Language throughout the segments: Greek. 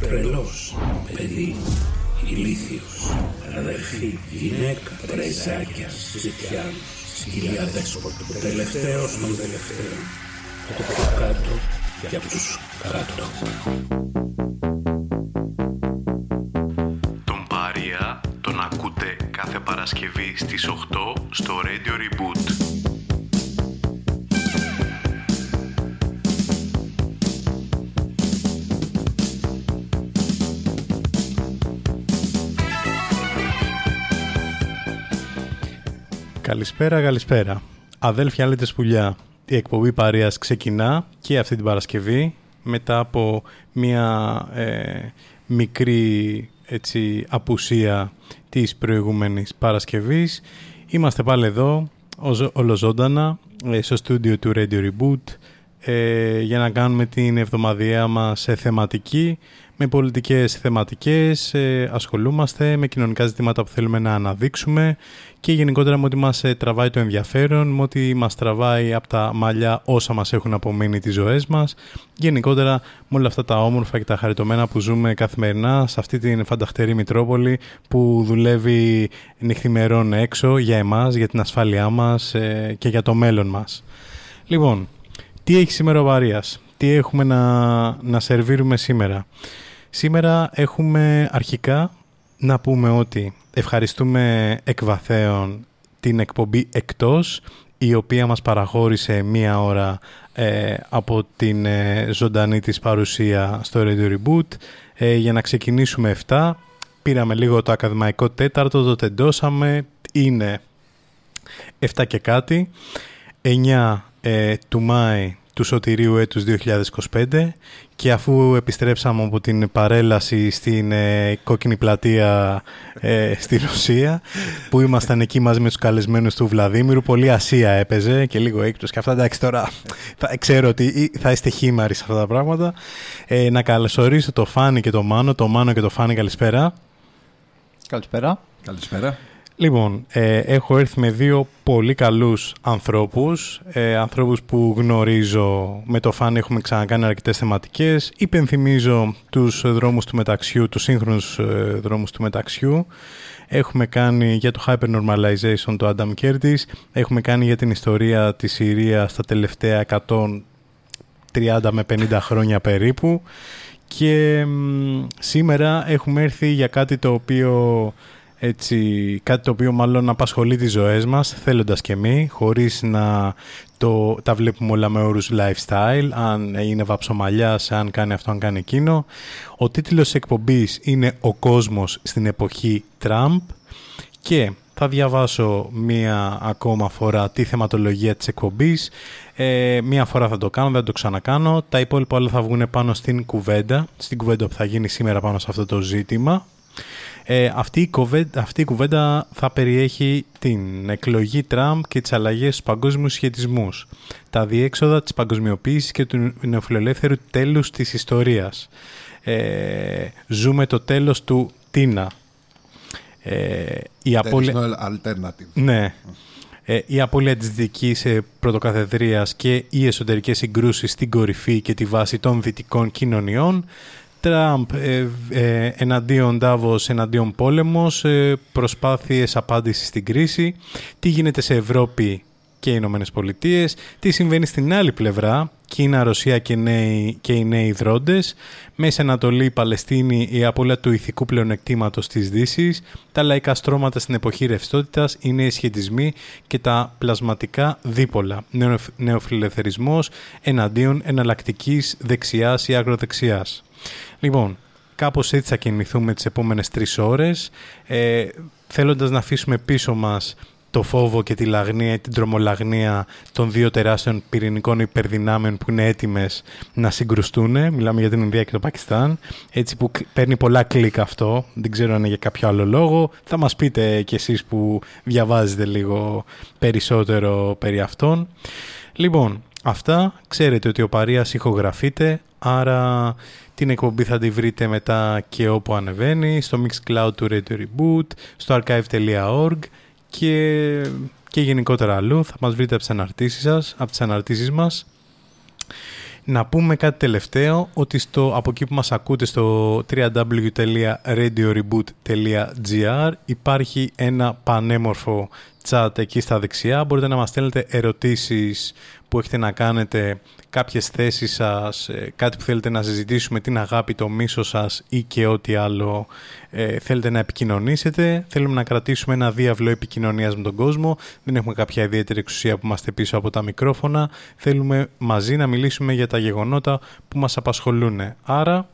τρελός, παιδί, ηλίθιος, αδερφή, γυναίκα, πρεζάκια, ζητιάν, σκυλιά δέσποτο, τελευταίος των τελευταίων, από το κάτω για τους κάτω. Τον Παρία τον ακούτε κάθε Παρασκευή στις 8 στο Radio Reboot. Καλησπέρα, καλησπέρα. Αδέλφια λέτε σπουλιά. Η εκπομπή Παρίας ξεκινά και αυτή την Παρασκευή μετά από μια ε, μικρή έτσι, απουσία της προηγούμενης Παρασκευής. Είμαστε πάλι εδώ, ολοζώντανα, ε, στο στούντιο του Radio Reboot ε, για να κάνουμε την εβδομαδιαία μας θεματική με πολιτικές θεματικές, ε, ασχολούμαστε με κοινωνικά ζητήματα που θέλουμε να αναδείξουμε και γενικότερα με ό,τι μας ε, τραβάει το ενδιαφέρον, με ό,τι μας τραβάει από τα μαλλιά όσα μας έχουν απομείνει τις ζωές μας, γενικότερα με όλα αυτά τα όμορφα και τα χαριτωμένα που ζούμε καθημερινά σε αυτή την φανταχτερή Μητρόπολη που δουλεύει νυχθημερών έξω για εμάς, για την ασφάλειά μας ε, και για το μέλλον μας. Λοιπόν, τι έχει σήμερα ο Βαρίας, τι έχουμε να, να σερβίρουμε σήμερα; Σήμερα έχουμε αρχικά να πούμε ότι ευχαριστούμε εκ βαθέων την εκπομπή «Εκτός» η οποία μας παραχώρησε μία ώρα ε, από την ε, ζωντανή της παρουσία στο Radio Reboot ε, για να ξεκινήσουμε 7. Πήραμε λίγο το ακαδημαϊκό τέταρτο, το τεντώσαμε, είναι 7 και κάτι. 9 του Μάη του Σωτηρίου έτους 2025 και αφού επιστρέψαμε από την παρέλαση στην ε, κόκκινη πλατεία ε, στη Ρωσία που ήμασταν εκεί μαζί με τους καλεσμένους του Βλαδίμηρου πολύ Ασία έπαιζε και λίγο έκτος και αυτά. Εντάξει τώρα θα, ξέρω ότι θα είστε χήμαροι σε αυτά τα πράγματα. Ε, να καλωσορίσω το Φάνη και το Μάνο. Το Μάνο και το Φάνη καλησπέρα. Καλησπέρα. Καλησπέρα Λοιπόν, ε, έχω έρθει με δύο πολύ καλούς ανθρώπους, ε, ανθρώπους που γνωρίζω με το φαν έχουμε ξανακάνει αρκετές θεματικές. Υπενθυμίζω τους δρόμους του μεταξιού, τους σύγχρονους ε, δρόμους του μεταξιού. Έχουμε κάνει για το hypernormalization το Adam Curtis, έχουμε κάνει για την ιστορία της Συρίας στα τελευταία 130 με 50 χρόνια περίπου και σήμερα έχουμε έρθει για κάτι το οποίο έτσι, κάτι το οποίο μάλλον απασχολεί τις ζωές μας, θέλοντας και εμείς, χωρίς να το, τα βλέπουμε όλα με όρους lifestyle, αν είναι βαψομαλιάς, αν κάνει αυτό, αν κάνει εκείνο. Ο τίτλος της εκπομπής είναι «Ο κόσμος στην εποχή Τραμπ» και θα διαβάσω μία ακόμα φορά τη θεματολογία της εκπομπής. Ε, μία φορά θα το κάνω, δεν θα το ξανακάνω. Τα υπόλοιπα όλα θα βγουν πάνω στην κουβέντα, στην κουβέντα που θα γίνει σήμερα πάνω σε αυτό το ζήτημα. Ε, αυτή, η κουβέντα, αυτή η κουβέντα θα περιέχει την εκλογή Τραμπ και τις αλλαγές στους παγκόσμιους σχετισμούς, τα διέξοδα της παγκοσμιοποίησης και του νεοφιλελεύθερου τέλους της ιστορίας. Ε, ζούμε το τέλος του Τίνα. Ε, η απώλεια... alternative. Ναι. Ε, η απώλεια της δικής ε, πρωτοκαθεδρίας και οι εσωτερικές συγκρούσεις στην κορυφή και τη βάση των δυτικών κοινωνιών Τραμπ ε, ε, εναντίον Ντάβος, εναντίον πόλεμος, ε, προσπάθειες απάντησης στην κρίση, τι γίνεται σε Ευρώπη και οι Ηνωμένες Πολιτείες, τι συμβαίνει στην άλλη πλευρά, Κίνα, Ρωσία και, νέοι, και οι νέοι δρόντες, Μέση Ανατολή, Παλαιστίνη, η απώλεια του ηθικού πλεονεκτήματος της δύσης, τα λαϊκά στρώματα στην εποχή ρευστότητας, οι νέοι σχετισμοί και τα πλασματικά δίπολα, νεοφιλελευθερισμός εναντίον εναλλακτικής δεξιάς ή αγροδεξιάς. Λοιπόν, κάπως έτσι θα κινηθούμε τις επόμενες τρεις ώρες, ε, θέλοντας να αφήσουμε πίσω μας το φόβο και τη λαγνία, την τρομολαγνία των δύο τεράστιων πυρηνικών υπερδυνάμεων που είναι έτοιμες να συγκρουστούν. Μιλάμε για την Ινδία και το Πακιστάν. Έτσι που παίρνει πολλά κλικ αυτό. Δεν ξέρω αν είναι για κάποιο άλλο λόγο. Θα μας πείτε κι εσείς που διαβάζετε λίγο περισσότερο περί αυτών. Λοιπόν, αυτά. Ξέρετε ότι ο Παρίας ηχογραφείται, άρα την εκπομπή θα τη βρείτε μετά και όπου ανεβαίνει, στο Mixcloud του Radio Reboot, στο archive.org και, και γενικότερα αλλού. Θα μας βρείτε από τις αναρτήσεις, σας, από τις αναρτήσεις μας. Να πούμε κάτι τελευταίο, ότι στο, από εκεί που μας ακούτε στο www.radioreboot.gr υπάρχει ένα πανέμορφο chat εκεί στα δεξιά. Μπορείτε να μας στέλνετε ερωτήσεις που έχετε να κάνετε κάποιες θέσεις σας, ε, κάτι που θέλετε να συζητήσουμε, την αγάπη, το μίσος σας ή και ό,τι άλλο ε, θέλετε να επικοινωνήσετε. Θέλουμε να κρατήσουμε ένα διάβλο επικοινωνίας με τον κόσμο. Δεν έχουμε κάποια ιδιαίτερη εξουσία που είμαστε πίσω από τα μικρόφωνα. Θέλουμε μαζί να μιλήσουμε για τα γεγονότα που μας απασχολούν. Άρα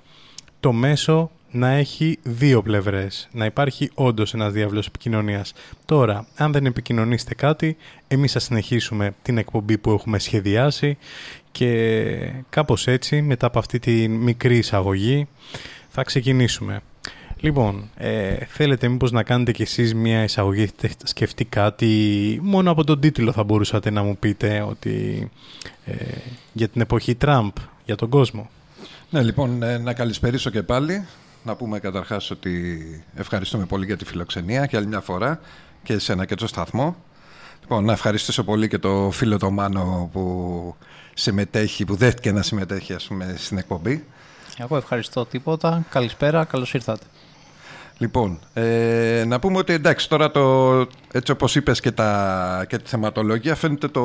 το μέσο να έχει δύο πλευρές, να υπάρχει όντως ένας διάβλος επικοινωνίας. Τώρα, αν δεν επικοινωνήσετε κάτι, εμείς θα συνεχίσουμε την εκπομπή που έχουμε σχεδιάσει και κάπως έτσι, μετά από αυτή τη μικρή εισαγωγή, θα ξεκινήσουμε. Λοιπόν, ε, θέλετε μήπως να κάνετε κι εσείς μια εισαγωγή, σκεφτεί κάτι, μόνο από τον τίτλο θα μπορούσατε να μου πείτε ότι ε, για την εποχή Τραμπ, για τον κόσμο. Ναι, λοιπόν, ε, να καλησπερίσω και πάλι να πούμε καταρχάς ότι ευχαριστούμε πολύ για τη φιλοξενία και άλλη μια φορά και σε ένα και το σταθμό. Λοιπόν, να ευχαριστήσω πολύ και το φίλο το Μάνο που συμμετέχει, που δέχτηκε να συμμετέχει ας πούμε, στην εκπομπή. Εγώ ευχαριστώ τίποτα. Καλησπέρα, καλώς ήρθατε. Λοιπόν, ε, να πούμε ότι εντάξει τώρα το, έτσι όπως είπες και, τα, και τη θεματολογία φαίνεται το,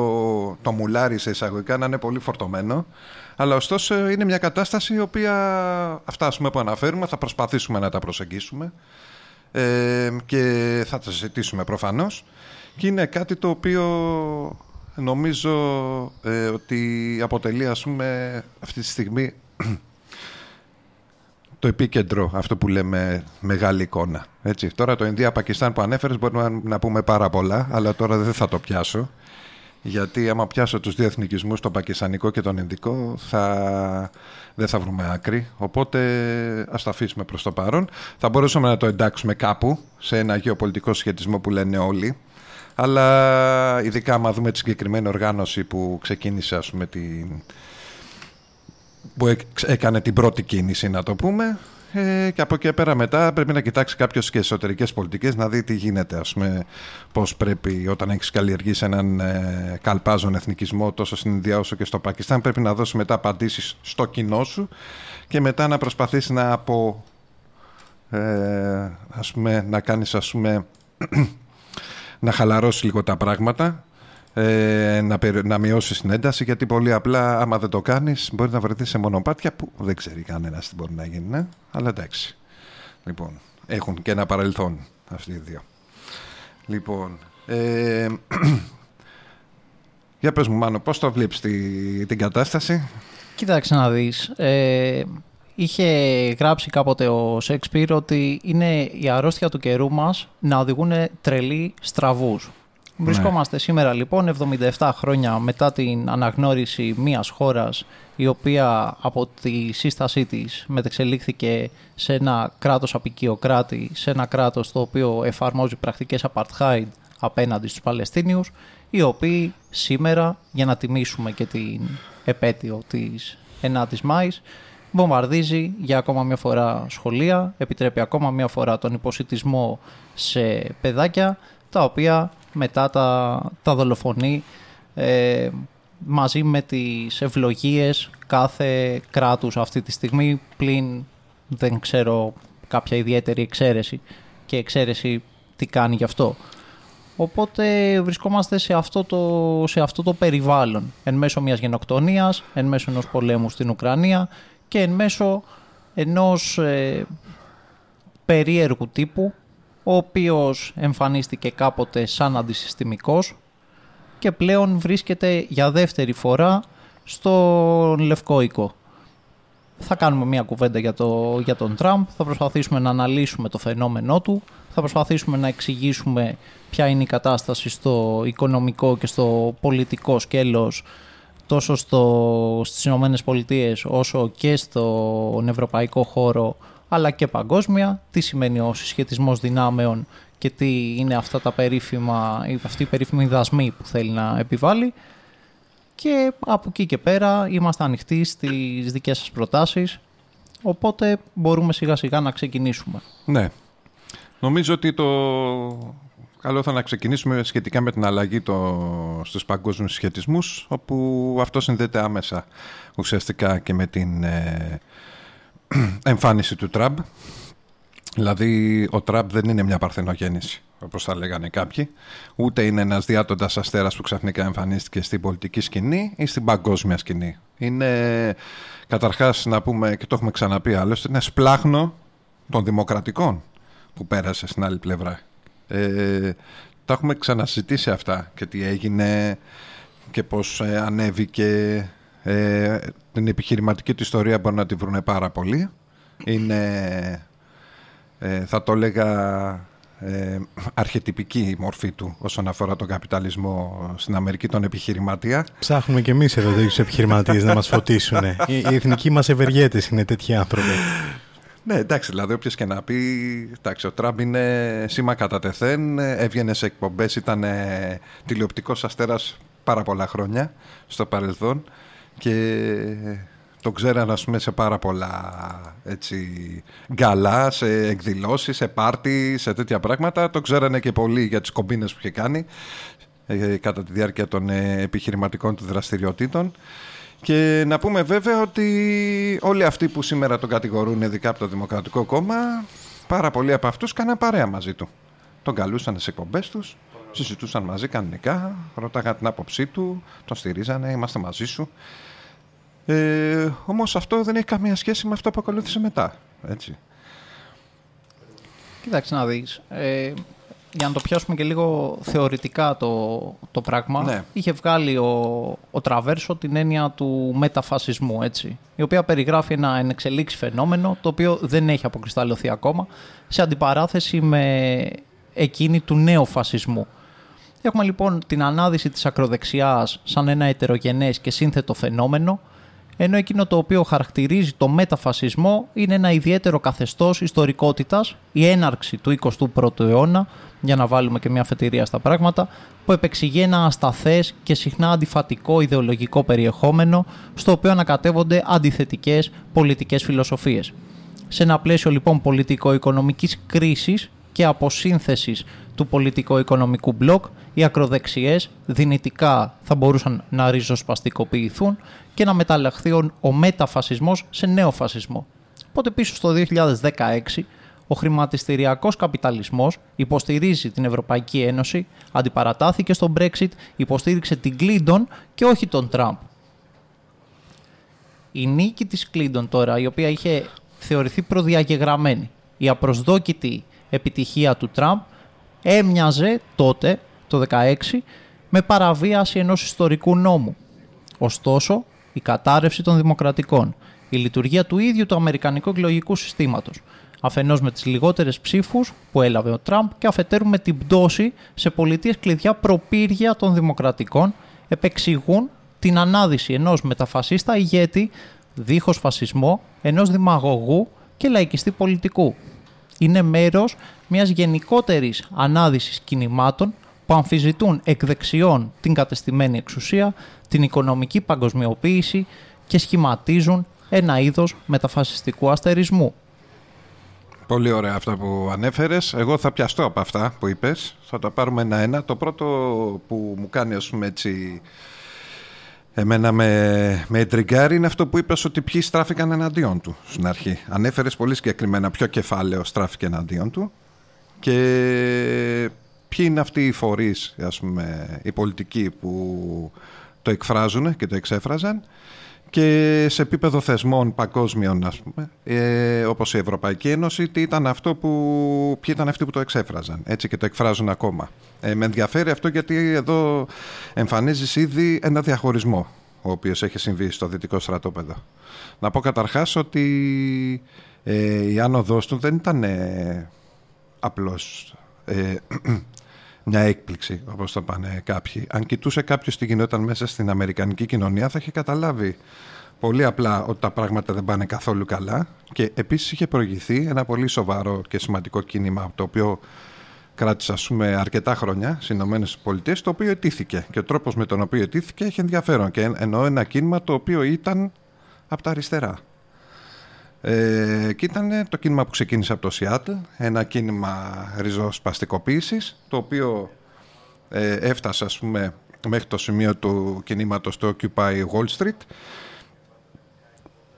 το μουλάρι σε εισαγωγικά να είναι πολύ φορτωμένο αλλά ωστόσο είναι μια κατάσταση η οποία αυτά που αναφέρουμε θα προσπαθήσουμε να τα προσεγγίσουμε ε, και θα τα συζητήσουμε προφανώς και είναι κάτι το οποίο νομίζω ε, ότι αποτελεί ας πούμε αυτή τη στιγμή το επίκεντρο αυτό που λέμε μεγάλη εικόνα. Έτσι. Τώρα το Ινδία-Πακιστάν που ανέφερες μπορούμε να πούμε πάρα πολλά αλλά τώρα δεν θα το πιάσω γιατί άμα πιάσω τους δύο εθνικισμούς, τον Πακιστανικό και τον Ινδικό, θα... δεν θα βρούμε άκρη. Οπότε ας το αφήσουμε προς το παρόν. Θα μπορούσαμε να το εντάξουμε κάπου, σε ένα γεωπολιτικό σχετισμό που λένε όλοι. Αλλά ειδικά άμα δούμε τη συγκεκριμένη οργάνωση που ξεκίνησε, ας πούμε, την... που έκανε την πρώτη κίνηση, να το πούμε, ε, και από εκεί πέρα μετά πρέπει να κοιτάξει κάποιος και εσωτερικές πολιτικές να δει τι γίνεται. Α πούμε, πώς πρέπει όταν έχεις καλλιεργήσει έναν ε, καλπάζον εθνικισμό τόσο στην Ινδία όσο και στο Πακιστάν, πρέπει να δώσεις μετά απαντήσεις στο κοινό σου και μετά να προσπαθήσεις να απο. Ε, ας πούμε, να κάνεις ας πούμε να χαλαρώσεις λίγο τα πράγματα ε, να, να μειώσεις την ένταση γιατί πολύ απλά άμα δεν το κάνεις μπορεί να βρεθείς σε μονοπάτια που δεν ξέρει κανένας τι μπορεί να γίνει ναι; αλλά εντάξει. Λοιπόν έχουν και ένα παρελθόν αυτοί οι δύο. Λοιπόν ε, για πες μου Μάνο πώς το βλέπεις την κατάσταση; Κοίταξε να δεις. Ε, Είχε γράψει κάποτε ο Σέξπιρ ότι είναι η αρρώστια του καιρού μας να οδηγούν τρελοί στραβούς. Βρισκόμαστε σήμερα λοιπόν 77 χρόνια μετά την αναγνώριση μιας χώρας η οποία από τη σύστασή της μετεξελίχθηκε σε ένα κράτος απικιοκράτη, σε ένα κράτος το οποίο εφαρμόζει πρακτικές apartheid απέναντι στους Παλαιστίνιους, οι οποίοι σήμερα, για να τιμήσουμε και την επέτειο της 9ης Μάης, βομβαρδίζει για ακόμα μια φορά σχολεία, επιτρέπει ακόμα μια φορά τον υποσυτισμό σε παιδάκια, τα οποία μετά τα, τα δολοφονεί ε, μαζί με τις ευλογίες κάθε κράτους αυτή τη στιγμή πλην δεν ξέρω κάποια ιδιαίτερη εξαίρεση και εξαίρεση τι κάνει γι' αυτό. Οπότε βρισκόμαστε σε αυτό, το, σε αυτό το περιβάλλον, εν μέσω μιας γενοκτονίας, εν μέσω ενός πολέμου στην Ουκρανία και εν μέσω ενός ε, περίεργου τύπου ο οποίος εμφανίστηκε κάποτε σαν αντισυστημικός και πλέον βρίσκεται για δεύτερη φορά στο Λευκό Οίκο. Θα κάνουμε μια κουβέντα για, το, για τον Τραμπ, θα προσπαθήσουμε να αναλύσουμε το φαινόμενό του, θα Θα προσπαθήσουμε να εξηγήσουμε ποια είναι η κατάσταση στο οικονομικό και στο πολιτικό σκέλος τόσο στο, στις Ηνωμένες Πολιτείες όσο και στον ευρωπαϊκό χώρο αλλά και παγκόσμια, τι σημαίνει ο συσχετισμός δυνάμεων και τι είναι αυτά τα περίφημα, αυτή η περίφημη δασμή που θέλει να επιβάλλει και από εκεί και πέρα είμαστε ανοιχτοί στις δικές σας προτάσεις οπότε μπορούμε σιγά σιγά να ξεκινήσουμε. Ναι. Νομίζω ότι το καλό θα να ξεκινήσουμε σχετικά με την αλλαγή το... στους παγκόσμιους σχετισμούς όπου αυτό συνδέεται άμεσα ουσιαστικά και με την ε, εμφάνιση του Τραμπ. Δηλαδή ο Τραμπ δεν είναι μια παρθενογέννηση όπως θα λέγανε κάποιοι. Ούτε είναι ένας διάτοντας αστέρας που ξαφνικά εμφανίστηκε στην πολιτική σκηνή ή στην παγκόσμια σκηνή. Είναι καταρχάς να πούμε και το έχουμε ξαναπεί άλλωστε είναι σπλάχνο των δημοκρατικών που πέρασε στην άλλη πλευρά. Ε, τα έχουμε ξανασυζητήσει αυτά και τι έγινε και πώς ε, ανέβηκε ε, την επιχειρηματική του ιστορία μπορεί να τη βρουν πάρα πολύ είναι ε, θα το έλεγα ε, αρχετυπική η μορφή του όσον αφορά τον καπιταλισμό στην Αμερική τον επιχειρηματία. Ψάχνουμε και εμείς εδώ τέτοιους επιχειρηματίες να μας φωτίσουν. Οι, οι εθνικοί μας ευεργέτες είναι τέτοιοι άνθρωποι. Ναι, εντάξει, δηλαδή όποιος και να πει. Εντάξει, ο Τραμπ είναι σήμα κατά τεθέν. Έβγαινε σε εκπομπές, ήταν τηλεοπτικός αστέρας πάρα πολλά χρόνια στο παρελθόν και το ξέραν ας πούμε, σε πάρα πολλά έτσι, γκαλά, σε εκδηλώσεις, σε πάρτι, σε τέτοια πράγματα. Το ξέρανε και πολύ για τις κομπίνες που είχε κάνει ε, κατά τη διάρκεια των ε, επιχειρηματικών του δραστηριοτήτων. Και να πούμε βέβαια ότι όλοι αυτοί που σήμερα τον κατηγορούν ειδικά από το Δημοκρατικό Κόμμα, πάρα πολλοί από αυτούς κάναν παρέα μαζί του. Τον καλούσαν σε εκπομπές τους, συζητούσαν μαζί κανονικά, ρωτάγαν την άποψή του, τον στηρίζανε, είμαστε μαζί σου. Ε, όμως αυτό δεν έχει καμία σχέση με αυτό που ακολούθησε μετά. Έτσι. Κοίταξε να δεις. Ε, για να το πιάσουμε και λίγο θεωρητικά το, το πράγμα, ναι. είχε βγάλει ο, ο Τραβέρσο την έννοια του μεταφασισμού, έτσι, η οποία περιγράφει ένα ενεξελίξει φαινόμενο, το οποίο δεν έχει αποκρισταλωθεί ακόμα, σε αντιπαράθεση με εκείνη του νέου φασισμού. Έχουμε λοιπόν την ανάδυση της ακροδεξιάς σαν ένα ετερογενές και σύνθετο φαινόμενο, ενώ εκείνο το οποίο χαρακτηρίζει το μεταφασισμό είναι ένα ιδιαίτερο καθεστώς ιστορικότητας, η έναρξη του 21ου αιώνα, για να βάλουμε και μια αφετηρία στα πράγματα, που επεξηγεί ένα ασταθές και συχνά αντιφατικό ιδεολογικό περιεχόμενο, στο οποίο ανακατεύονται αντιθετικές πολιτικές φιλοσοφίες. Σε ένα πλαίσιο λοιπόν πολιτικο-οικονομικής κρίσης και αποσύνθεσης του πολιτικο-οικονομικού μπλοκ, οι ακροδεξιές δυνητικά θα μπορούσαν να ριζοσπαστικοποιηθούν και να μεταλλαχθεί ο μεταφασισμός σε νέο φασισμό. Οπότε πίσω στο 2016 ο χρηματιστηριακός καπιταλισμός υποστηρίζει την Ευρωπαϊκή Ένωση, αντιπαρατάθηκε στο Brexit, υποστήριξε την Κλίντον και όχι τον Τραμπ. Η νίκη της Κλίντον τώρα, η οποία είχε θεωρηθεί προδιαγεγραμμένη, η απροσδόκητη επιτυχία του Τραμπ έμοιαζε τότε, το 2016, με παραβίαση ενός ιστορικού νόμου. Ωστόσο, η κατάρρευση των δημοκρατικών, η λειτουργία του ίδιου του Αμερικανικού εκλογικού συστήματος, αφενός με τις λιγότερες ψήφους που έλαβε ο Τραμπ και αφετέρου με την πτώση σε πολιτείες κλειδιά προπύργια των δημοκρατικών, επεξηγούν την ανάδυση ενός μεταφασίστα ηγέτη, δίχως φασισμό, ενός δημαγωγού και λαϊκιστή πολιτικού. Είναι μέρος μιας γενικότερης ανάδυσης κινημάτων που αμφιζητούν εκ δεξιών την κατεστημένη εξουσία, την οικονομική παγκοσμιοποίηση και σχηματίζουν ένα είδος μεταφασιστικού αστερισμού. Πολύ ωραία αυτά που ανέφερες. Εγώ θα πιαστώ από αυτά που είπες. Θα τα πάρουμε ένα-ένα. Το πρώτο που μου κάνει ας πούμε έτσι... Εμένα με, με εντριγκάρει είναι αυτό που είπες ότι ποιοι στράφηκαν εναντίον του στην αρχή. Ανέφερες πολύ συγκεκριμένα ποιο κεφάλαιο στράφηκε εναντίον του και ποιοι είναι αυτοί οι φορείς, ας πούμε, οι πολιτικοί που το εκφράζουν και το εξέφραζαν και σε επίπεδο θεσμών παγκόσμιων, ας πούμε, ε, όπως η Ευρωπαϊκή Ένωση, τι ήταν αυτό που, ποιοι ήταν αυτοί που το εξέφραζαν έτσι, και το εκφράζουν ακόμα. Ε, με ενδιαφέρει αυτό γιατί εδώ εμφανίζεις ήδη ένα διαχωρισμό ο οποίος έχει συμβεί στο δυτικό στρατόπεδο. Να πω καταρχάς ότι ε, η άνοδός του δεν ήταν απλώς ε, μια έκπληξη, όπως το πάνε κάποιοι. Αν κοιτούσε κάποιος τι γινόταν μέσα στην Αμερικανική κοινωνία, θα είχε καταλάβει πολύ απλά ότι τα πράγματα δεν πάνε καθόλου καλά και επίσης είχε προηγηθεί ένα πολύ σοβαρό και σημαντικό κίνημα το οποίο κράτησε ας πούμε αρκετά χρόνια στις Ηνωμένες Πολιτείες το οποίο ετήθηκε και ο τρόπος με τον οποίο ετήθηκε έχει ενδιαφέρον και εννοώ ένα κίνημα το οποίο ήταν από τα αριστερά. Ε, και ήταν το κίνημα που ξεκίνησε από το Σιάτλ, ένα κίνημα ριζοσπαστικοποίησης, το οποίο ε, έφτασε ας πούμε μέχρι το σημείο του κινήματος του Occupy Wall Street.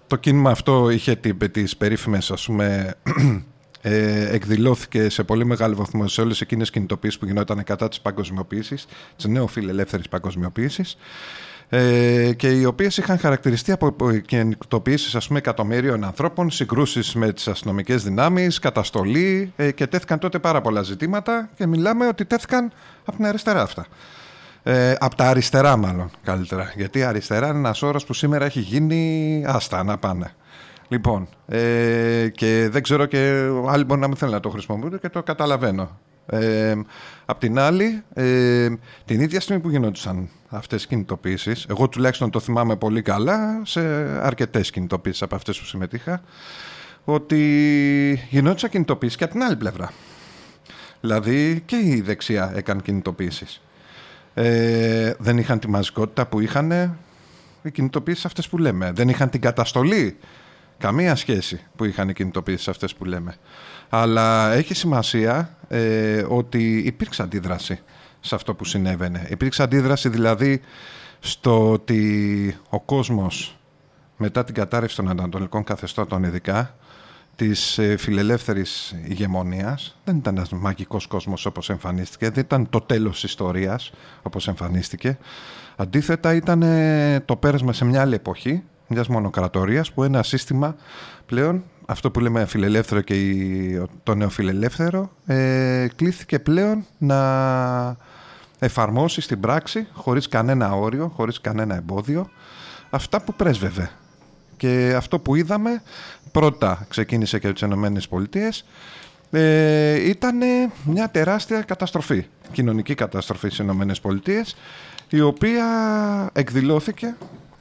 Το κίνημα αυτό είχε τις περίφημες ας πούμε ε, εκδηλώθηκε σε πολύ μεγάλο βαθμό σε όλες εκείνες τις κινητοποίησεις που γινόταν κατά της παγκοσμιοποίησης, της νεοφιλελεύθερης παγκοσμιοποίησης ε, και οι οποίες είχαν χαρακτηριστεί από κινητοποιήσεις ας πούμε εκατομμύριων ανθρώπων, συγκρούσεις με τις αστυνομικές δυνάμεις, καταστολή ε, και τέθηκαν τότε πάρα πολλά ζητήματα και μιλάμε ότι τέθηκαν από την αριστερά αυτά. Ε, από τα αριστερά μάλλον καλύτερα, γιατί αριστερά είναι ένας όρος που σήμερα έχει γίνει άστα να πάνε. Λοιπόν, ε, και δεν ξέρω και άλλοι μπορεί να μην θέλουν να το χρησιμοποιούν και το καταλαβαίνω. Ε, απ' την άλλη, ε, την ίδια στιγμή που γινόντουσαν αυτές οι κινητοποίησεις, εγώ τουλάχιστον το θυμάμαι πολύ καλά σε αρκετές κινητοποίησεις από αυτές που συμμετείχα, ότι γινόντουσαν κινητοποίησεις και από την άλλη πλευρά. Δηλαδή και η δεξιά έκανε κινητοποίησεις. Ε, δεν είχαν τη μαζικότητα που είχαν οι κινητοποίησεις αυτές που λέμε. Δεν είχαν την καταστολή καμία σχέση που είχαν οι κινητοποίησεις αυτές που λέμε. Αλλά έχει σημασία ε, ότι υπήρξε αντίδραση σε αυτό που συνέβαινε. Υπήρξε αντίδραση δηλαδή στο ότι ο κόσμος μετά την κατάρρευση των ανατολικών καθεστώτων ειδικά της ε, φιλελεύθερης ηγεμονίας δεν ήταν ένας μαγικός κόσμος όπως εμφανίστηκε, δεν ήταν το τέλος της ιστορίας όπως εμφανίστηκε. Αντίθετα ήταν το πέρασμα σε μια άλλη εποχή, μιας μονοκρατορίας που ένα σύστημα πλέον αυτό που λέμε φιλελεύθερο και το νεοφιλελεύθερο ε, κλείθηκε πλέον να εφαρμόσει στην πράξη χωρίς κανένα όριο, χωρίς κανένα εμπόδιο αυτά που πρέσβευε. Και αυτό που είδαμε πρώτα ξεκίνησε και από τις Ηνωμένες Πολιτείες ε, ήταν μια τεράστια καταστροφή, κοινωνική καταστροφή στις Ηνωμένες Πολιτείες η οποία εκδηλώθηκε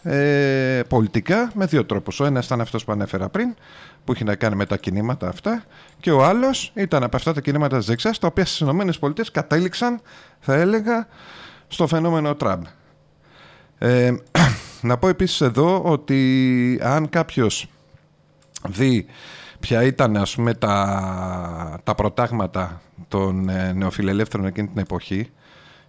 ε, πολιτικά με δύο τρόπους. Ο ένας ήταν αυτός που ανέφερα πριν, που είχε να κάνει με τα κινήματα αυτά, και ο άλλος ήταν από αυτά τα κινήματα της δεξιάς, τα οποία στις ΗΠΑ κατέληξαν, θα έλεγα, στο φαινόμενο Τραμπ. Ε, να πω επίσης εδώ ότι αν κάποιος δει ποια ήταν ας πούμε, τα, τα προτάγματα των ε, νεοφιλελεύθερων εκείνη την εποχή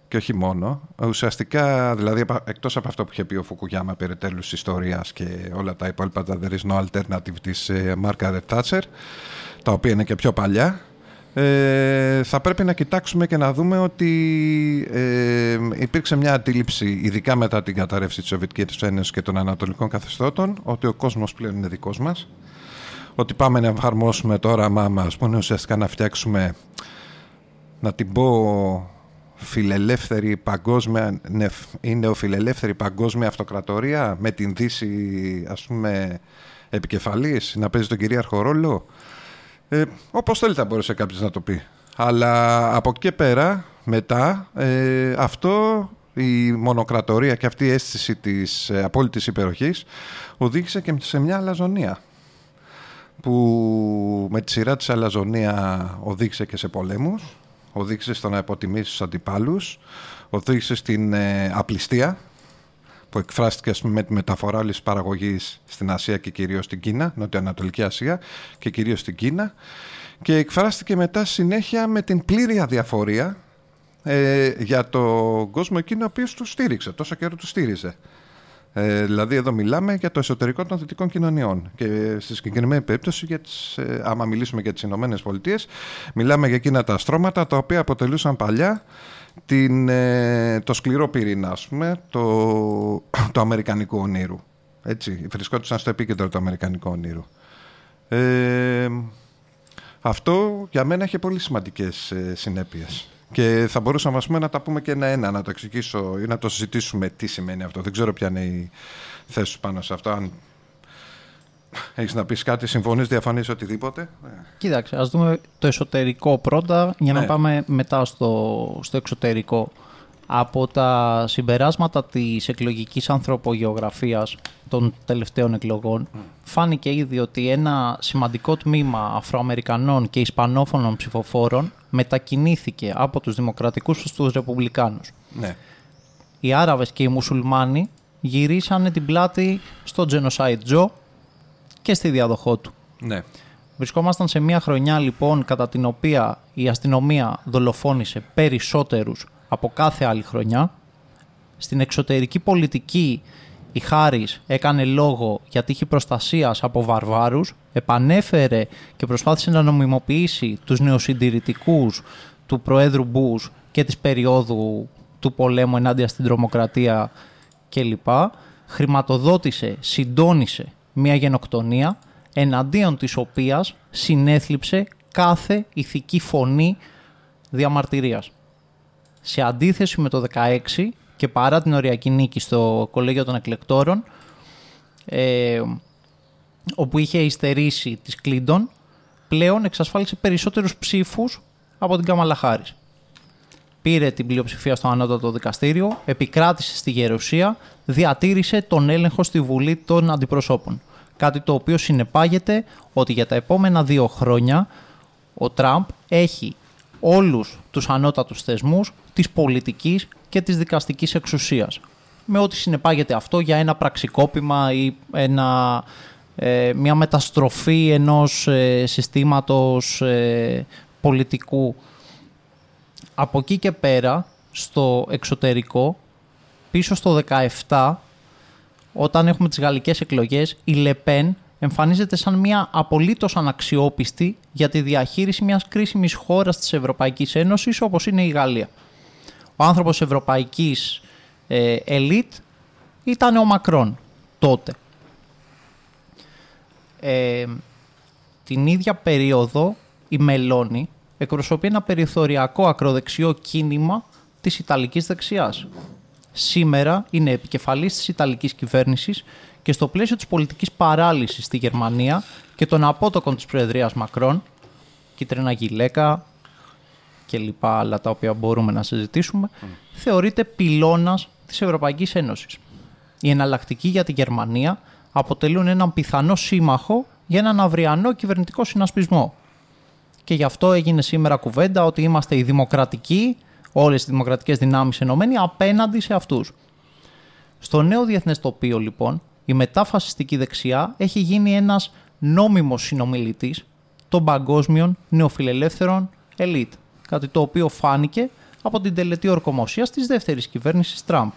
και όχι μόνο. Ουσιαστικά, δηλαδή, εκτός από αυτό που είχε πει ο Φουκουγιάμα περί τέλους ιστορίας και όλα τα υπόλοιπα, τα There is no alternative της Margaret Thatcher, τα οποία είναι και πιο παλιά, ε, θα πρέπει να κοιτάξουμε και να δούμε ότι ε, υπήρξε μια αντίληψη, ειδικά μετά την καταρρεύση της Σοβιετικής Ένωσης και των Ανατολικών Καθεστώτων, ότι ο κόσμος πλέον είναι δικός μας, ότι πάμε να εφαρμόσουμε το όραμά μας, που είναι ουσιαστικά να φτιάξουμε, να την πω φιλελεύθερη παγκόσμια, η νεοφιλελεύθερη παγκόσμια αυτοκρατορία με την Δύση ας πούμε επικεφαλής να παίζει τον κυρίαρχο ρόλο. Ε, όπως θέλει θα μπορούσε κάποιος να το πει. Αλλά από εκεί πέρα μετά ε, αυτό η μονοκρατορία και αυτή η αίσθηση της ε, απόλυτης υπεροχής οδήγησε και σε μια αλαζονία που με τη σειρά της αλαζονία οδήγησε και σε πολέμους οδήγησε στο να υποτιμήσει τους αντιπάλους, οδήγησε στην ε, απληστία που εκφράστηκε με τη μεταφορά όλης της παραγωγής στην Ασία και κυρίως στην Κίνα, Νοτιοανατολική Ασία και κυρίως στην Κίνα. Και εκφράστηκε μετά συνέχεια με την πλήρη αδιαφορία ε, για τον κόσμο εκείνο ο οποίος τους στήριξε, τόσο καιρό τους στήριζε. Ε, δηλαδή εδώ μιλάμε για το εσωτερικό των δυτικών κοινωνιών. Και στη συγκεκριμένη περίπτωση για τις, ε, άμα μιλήσουμε για τις Ηνωμένες Πολιτείες, μιλάμε για εκείνα τα στρώματα τα οποία αποτελούσαν παλιά την, ε, το σκληρό πυρήνα ας πούμε, το, το αμερικανικού ονείρου. Έτσι, βρισκόντουσαν στο επίκεντρο του αμερικανικού ονείρου. Ε, αυτό για μένα έχει πολύ σημαντικές ε, συνέπειες και θα μπορούσαμε ας πούμε, να τα πούμε και ένα-ένα, να το εξηγήσω ή να το συζητήσουμε τι σημαίνει αυτό. Δεν ξέρω ποια είναι η θέση σου πάνω σε αυτό. Αν Έχεις να πεις κάτι, συμφωνείς, διαφωνείς, οτιδήποτε. Κοίταξε, ας δούμε το εσωτερικό πρώτα για να Ναι. πάμε μετά στο, στο εξωτερικό. Από τα συμπεράσματα της εκλογικής ανθρωπογεωγραφίας των τελευταίων εκλογών φάνηκε ήδη ότι ένα σημαντικό τμήμα Αφροαμερικανών και Ισπανόφωνων ψηφοφόρων μετακινήθηκε από τους Δημοκρατικούς στους Ρεπουμπλικάνους. Ναι. Οι Άραβες και οι Μουσουλμάνοι γυρίσανε την πλάτη στο Genocide Joe και στη διαδοχό του. ναι. Βρισκόμασταν σε μια χρονιά λοιπόν κατά την οποία η αστυνομία δολοφόνησε περισσότερους από κάθε άλλη χρονιά. Στην εξωτερική πολιτική η Χάρης έκανε λόγο για τύχη προστασίας από βαρβάρους, επανέφερε και προσπάθησε να νομιμοποιήσει τους νεοσυντηρητικούς του Προέδρου Μπούς και της περίοδου του πολέμου ενάντια στην τρομοκρατία κλπ. Χρηματοδότησε, συντόνισε μια γενοκτονία εναντίον της οποίας συνέθλιψε κάθε ηθική φωνή διαμαρτυρίας. Σε αντίθεση με το 16 και παρά την οριακή νίκη στο Κολέγιο των Εκλεκτόρων, ε, όπου είχε υστερήσει της Κλίντον, πλέον εξασφάλισε περισσότερους ψήφους από την Καμάλα Χάρις. Πήρε την πλειοψηφία στο ανώτατο δικαστήριο, επικράτησε στη γερουσία, διατήρησε τον έλεγχο στη Βουλή των Αντιπροσώπων. Κάτι το οποίο συνεπάγεται ότι για τα επόμενα δύο χρόνια ο Τραμπ έχει όλους τους ανώτατους θεσμούς της πολιτικής και της δικαστικής εξουσίας. Με ό,τι συνεπάγεται αυτό για ένα πραξικόπημα ή ένα, ε, μια μεταστροφή ενός ε, συστήματος ε, πολιτικού. Από εκεί και πέρα, στο εξωτερικό, πίσω στο 17, όταν έχουμε τις γαλλικές εκλογές, η Λεπέν εμφανίζεται σαν μια απολύτως αναξιόπιστη για τη διαχείριση μιας κρίσιμης χώρας της Ευρωπαϊκής Ένωσης όπως είναι η Γαλλία. Ο άνθρωπος ευρωπαϊκής ε, ελίτ ήταν ο Μακρόν τότε. Ε, την ίδια περίοδο η Μελώνη εκπροσωπεί ένα περιθωριακό ακροδεξιό κίνημα της Ιταλικής δεξιάς. Σήμερα είναι επικεφαλής της Ιταλικής κυβέρνησης και στο πλαίσιο της πολιτικής παράλυσης στη Γερμανία και των απότοκων της Προεδρίας Μακρόν, κίτρινα γιλέκα και λοιπά άλλα τα οποία μπορούμε να συζητήσουμε, θεωρείται πυλώνας της Ευρωπαϊκής Ένωσης. Οι εναλλακτικοί για τη Γερμανία αποτελούν έναν πιθανό σύμμαχο για έναν αυριανό κυβερνητικό συνασπισμό. Και γι' αυτό έγινε σήμερα κουβέντα ότι είμαστε οι δημοκρατικοί, όλες οι δημοκρατικές δυνάμεις ενωμένοι, απέναντι σε αυτούς. Στο νέο διεθνές τοπίο, λοιπόν, η μετάφασιστική δεξιά έχει γίνει ένας νόμιμος συνομιλητής των παγκόσμιων νεοφιλελεύθερων ελίτ. Κάτι το οποίο φάνηκε από την τελετή ορκομοσίας της δεύτερης κυβέρνησης Τραμπ.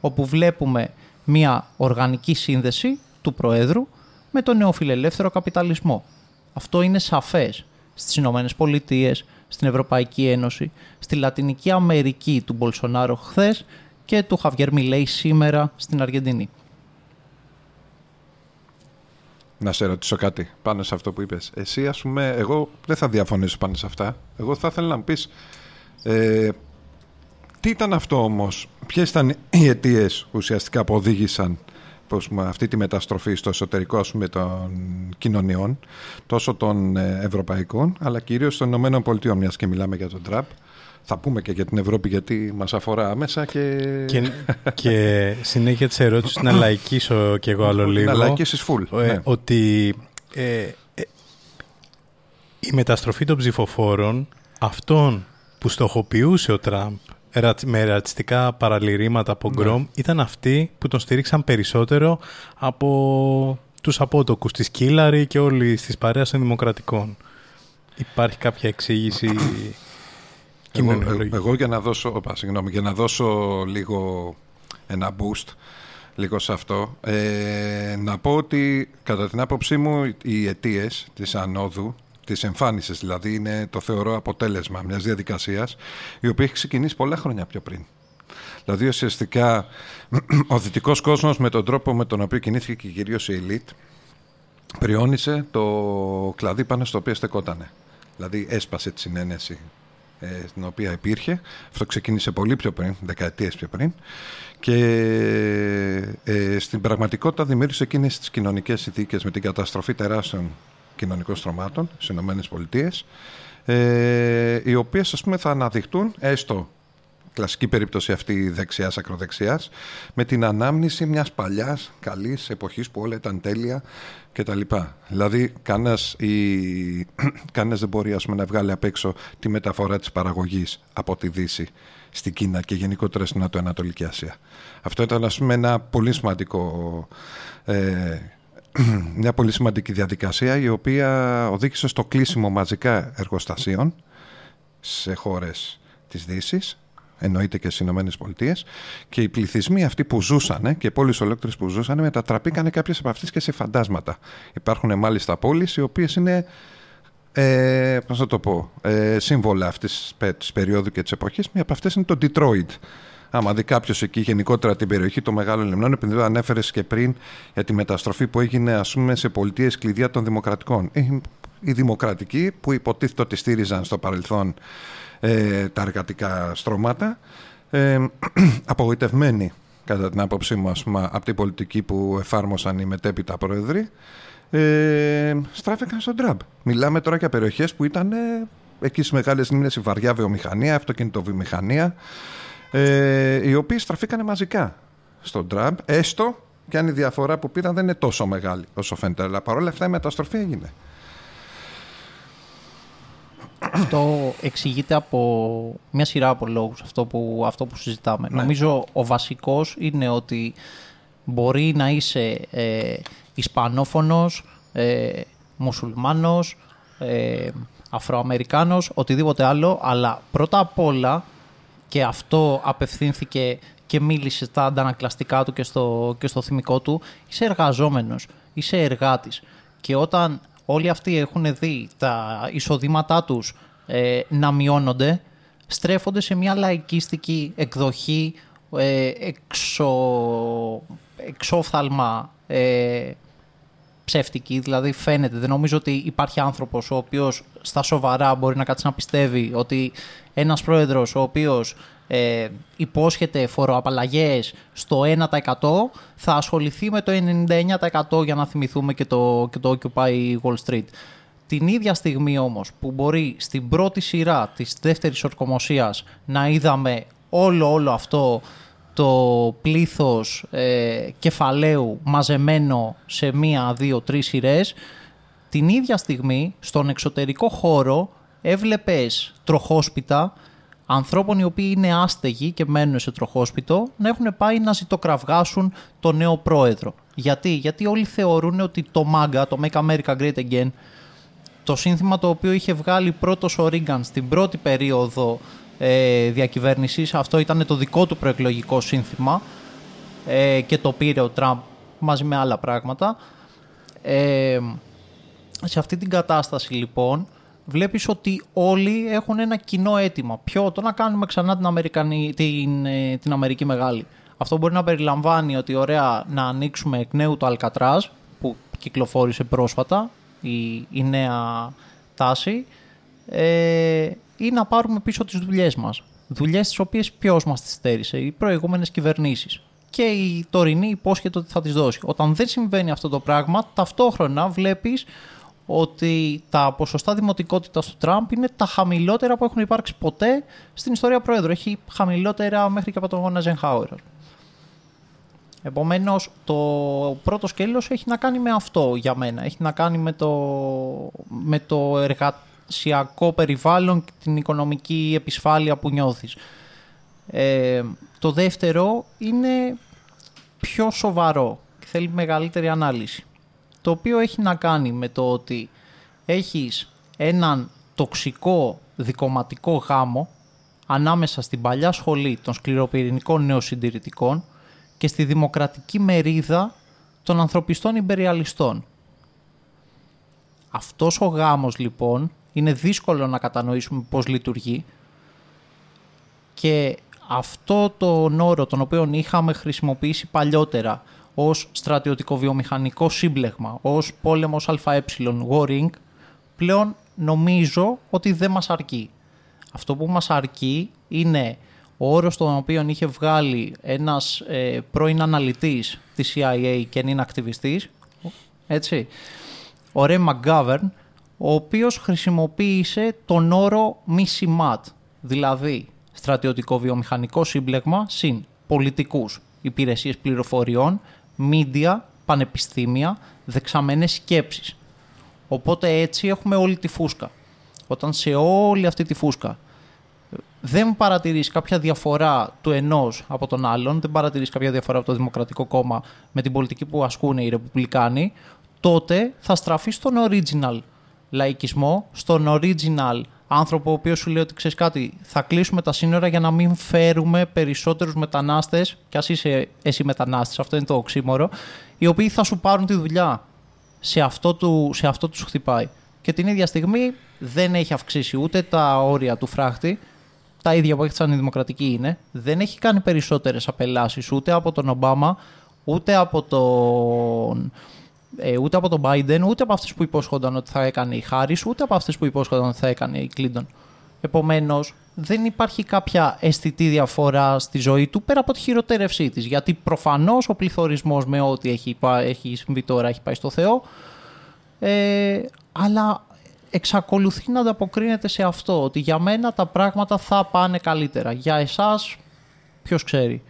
Όπου βλέπουμε μια οργανική σύνδεση του Προέδρου με τον νεοφιλελεύθερο καπιταλισμό. Αυτό είναι σαφές στις Ηνωμένες Πολιτείες, στην Ευρωπαϊκή Ένωση, στη Λατινική Αμερική του Μπολσονάρο χθες και του Χαβιέρ Μιλέη σήμερα στην Αργεντινή. Να σε ρωτήσω κάτι πάνω σε αυτό που είπες. Εσύ, ας πούμε, εγώ δεν θα διαφωνήσω πάνω σε αυτά. Εγώ θα ήθελα να μου πεις ε, τι ήταν αυτό όμως, ποιες ήταν οι αιτίες ουσιαστικά που οδήγησαν πώς πούμε, αυτή τη μεταστροφή στο εσωτερικό ας πούμε, των κοινωνιών, τόσο των ε, ευρωπαϊκών, αλλά κυρίως των Ηνωμένων Πολιτειών, μιας και μιλάμε για τον Τραμπ. Θα πούμε και για την Ευρώπη γιατί μας αφορά άμεσα και... Και, και συνέχεια της ερώτησης να λαϊκίσω κι εγώ άλλο λίγο. Να λαϊκίσεις full. Ε, ναι. Ότι ε, ε, η μεταστροφή των ψηφοφόρων αυτών που στοχοποιούσε ο Τραμπ ρατσ- με ρατσιστικά παραλυρήματα από γκρόμ ήταν αυτοί που τον στήριξαν περισσότερο από τους απότοκους της Κίλαρη και όλη της παρέας των δημοκρατικών. Υπάρχει κάποια εξήγηση Εγώ, κοινωνιολογική. εγώ για να δώσω, οπα, συγγνώμη, για να δώσω λίγο ένα boost λίγο σε αυτό, ε, να πω ότι κατά την άποψή μου οι αιτίες της ανόδου, της εμφάνισης δηλαδή, είναι το θεωρώ αποτέλεσμα μιας διαδικασίας η οποία έχει ξεκινήσει πολλά χρόνια πιο πριν. Δηλαδή ουσιαστικά ο δυτικός κόσμος με τον τρόπο με τον οποίο κινήθηκε και κυρίως η ελίτ πριόνισε το κλαδί πάνω στο οποίο στεκότανε. Δηλαδή έσπασε τη συνένεση ε, την οποία υπήρχε. Αυτό ξεκίνησε πολύ πιο πριν, δεκαετίες πιο πριν. Και ε, στην πραγματικότητα δημιούργησε εκείνες τις κοινωνικές συνθήκες με την καταστροφή τεράστιων κοινωνικών στρωμάτων στις ΗΠΑ ε, οι οποίες ας πούμε θα αναδειχτούν έστω κλασική περίπτωση αυτή δεξιάς ακροδεξιάς με την ανάμνηση μιας παλιάς καλής εποχής που όλα ήταν τέλεια και τα λοιπά. Δηλαδή κανένας, η... κανένας δεν μπορεί ας πούμε, να βγάλει απ' έξω τη μεταφορά της παραγωγής από τη Δύση στην Κίνα και γενικότερα στην Ανατολική Ασία. Αυτό ήταν ας πούμε ένα πολύ σημαντικό ε, μια πολύ σημαντική διαδικασία η οποία οδήγησε στο κλείσιμο μαζικά εργοστασίων σε χώρες της Δύσης εννοείται και στις Ηνωμένες Πολιτείες. Και οι πληθυσμοί αυτοί που ζούσαν και οι πόλεις ολόκληρες που ζούσαν μετατραπήκαν κάποιες από αυτές και σε φαντάσματα. Υπάρχουν μάλιστα πόλεις οι οποίες είναι. Ε, πώς θα το πω, ε, σύμβολα αυτής της περίοδου και της εποχής. Μία από αυτές είναι το Detroit. Άμα δει κάποιος εκεί γενικότερα την περιοχή των μεγάλων λιμνών, επειδή το ανέφερες και πριν για τη μεταστροφή που έγινε ας πούμε, σε πολιτείες κλειδιά των δημοκρατικών. Ε, οι δημοκρατικοί που υποτίθεται ότι στήριζαν στο παρελθόν ε, τα εργατικά στρώματα ε, απογοητευμένοι κατά την άποψή μου από την πολιτική που εφάρμοσαν οι μετέπειτα πρόεδροι ε, στράφηκαν στον Τραμπ. Μιλάμε τώρα για περιοχές που ήταν ε, εκεί στις μεγάλες λίμνες η βαριά βιομηχανία, αυτοκινητοβιομηχανία ε, οι οποίοι στραφήκανε μαζικά στον Τραμπ έστω και αν η διαφορά που πήραν δεν είναι τόσο μεγάλη όσο φαίνεται αλλά παρόλα αυτά η μεταστροφή έγινε. Αυτό εξηγείται από μια σειρά από λόγους, αυτό που, αυτό που συζητάμε. Ναι. Νομίζω ο βασικός είναι ότι μπορεί να είσαι ε, Ισπανόφωνος, ε, Μουσουλμάνος, ε, Αφροαμερικάνος, οτιδήποτε άλλο, αλλά πρώτα απ' όλα, και αυτό απευθύνθηκε και μίλησε στα αντανακλαστικά του και στο, και στο θυμικό του, είσαι εργαζόμενος, είσαι εργάτης. Και όταν όλοι αυτοί έχουν δει τα εισοδήματά τους ε, να μειώνονται, στρέφονται σε μια λαϊκίστικη εκδοχή ε, εξω, εξόφθαλμα ε, ψεύτικη, δηλαδή φαίνεται. Δεν νομίζω ότι υπάρχει άνθρωπος ο οποίος στα σοβαρά μπορεί να κάτσει να πιστεύει ότι ένας πρόεδρος ο οποίος ε, υπόσχεται φοροαπαλλαγές στο 1% θα ασχοληθεί με το 99% για να θυμηθούμε και το, και το Occupy Wall Street. Την ίδια στιγμή όμως που μπορεί στην πρώτη σειρά της δεύτερης ορκομοσίας να είδαμε όλο όλο αυτό το πλήθος ε, κεφαλαίου μαζεμένο σε μία, δύο, τρεις σειρές, την ίδια στιγμή στον εξωτερικό χώρο έβλεπες τροχόσπιτα ανθρώπων οι οποίοι είναι άστεγοι και μένουν σε τροχόσπιτο να έχουν πάει να ζητοκραυγάσουν το νέο πρόεδρο. Γιατί, Γιατί όλοι θεωρούν ότι το MAGA, το Make America Great Again, το σύνθημα το οποίο είχε βγάλει πρώτος ο Ρίγκαν στην πρώτη περίοδο ε, διακυβέρνησης, αυτό ήταν το δικό του προεκλογικό σύνθημα ε, και το πήρε ο Τραμπ μαζί με άλλα πράγματα. Ε, σε αυτή την κατάσταση λοιπόν βλέπεις ότι όλοι έχουν ένα κοινό αίτημα. Ποιο, το να κάνουμε ξανά την, Αμερικανή, την, ε, την Αμερική μεγάλη. Αυτό μπορεί να περιλαμβάνει ότι ωραία να ανοίξουμε εκ νέου το Αλκατράζ που κυκλοφόρησε πρόσφατα η, η νέα τάση ε, ή να πάρουμε πίσω τις δουλειές μας. Δουλειές τις οποίες ποιος μας τις στέρισε, οι προηγούμενες κυβερνήσεις. Και η τωρινή υπόσχεται ότι θα τις δώσει. Όταν δεν συμβαίνει αυτό το πράγμα, ταυτόχρονα βλέπεις ότι τα ποσοστά δημοτικότητας του Τραμπ είναι τα χαμηλότερα που έχουν υπάρξει ποτέ στην ιστορία Πρόεδρου. Έχει χαμηλότερα μέχρι και από τον Ζενχάουερ. Επομένως, το πρώτο σκέλος έχει να κάνει με αυτό για μένα. Έχει να κάνει με το, με το εργασιακό περιβάλλον και την οικονομική επισφάλεια που νιώθεις. Ε, το δεύτερο είναι πιο σοβαρό και θέλει μεγαλύτερη ανάλυση το οποίο έχει να κάνει με το ότι έχεις έναν τοξικό δικοματικό γάμο ανάμεσα στην παλιά σχολή των σκληροπυρηνικών νεοσυντηρητικών και στη δημοκρατική μερίδα των ανθρωπιστών υπεριαλιστών. Αυτός ο γάμος λοιπόν είναι δύσκολο να κατανοήσουμε πώς λειτουργεί και αυτό το όρο τον οποίο είχαμε χρησιμοποιήσει παλιότερα ως στρατιωτικό-βιομηχανικό σύμπλεγμα, ως πόλεμος ΑΕ, warring, πλέον νομίζω ότι δεν μας αρκεί. Αυτό που μας αρκεί είναι ο όρος τον οποίο είχε βγάλει ένας ε, πρώην αναλυτής της CIA και είναι ακτιβιστής, έτσι, ο Ray McGovern, ο οποίος χρησιμοποίησε τον όρο MISIMAT, δηλαδή στρατιωτικό βιομηχανικό σύμπλεγμα συν πολιτικούς, υπηρεσίες πληροφοριών, μίντια, πανεπιστήμια, δεξαμένες σκέψεις. Οπότε έτσι έχουμε όλη τη φούσκα. Όταν σε όλη αυτή τη φούσκα δεν παρατηρείς κάποια διαφορά του ενός από τον άλλον, δεν παρατηρείς κάποια διαφορά από το Δημοκρατικό Κόμμα με την πολιτική που ασκούν οι Ρεπουμπλικάνοι, τότε θα στραφείς στον original λαϊκισμό, στον original άνθρωπο ο οποίος σου λέει ότι ξέρεις κάτι, θα κλείσουμε τα σύνορα για να μην φέρουμε περισσότερους μετανάστες, κι ας είσαι εσύ μετανάστης, αυτό είναι το οξύμορο, οι οποίοι θα σου πάρουν τη δουλειά. Σε αυτό, του, σε αυτό τους χτυπάει. Και την ίδια στιγμή δεν έχει αυξήσει ούτε τα όρια του φράχτη, τα ίδια που έχει οι δημοκρατικοί είναι, δεν έχει κάνει περισσότερες απελάσεις ούτε από τον Ομπάμα, ούτε από τον ε, ούτε από τον Biden, ούτε από αυτέ που υπόσχονταν ότι θα έκανε η Χάρη, ούτε από αυτέ που υπόσχονταν ότι θα έκανε η Κλίντον. Επομένως, δεν υπάρχει κάποια αισθητή διαφορά στη ζωή του πέρα από τη χειροτέρευσή της. Γιατί προφανώς ο πληθωρισμός με ό,τι έχει, έχει συμβεί τώρα έχει πάει στο Θεό. Ε, αλλά εξακολουθεί να ανταποκρίνεται σε αυτό, ότι για μένα τα πράγματα θα πάνε καλύτερα. Για εσάς, ποιος ξέρει.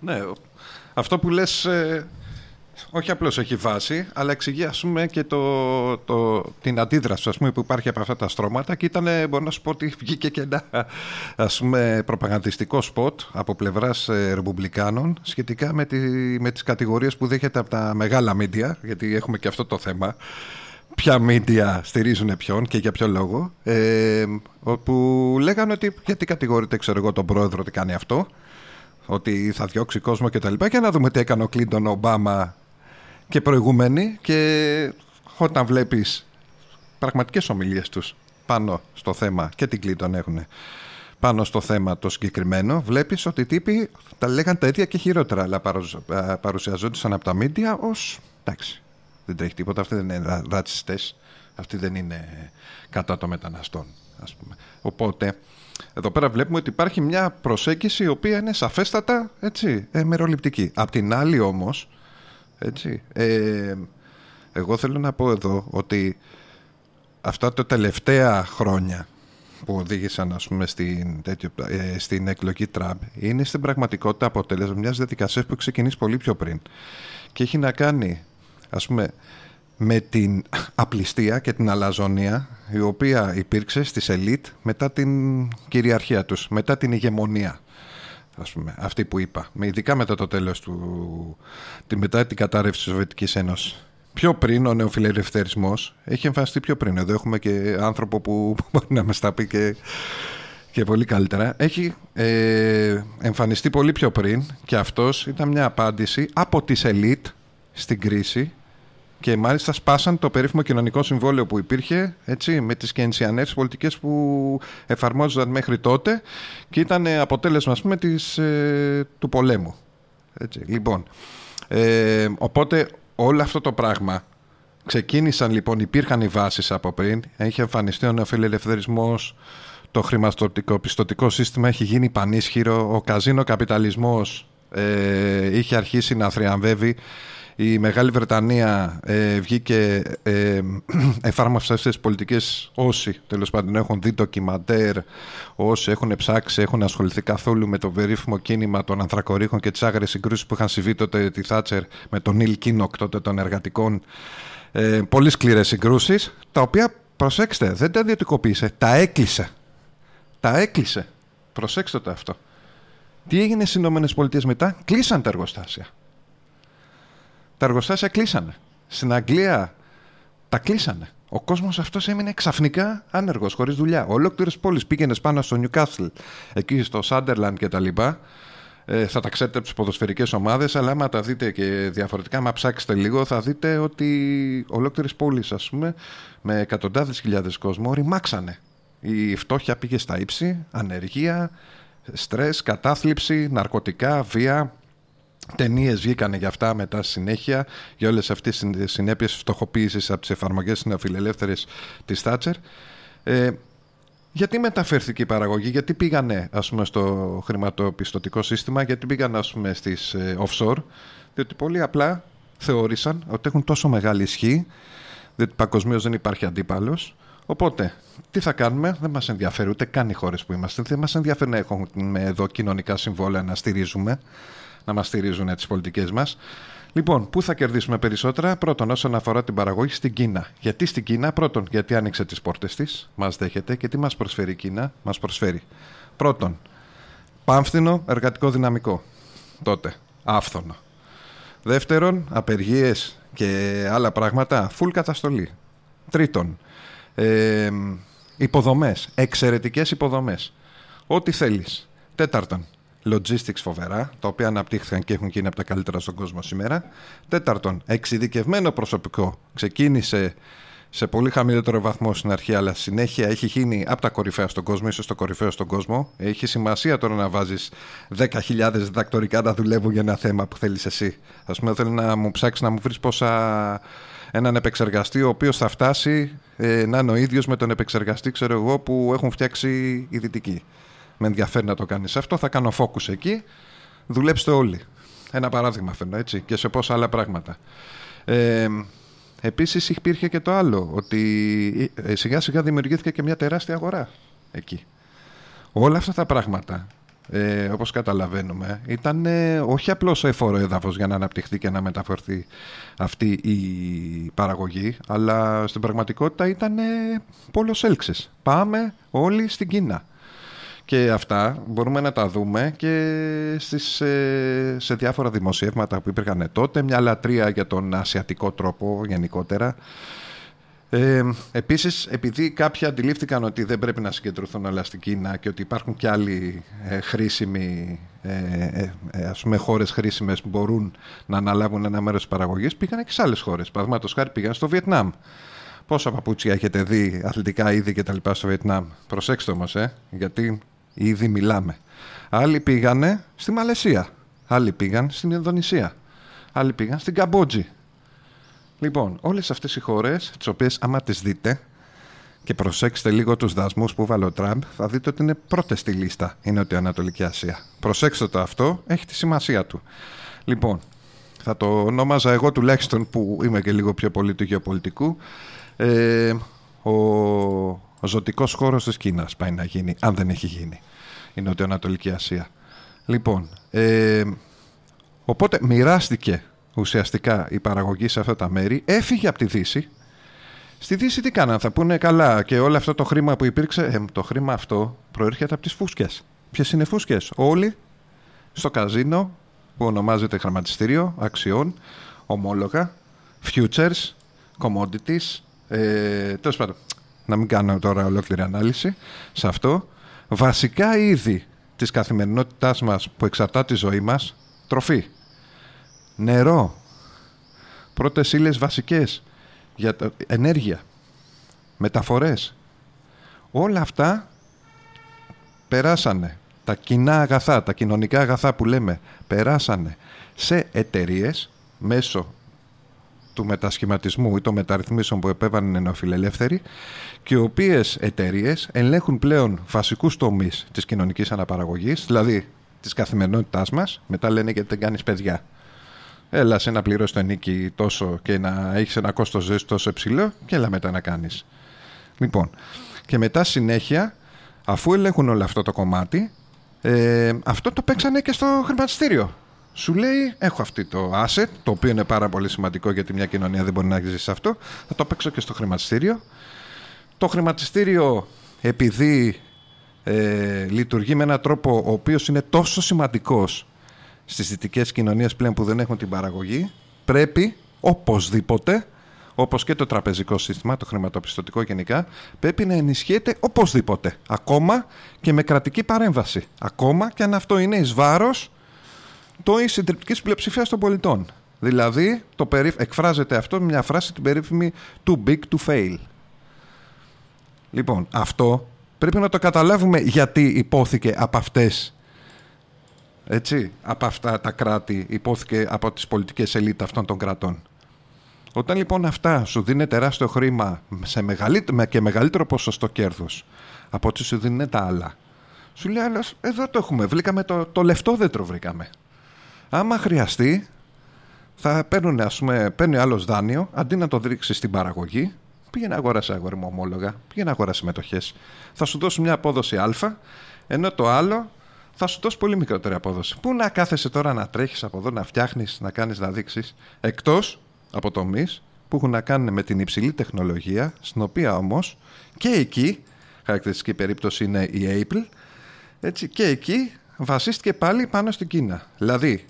Ναι, αυτό που λες ε, όχι απλώς έχει βάση, αλλά εξηγεί ας πούμε και το, το, την αντίδραση ας πούμε, που υπάρχει από αυτά τα στρώματα και ήταν, μπορώ να σου πω ότι βγήκε και ένα ας πούμε, προπαγανδιστικό σποτ από πλευράς ε, ρεπουμπλικάνων σχετικά με, τη, με τις κατηγορίες που δέχεται από τα μεγάλα μίντια, γιατί έχουμε και αυτό το θέμα ποια μίντια στηρίζουν ποιον και για ποιο λόγο ε, όπου λέγανε ότι γιατί κατηγορείται ξέρω εγώ τον πρόεδρο ότι κάνει αυτό ότι θα διώξει κόσμο και τα λοιπά και να δούμε τι έκανε ο Κλίντον Ομπάμα και προηγούμενοι και όταν βλέπεις πραγματικές ομιλίες τους πάνω στο θέμα και την Κλίντον έχουν πάνω στο θέμα το συγκεκριμένο βλέπεις ότι οι τύποι τα λέγαν τα ίδια και χειρότερα αλλά παρουσιαζόντουσαν από τα μίντια ως εντάξει δεν τρέχει τίποτα αυτοί δεν είναι ρατσιστές αυτοί δεν είναι κατά των μεταναστών ας πούμε. οπότε εδώ πέρα βλέπουμε ότι υπάρχει μια προσέγγιση η οποία είναι σαφέστατα έτσι, ε, μεροληπτική. Απ' την άλλη όμως έτσι. Ε, εγώ θέλω να πω εδώ ότι αυτά τα τελευταία χρόνια που οδήγησαν ας πούμε, στην, τέτοιο, ε, στην εκλογή Τραμπ είναι στην πραγματικότητα αποτέλεσμα μιας διαδικασίας που ξεκινήσει πολύ πιο πριν και έχει να κάνει ας πούμε με την απληστία και την αλαζονία η οποία υπήρξε στις ελίτ μετά την κυριαρχία τους, μετά την ηγεμονία ας πούμε, αυτή που είπα, με ειδικά μετά το τέλος του, τη, μετά την κατάρρευση της Σοβιετικής Ένωσης. Πιο πριν ο νεοφιλελευθερισμός έχει εμφανιστεί πιο πριν. Εδώ έχουμε και άνθρωπο που μπορεί να μας τα πει και, και πολύ καλύτερα. Έχει ε, εμφανιστεί πολύ πιο πριν και αυτός ήταν μια απάντηση από τις ελίτ στην κρίση και μάλιστα σπάσαν το περίφημο κοινωνικό συμβόλαιο που υπήρχε έτσι, με τις κενσιανές πολιτικές που εφαρμόζονταν μέχρι τότε και ήταν αποτέλεσμα ας πούμε, της, ε, του πολέμου. Έτσι. Λοιπόν, ε, οπότε όλο αυτό το πράγμα ξεκίνησαν λοιπόν, υπήρχαν οι βάσεις από πριν, έχει εμφανιστεί ο νεοφιλελευθερισμός, το χρηματοπιστωτικό σύστημα έχει γίνει πανίσχυρο, ο καζίνο καπιταλισμός ε, είχε αρχίσει να θριαμβεύει η Μεγάλη Βρετανία ε, βγήκε, ε, εφάρμοσε αυτές τις πολιτικές όσοι τέλος πάντων έχουν δει ντοκιμαντέρ, όσοι έχουν ψάξει, έχουν ασχοληθεί καθόλου με το περίφημο κίνημα των ανθρακορίχων και τις άγρες συγκρούσεις που είχαν συμβεί τότε τη Θάτσερ με τον Νίλ Κίνοκ τότε των εργατικών. Ε, πολύ σκληρές συγκρούσεις, τα οποία προσέξτε, δεν τα ιδιωτικοποίησε, τα έκλεισε. Τα έκλεισε. Προσέξτε το αυτό. Τι έγινε στις ΗΠΑ μετά, κλείσαν τα εργοστάσια τα εργοστάσια κλείσανε. Στην Αγγλία τα κλείσανε. Ο κόσμος αυτός έμεινε ξαφνικά άνεργος, χωρίς δουλειά. Ολόκληρες πόλεις πήγαινες πάνω στο Νιουκάθλ, εκεί στο Σάντερλαντ κτλ. Ε, θα τα ξέρετε από τις ποδοσφαιρικές ομάδες, αλλά άμα τα δείτε και διαφορετικά, άμα ψάξετε λίγο, θα δείτε ότι ολόκληρες πόλεις, ας πούμε, με εκατοντάδες χιλιάδες κόσμο, ρημάξανε. Η φτώχεια πήγε στα ύψη, ανεργία, στρες, κατάθλιψη, ναρκωτικά, βία. Ταινίες βγήκαν για αυτά μετά συνέχεια, για όλες αυτές τις συνέπειες φτωχοποίησης από τις εφαρμογές νεοφιλελεύθερες της Θάτσερ. Ε, γιατί μεταφέρθηκε η παραγωγή, γιατί πήγανε ας πούμε, στο χρηματοπιστωτικό σύστημα, γιατί πήγανε ας πούμε, στις ε, offshore, διότι πολύ απλά θεώρησαν ότι έχουν τόσο μεγάλη ισχύ, διότι παγκοσμίως δεν υπάρχει αντίπαλος, Οπότε, τι θα κάνουμε, δεν μας ενδιαφέρει ούτε καν οι χώρες που είμαστε. Δεν μας ενδιαφέρει να έχουμε εδώ κοινωνικά συμβόλαια να στηρίζουμε, να μας στηρίζουν τι πολιτικές μας. Λοιπόν, πού θα κερδίσουμε περισσότερα, πρώτον όσον αφορά την παραγωγή στην Κίνα. Γιατί στην Κίνα, πρώτον, γιατί άνοιξε τις πόρτες της, μας δέχεται και τι μας προσφέρει η Κίνα, μας προσφέρει. Πρώτον, πάμφθινο εργατικό δυναμικό. Τότε, άφθονο. Δεύτερον, απεργίες και άλλα πράγματα, full καταστολή. Τρίτον, ε, υποδομές, εξαιρετικές υποδομές. Ό,τι θέλεις. Τέταρτον, logistics φοβερά, τα οποία αναπτύχθηκαν και έχουν γίνει από τα καλύτερα στον κόσμο σήμερα. Τέταρτον, εξειδικευμένο προσωπικό. Ξεκίνησε σε πολύ χαμηλότερο βαθμό στην αρχή, αλλά συνέχεια έχει γίνει από τα κορυφαία στον κόσμο, ίσως το κορυφαίο στον κόσμο. Έχει σημασία τώρα να βάζεις 10.000 διδακτορικά να δουλεύουν για ένα θέμα που θέλεις εσύ. Α πούμε, θέλω να μου ψάξεις να μου βρεις πόσα έναν επεξεργαστή ο οποίος θα φτάσει ε, να είναι ο ίδιος με τον επεξεργαστή ξέρω εγώ, που έχουν φτιάξει οι δυτικοί. Με ενδιαφέρει να το κάνεις αυτό, θα κάνω focus εκεί, δουλέψτε όλοι. Ένα παράδειγμα φέρνω έτσι και σε πόσα άλλα πράγματα. Ε, επίσης υπήρχε και το άλλο, ότι ε, σιγά σιγά δημιουργήθηκε και μια τεράστια αγορά εκεί. Όλα αυτά τα πράγματα ε, όπως καταλαβαίνουμε, ήταν ε, όχι απλώς έφορο έδαφος για να αναπτυχθεί και να μεταφορθεί αυτή η παραγωγή, αλλά στην πραγματικότητα ήταν ε, πόλος έλξης. Πάμε όλοι στην Κίνα. Και αυτά μπορούμε να τα δούμε και στις, ε, σε διάφορα δημοσιεύματα που υπήρχαν τότε, μια λατρεία για τον ασιατικό τρόπο γενικότερα, ε, επίσης, επειδή κάποιοι αντιλήφθηκαν ότι δεν πρέπει να συγκεντρωθούν όλα στην Κίνα και ότι υπάρχουν και άλλοι ε, χρήσιμοι, ε, ε, ε, ας πούμε χώρες χρήσιμες που μπορούν να αναλάβουν ένα μέρος της παραγωγής, πήγαν και σε άλλες χώρες. Παραδείγματος χάρη πήγαν στο Βιετνάμ. Πόσα παπούτσια έχετε δει αθλητικά είδη και τα λοιπά στο Βιετνάμ; Προσέξτε όμως, ε, γιατί ήδη μιλάμε. Άλλοι πήγανε στη Μαλαισία. Άλλοι πήγαν στην Ινδονησία. Άλλοι πήγαν στην Καμπότζη. Λοιπόν, όλες αυτές οι χώρες, τις οποίες άμα τις δείτε και προσέξτε λίγο τους δασμούς που βάλε ο Τραμπ, θα δείτε ότι είναι πρώτες στη λίστα η Νοτιοανατολική Ασία. Προσέξτε το αυτό, έχει τη σημασία του. Λοιπόν, θα το ονόμαζα εγώ τουλάχιστον που είμαι και λίγο πιο πολύ του γεωπολιτικού. Ε, ο, ο ζωτικός χώρος της Κίνας πάει να γίνει, αν δεν έχει γίνει η Νοτιοανατολική Ασία. Λοιπόν, ε, οπότε μοιράστηκε ουσιαστικά η παραγωγή σε αυτά τα μέρη, έφυγε από τη Δύση. Στη Δύση τι κάναν, θα πούνε καλά και όλο αυτό το χρήμα που υπήρξε, ε, το χρήμα αυτό προέρχεται από τις φούσκες. Ποιες είναι φούσκες, όλοι στο καζίνο που ονομάζεται χρηματιστήριο, αξιών, ομόλογα, futures, commodities, ε, τέλος πάντων, να μην κάνω τώρα ολόκληρη ανάλυση σε αυτό, βασικά είδη της καθημερινότητάς μας που εξαρτά τη ζωή μας, τροφή, νερό, πρώτες ύλες βασικές, για το, ενέργεια, μεταφορές. Όλα αυτά περάσανε. Τα κοινά αγαθά, τα κοινωνικά αγαθά που λέμε, περάσανε σε εταιρείες μέσω του μετασχηματισμού ή των μεταρρυθμίσεων που επέβανε οι νεοφιλελεύθεροι και οι οποίες εταιρείες ελέγχουν πλέον βασικούς τομείς της κοινωνικής αναπαραγωγής, δηλαδή της καθημερινότητάς μας, μετά λένε γιατί δεν κάνεις παιδιά; Έλα σε να πληρώσεις το ενίκη τόσο και να έχεις ένα κόστος ζωής τόσο υψηλό και έλα μετά να κάνεις. Λοιπόν, και μετά συνέχεια, αφού ελέγχουν όλο αυτό το κομμάτι, ε, αυτό το παίξανε και στο χρηματιστήριο. Σου λέει, έχω αυτό το asset, το οποίο είναι πάρα πολύ σημαντικό γιατί μια κοινωνία δεν μπορεί να σε αυτό. Θα το παίξω και στο χρηματιστήριο. Το χρηματιστήριο, επειδή ε, λειτουργεί με έναν τρόπο ο οποίος είναι τόσο σημαντικός Στις δυτικές κοινωνίες πλέον που δεν έχουν την παραγωγή, πρέπει οπωσδήποτε, όπως και το τραπεζικό σύστημα, το χρηματοπιστωτικό γενικά, πρέπει να ενισχύεται οπωσδήποτε. Ακόμα και με κρατική παρέμβαση. Ακόμα και αν αυτό είναι εις βάρος το συντριπτικής πλειοψηφίας των πολιτών. Δηλαδή, το περί... εκφράζεται αυτό με μια φράση την περίφημη too big to fail. Λοιπόν, αυτό πρέπει να το καταλάβουμε γιατί υπόθηκε από αυτές έτσι, από αυτά τα κράτη υπόθηκε από τις πολιτικές ελίτ αυτών των κρατών. Όταν λοιπόν αυτά σου δίνει τεράστιο χρήμα σε μεγαλύτερο, και μεγαλύτερο ποσοστό κέρδους από ό,τι σου δίνουν τα άλλα. Σου λέει άλλος, εδώ το έχουμε. Βρήκαμε το, το λεφτό δεν το βρήκαμε. Άμα χρειαστεί, θα παίρνουν, ας πούμε, παίρνει άλλος δάνειο, αντί να το ρίξει στην παραγωγή, πήγαινε αγοράσει αγόρι μου ομόλογα, πήγαινε αγοράσει μετοχέ. Θα σου δώσουν μια απόδοση Α, ενώ το άλλο θα σου δώσει πολύ μικρότερη απόδοση. Πού να κάθεσαι τώρα να τρέχεις από εδώ, να φτιάχνεις, να κάνεις να δείξεις, εκτός από τομεί που έχουν να κάνουν με την υψηλή τεχνολογία, στην οποία όμως και εκεί, χαρακτηριστική περίπτωση είναι η Apple, έτσι, και εκεί βασίστηκε πάλι πάνω στην Κίνα. Δηλαδή,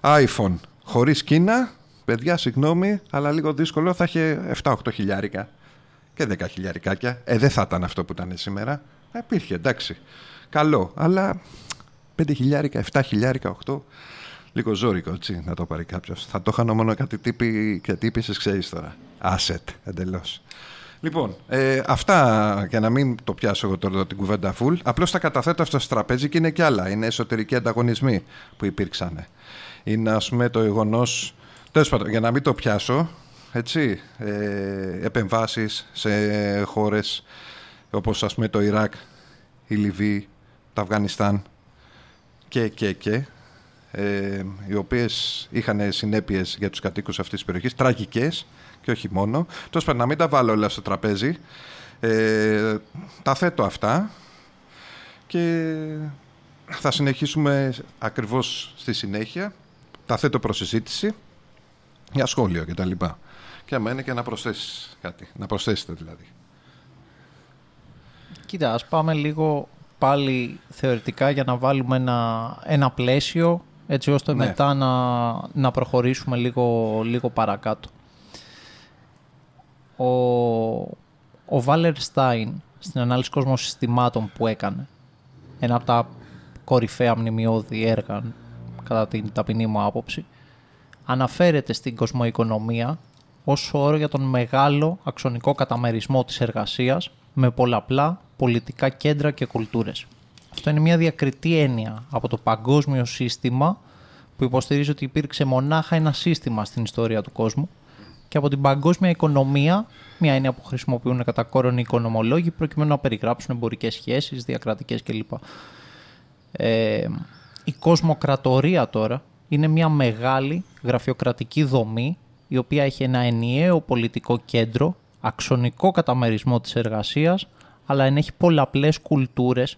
iPhone χωρίς Κίνα, παιδιά συγγνώμη, αλλά λίγο δύσκολο, θα είχε 7-8 χιλιάρικα και 10 χιλιάρικάκια. Ε, δεν θα ήταν αυτό που ήταν σήμερα. Ε, υπήρχε, εντάξει. Καλό, αλλά 5 χιλιάρικα, 7 χιλιάρικα, 8. Λίγο ζώρικο, έτσι, να το πάρει κάποιος. Θα το είχαν μόνο κάτι τύπη και τύπησες, ξέρεις τώρα. Asset, εντελώς. Λοιπόν, ε, αυτά για να μην το πιάσω εγώ τώρα την κουβέντα full. Απλώς τα καταθέτω αυτό στο τραπέζι και είναι και άλλα. Είναι εσωτερικοί ανταγωνισμοί που υπήρξαν. Είναι ας πούμε το γεγονός. Τέλος πάντων, για να μην το πιάσω, έτσι, ε, επεμβάσεις σε χώρες όπως ας πούμε το Ιράκ, η Λιβύη, το Αφγανιστάν και και και ε, οι οποίες είχαν συνέπειες για τους κατοίκους αυτής της περιοχής, τραγικές και όχι μόνο. Τόσο πάντων, να μην τα βάλω όλα στο τραπέζι. Ε, τα θέτω αυτά και θα συνεχίσουμε ακριβώς στη συνέχεια. Τα θέτω προς συζήτηση για σχόλιο και τα λοιπά. Και αμένα και να προσθέσεις κάτι. Να προσθέσετε δηλαδή. Κοίτα, ας πάμε λίγο πάλι θεωρητικά για να βάλουμε ένα, ένα πλαίσιο έτσι ώστε Ναι. μετά να, να προχωρήσουμε λίγο, λίγο παρακάτω. Ο, ο Βάλερ Στάιν στην ανάλυση κόσμων συστημάτων που έκανε ένα από τα κορυφαία μνημειώδη έργα κατά την ταπεινή μου άποψη αναφέρεται στην κοσμοοικονομία ως όρο για τον μεγάλο αξονικό καταμερισμό της εργασίας με πολλαπλά πολιτικά κέντρα και κουλτούρες. Αυτό είναι μια διακριτή έννοια από το παγκόσμιο σύστημα που υποστηρίζει ότι υπήρξε μονάχα ένα σύστημα στην ιστορία του κόσμου και από την παγκόσμια οικονομία, μια έννοια που χρησιμοποιούν κατά κόρον οι οικονομολόγοι προκειμένου να περιγράψουν εμπορικές σχέσεις, διακρατικές κλπ. Ε, η κοσμοκρατορία τώρα είναι μια μεγάλη γραφειοκρατική δομή η οποία έχει ένα ενιαίο πολιτικό κέντρο, αξονικό καταμερισμό της εργασίας, αλλά ενέχει πολλαπλές κουλτούρες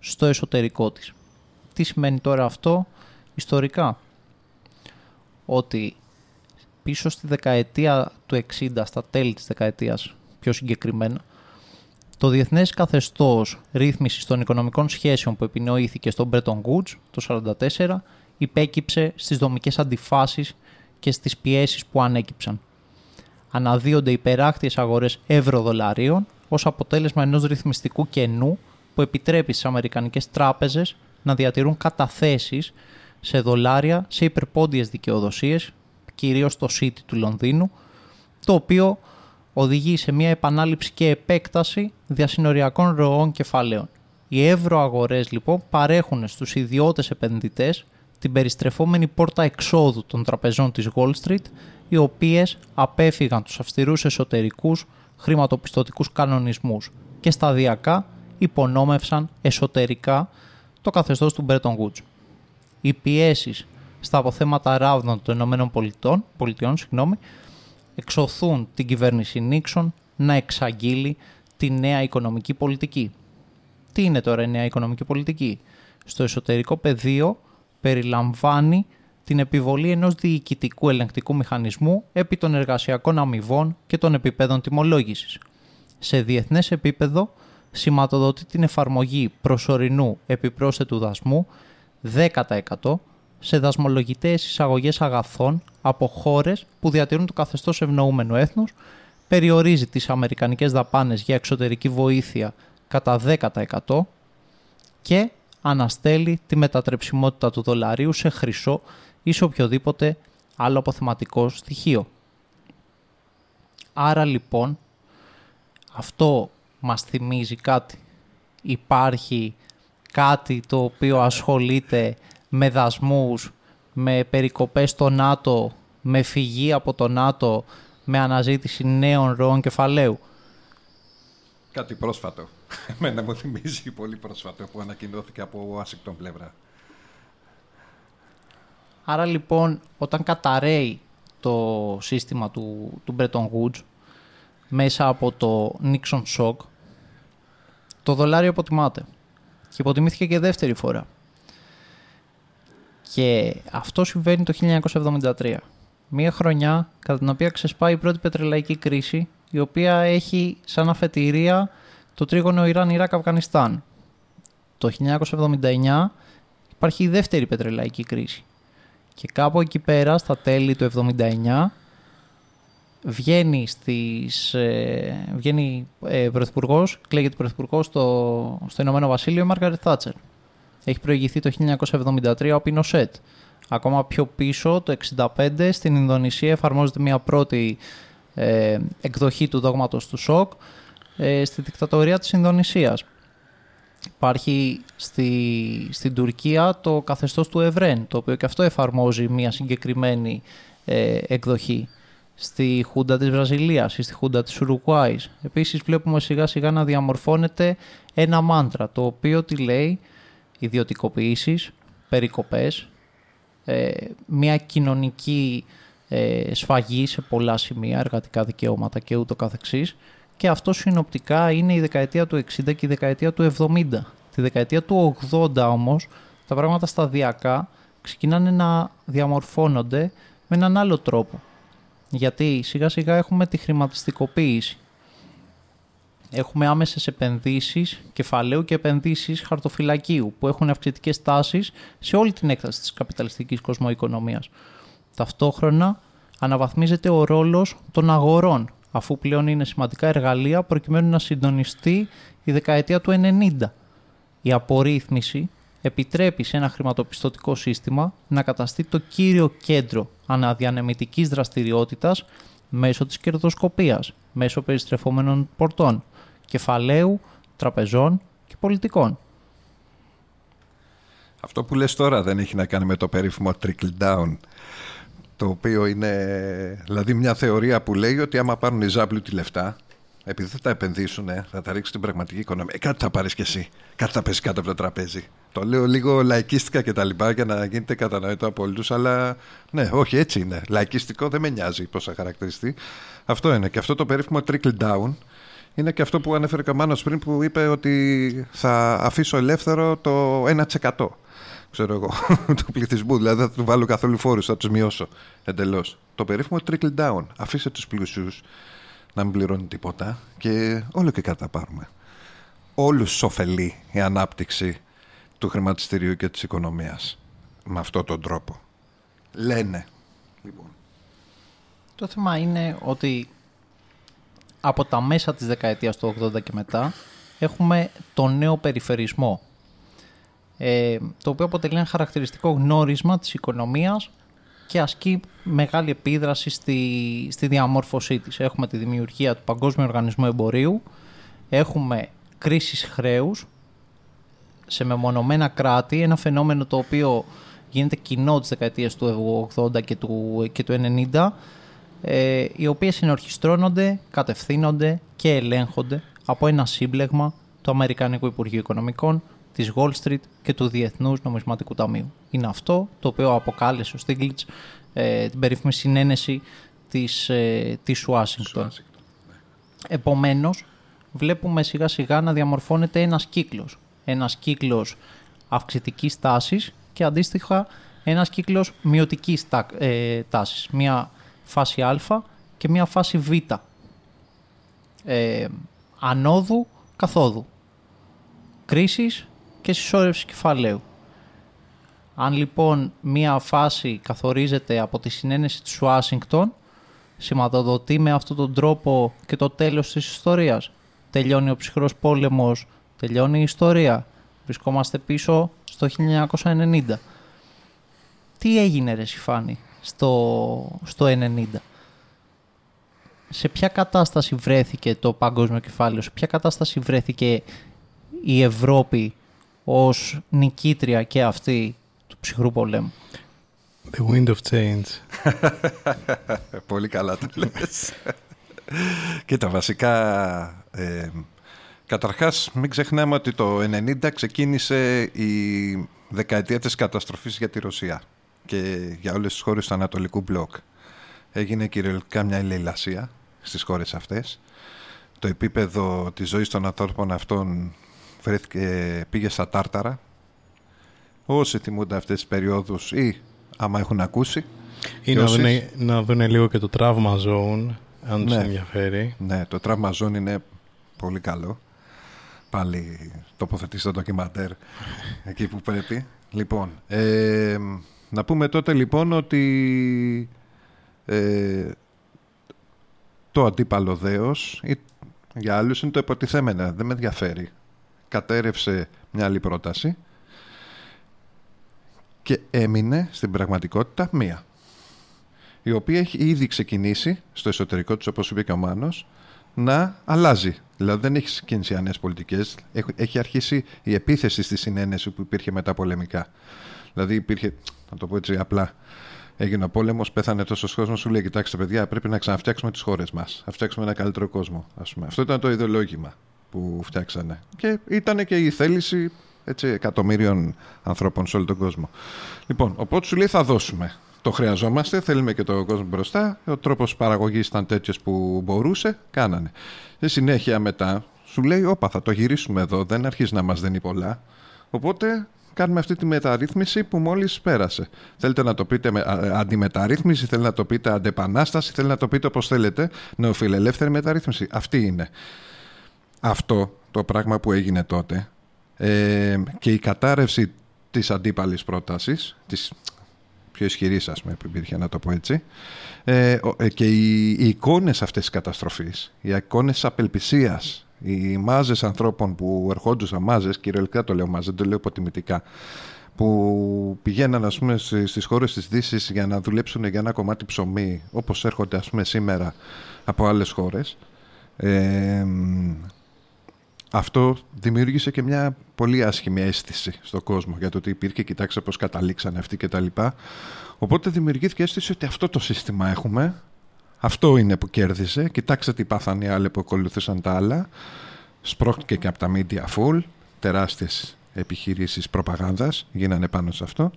στο εσωτερικό της. Τι σημαίνει τώρα αυτό ιστορικά; Ότι πίσω στη δεκαετία του 60, στα τέλη της δεκαετίας πιο συγκεκριμένα, το διεθνές καθεστώς ρύθμισης των οικονομικών σχέσεων που επινοήθηκε στο Bretton Woods το 1944 υπέκυψε στις δομικές αντιφάσεις και στις πιέσεις που ανέκυψαν. Αναδύονται υπεράκτιες αγορές ευρώ-δολαρίων ως αποτέλεσμα ενός ρυθμιστικού κενού που επιτρέπει στις αμερικανικές τράπεζες να διατηρούν καταθέσεις σε δολάρια σε υπερπόντιες δικαιοδοσίες, κυρίως στο City του Λονδίνου, το οποίο οδηγεί σε μια επανάληψη και επέκταση διασυνοριακών ροών κεφαλαίων. Οι ευρωαγορές λοιπόν παρέχουν στους ιδιώτες επενδυτές την περιστρεφόμενη πόρτα εξόδου των τραπεζών της Wall Street, οι οποίες απέφυγαν τους αυστηρούς εσωτερικούς χρηματοπιστωτικούς κανονισμούς και σταδιακά υπονόμευσαν εσωτερικά το καθεστώς του Bretton Woods. Οι πιέσεις στα αποθέματα ράβδων των Ηνωμένων Πολιτών, Πολιτειών συγγνώμη, εξωθούν την κυβέρνηση Νίξον να εξαγγείλει τη νέα οικονομική πολιτική. Τι είναι τώρα η νέα οικονομική πολιτική; Στο εσωτερικό πεδίο περιλαμβάνει την επιβολή ενός διοικητικού ελεγκτικού μηχανισμού επί των εργασιακών αμοιβών και των επιπέδων τιμολόγησης. Σε διεθνές επίπεδο σηματοδοτεί την εφαρμογή προσωρινού επιπρόσθετου δασμού 10% σε δασμολογητές εισαγωγές αγαθών από χώρες που διατηρούν το καθεστώς ευνοούμενου έθνους, περιορίζει τις αμερικανικές δαπάνες για εξωτερική βοήθεια κατά 10% και αναστέλει τη μετατρεψιμότητα του δολαρίου σε χρυσό ή σε οποιοδήποτε άλλο αποθεματικό στοιχείο. Άρα λοιπόν αυτό μας θυμίζει κάτι. Υπάρχει κάτι το οποίο ασχολείται με δασμούς, με περικοπές στο ΝΑΤΟ, με φυγή από το ΝΑΤΟ, με αναζήτηση νέων ροών κεφαλαίου. Κάτι πρόσφατο. Εμένα μου θυμίζει πολύ πρόσφατο που ανακοινώθηκε από Washington πλευρά. Άρα λοιπόν όταν καταραίει το σύστημα του, του Bretton Woods μέσα από το Nixon Shock το δολάριο αποτιμάται και υποτιμήθηκε και δεύτερη φορά. Και αυτό συμβαίνει το 1973. Μία χρονιά κατά την οποία ξεσπάει η πρώτη πετρελαϊκή κρίση η οποία έχει σαν αφετηρία το τρίγωνο Ιράν-Ιράκ-Αφγανιστάν. Το 1979 υπάρχει η δεύτερη πετρελαϊκή κρίση. Και κάπου εκεί πέρα, στα τέλη του 1979, βγαίνει, στις, ε, βγαίνει ε, πρωθυπουργός, κλαίγεται πρωθυπουργός στο, στο Ηνωμένο Βασίλειο η Μάργαρετ Θάτσερ. Έχει προηγηθεί το 1973 ο Πινοσέτ. Ακόμα πιο πίσω, το 1965, στην Ινδονησία εφαρμόζεται μια πρώτη ε, εκδοχή του δόγματος του ΣΟΚ ε, στη δικτατορία της Ινδονησίας. Υπάρχει στη, στην Τουρκία το καθεστώς του Ευρέν, το οποίο και αυτό εφαρμόζει μια συγκεκριμένη ε, εκδοχή στη Χούντα της Βραζιλίας ή στη Χούντα της Ουρουγουάης. Επίσης βλέπουμε σιγά σιγά να διαμορφώνεται ένα μάντρα, το οποίο τι λέει ιδιωτικοποιήσεις, περικοπές, ε, μια κοινωνική ε, σφαγή σε πολλά σημεία, εργατικά δικαιώματα και ούτω καθεξής και αυτό συνοπτικά είναι η δεκαετία του 60 και η δεκαετία του 70. Τη δεκαετία του 80 όμως τα πράγματα σταδιακά ξεκινάνε να διαμορφώνονται με έναν άλλο τρόπο. Γιατί σιγά σιγά έχουμε τη χρηματιστικοποίηση. Έχουμε άμεσες επενδύσεις κεφαλαίου και επενδύσεις χαρτοφυλακίου που έχουν αυξητικές τάσεις σε όλη την έκταση της καπιταλιστικής κοσμοοικονομίας. Ταυτόχρονα αναβαθμίζεται ο ρόλος των αγορών αφού πλέον είναι σημαντικά εργαλεία προκειμένου να συντονιστεί η δεκαετία του 90. Η απορρίθμιση επιτρέπει σε ένα χρηματοπιστωτικό σύστημα να καταστεί το κύριο κέντρο αναδιανεμητικής δραστηριότητας μέσω της κερδοσκοπίας, μέσω περιστρεφόμενων πορτών, κεφαλαίου, τραπεζών και πολιτικών. Αυτό που λες τώρα δεν έχει να κάνει με το περίφημο trickle down το οποίο είναι δηλαδή μια θεωρία που λέει ότι άμα πάρουν οι τη λεφτά επειδή θα τα επενδύσουν, θα τα ρίξουν στην πραγματική οικονομία. Ε, κάτι θα πάρεις κι εσύ. Κάτι θα πέσει κάτω από το τραπέζι. Το λέω λίγο λαϊκίστικα και τα λοιπά για να γίνεται κατανοητό από όλους. Αλλά ναι, όχι, έτσι είναι. Λαϊκιστικό δεν με νοιάζει πώς θα χαρακτηριστεί. Αυτό είναι. Και αυτό το περίφημο trickle down είναι και αυτό που ανέφερε και ο Μάνος πριν που είπε ότι θα αφήσω ελεύθερο το 1% ξέρω εγώ, του πληθυσμού. Δηλαδή δεν θα του βάλω καθόλου φόρους, θα τους μειώσω εντελώς. Το περίφημο trickle down. Αφήστε τους πλούσιους να μην πληρώνουν τίποτα και όλο και κάτι θα πάρουμε. Όλους ωφελεί η ανάπτυξη του χρηματιστηρίου και της οικονομίας με αυτόν τον τρόπο. Λένε. Λοιπόν. Το θέμα είναι ότι από τα μέσα της δεκαετίας του 80 και μετά έχουμε το νέο περιφερισμό ε, το οποίο αποτελεί ένα χαρακτηριστικό γνώρισμα της οικονομίας και ασκεί μεγάλη επίδραση στη, στη διαμόρφωσή της. Έχουμε τη δημιουργία του Παγκόσμιου Οργανισμού Εμπορίου, έχουμε κρίσεις χρέους σε μεμονωμένα κράτη, ένα φαινόμενο το οποίο γίνεται κοινό της δεκαετίας του 80 και του, και του 90, ε, οι οποίες συνορχιστρώνονται, κατευθύνονται και ελέγχονται από ένα σύμπλεγμα του Αμερικανικού Υπουργείου Οικονομικών, της Wall Street και του Διεθνούς Νομισματικού Ταμείου. Είναι αυτό το οποίο αποκάλεσε ο Στίγκλιτς ε, την περίφημη συνένεση της, ε, της Ουάσιγκτον. Ναι. Επομένως, βλέπουμε σιγά σιγά να διαμορφώνεται ένας κύκλος. Ένας κύκλος αυξητικής τάσης και αντίστοιχα ένας κύκλος μειωτικής ε, τάσης. Μία φάση α και μία φάση β. Ε, ανόδου καθόδου. Κρίσης και συσσόρευση κεφαλαίου. Αν λοιπόν μία φάση καθορίζεται από τη συνένεση της Ουάσιγκτον, σηματοδοτεί με αυτόν τον τρόπο και το τέλος της ιστορίας. Τελειώνει ο ψυχρός πόλεμος, τελειώνει η ιστορία. Βρισκόμαστε πίσω στο 1990. Τι έγινε ρε Σιφάνη στο, στο 90. Σε ποια κατάσταση βρέθηκε το παγκόσμιο κεφάλαιο, σε ποια κατάσταση βρέθηκε η Ευρώπη ως νικήτρια και αυτή του ψυχρού πολέμου. The wind of change. Πολύ καλά το λες. τα βασικά ε, Καταρχάς, μην ξεχνάμε ότι το 1990 ξεκίνησε η δεκαετία της καταστροφής για τη Ρωσία και για όλες τις χώρες του Ανατολικού Μπλοκ. Έγινε κυριολεκτικά μια ηλεηλασία στις χώρες αυτές. Το επίπεδο της ζωής των ανθρώπων αυτών βρέθηκε, πήγε στα τάρταρα. Όσοι θυμούνται αυτές τις περιόδους ή άμα έχουν ακούσει. Ή να, δούνε, να δούνε λίγο και το Trauma Zone, αν τους ναι. ενδιαφέρει. Ναι, το Trauma Zone είναι πολύ καλό. Πάλι τοποθετήσει το ντοκιμαντέρ εκεί που πρέπει. Λοιπόν, ε, να πούμε τότε λοιπόν ότι ε, το αντίπαλο δέος για άλλους είναι το υποτιθέμενα, δεν με ενδιαφέρει. Κατέρευσε μια άλλη πρόταση και έμεινε στην πραγματικότητα μία η οποία έχει ήδη ξεκινήσει στο εσωτερικό της όπως είπε και ο Μάνος να αλλάζει. Δηλαδή δεν έχει ξεκινήσει νέε πολιτικές. Έχει αρχίσει η επίθεση στη συνένεση που υπήρχε μετά πολεμικά. Δηλαδή υπήρχε, να το πω έτσι απλά, έγινε ο πόλεμος, πέθανε τόσος κόσμος, σου λέει: Κοιτάξτε, παιδιά, πρέπει να ξαναφτιάξουμε τις χώρες μας. Να φτιάξουμε ένα καλύτερο κόσμο. Ας πούμε. Αυτό ήταν το ιδεολόγημα που φτιάξανε. Και ήταν και η θέληση έτσι, εκατομμύριων ανθρώπων σε όλο τον κόσμο. Λοιπόν, οπότε σου λέει: Θα δώσουμε. Το χρειαζόμαστε, θέλουμε και τον κόσμο μπροστά. Ο τρόπος παραγωγής ήταν τέτοιος που μπορούσε, κάνανε. Στη συνέχεια μετά σου λέει: Όπα, θα το γυρίσουμε εδώ, δεν αρχίζει να μας δίνει πολλά. Οπότε κάνουμε αυτή τη μεταρρύθμιση που μόλις πέρασε. Θέλετε να το πείτε με, αντιμεταρρύθμιση, θέλετε να το πείτε αντεπανάσταση, θέλετε να το πείτε όπως θέλετε, νεοφιλελεύθερη μεταρρύθμιση. Αυτή είναι. Αυτό το πράγμα που έγινε τότε ε, και η κατάρρευση της αντίπαλης πρότασης, της πιο ισχυρής ας πούμε που υπήρχε να το πω έτσι, ε, ε και οι, οι εικόνες αυτές της καταστροφής, οι εικόνες της απελπισίας, οι μάζες ανθρώπων που ερχόντουσαν μάζες, κυριολεκτικά το λέω μάζες, δεν το λέω υποτιμητικά, που πηγαίναν ας πούμε, στις χώρες της Δύσης για να δουλέψουν για ένα κομμάτι ψωμί, όπως έρχονται ας πούμε, σήμερα από άλλες χώρες. Ε, αυτό δημιούργησε και μια πολύ άσχημη αίσθηση στον κόσμο για το ότι υπήρχε, κοιτάξτε πώς καταλήξανε αυτοί κτλ. Οπότε δημιουργήθηκε αίσθηση ότι αυτό το σύστημα έχουμε αυτό είναι που κέρδισε. Κοιτάξτε τι πάθανε οι άλλοι που ακολουθούσαν τα άλλα. Σπρώχτηκε και από τα media full. Τεράστιες επιχειρήσεις προπαγάνδας γίνανε πάνω σε αυτό.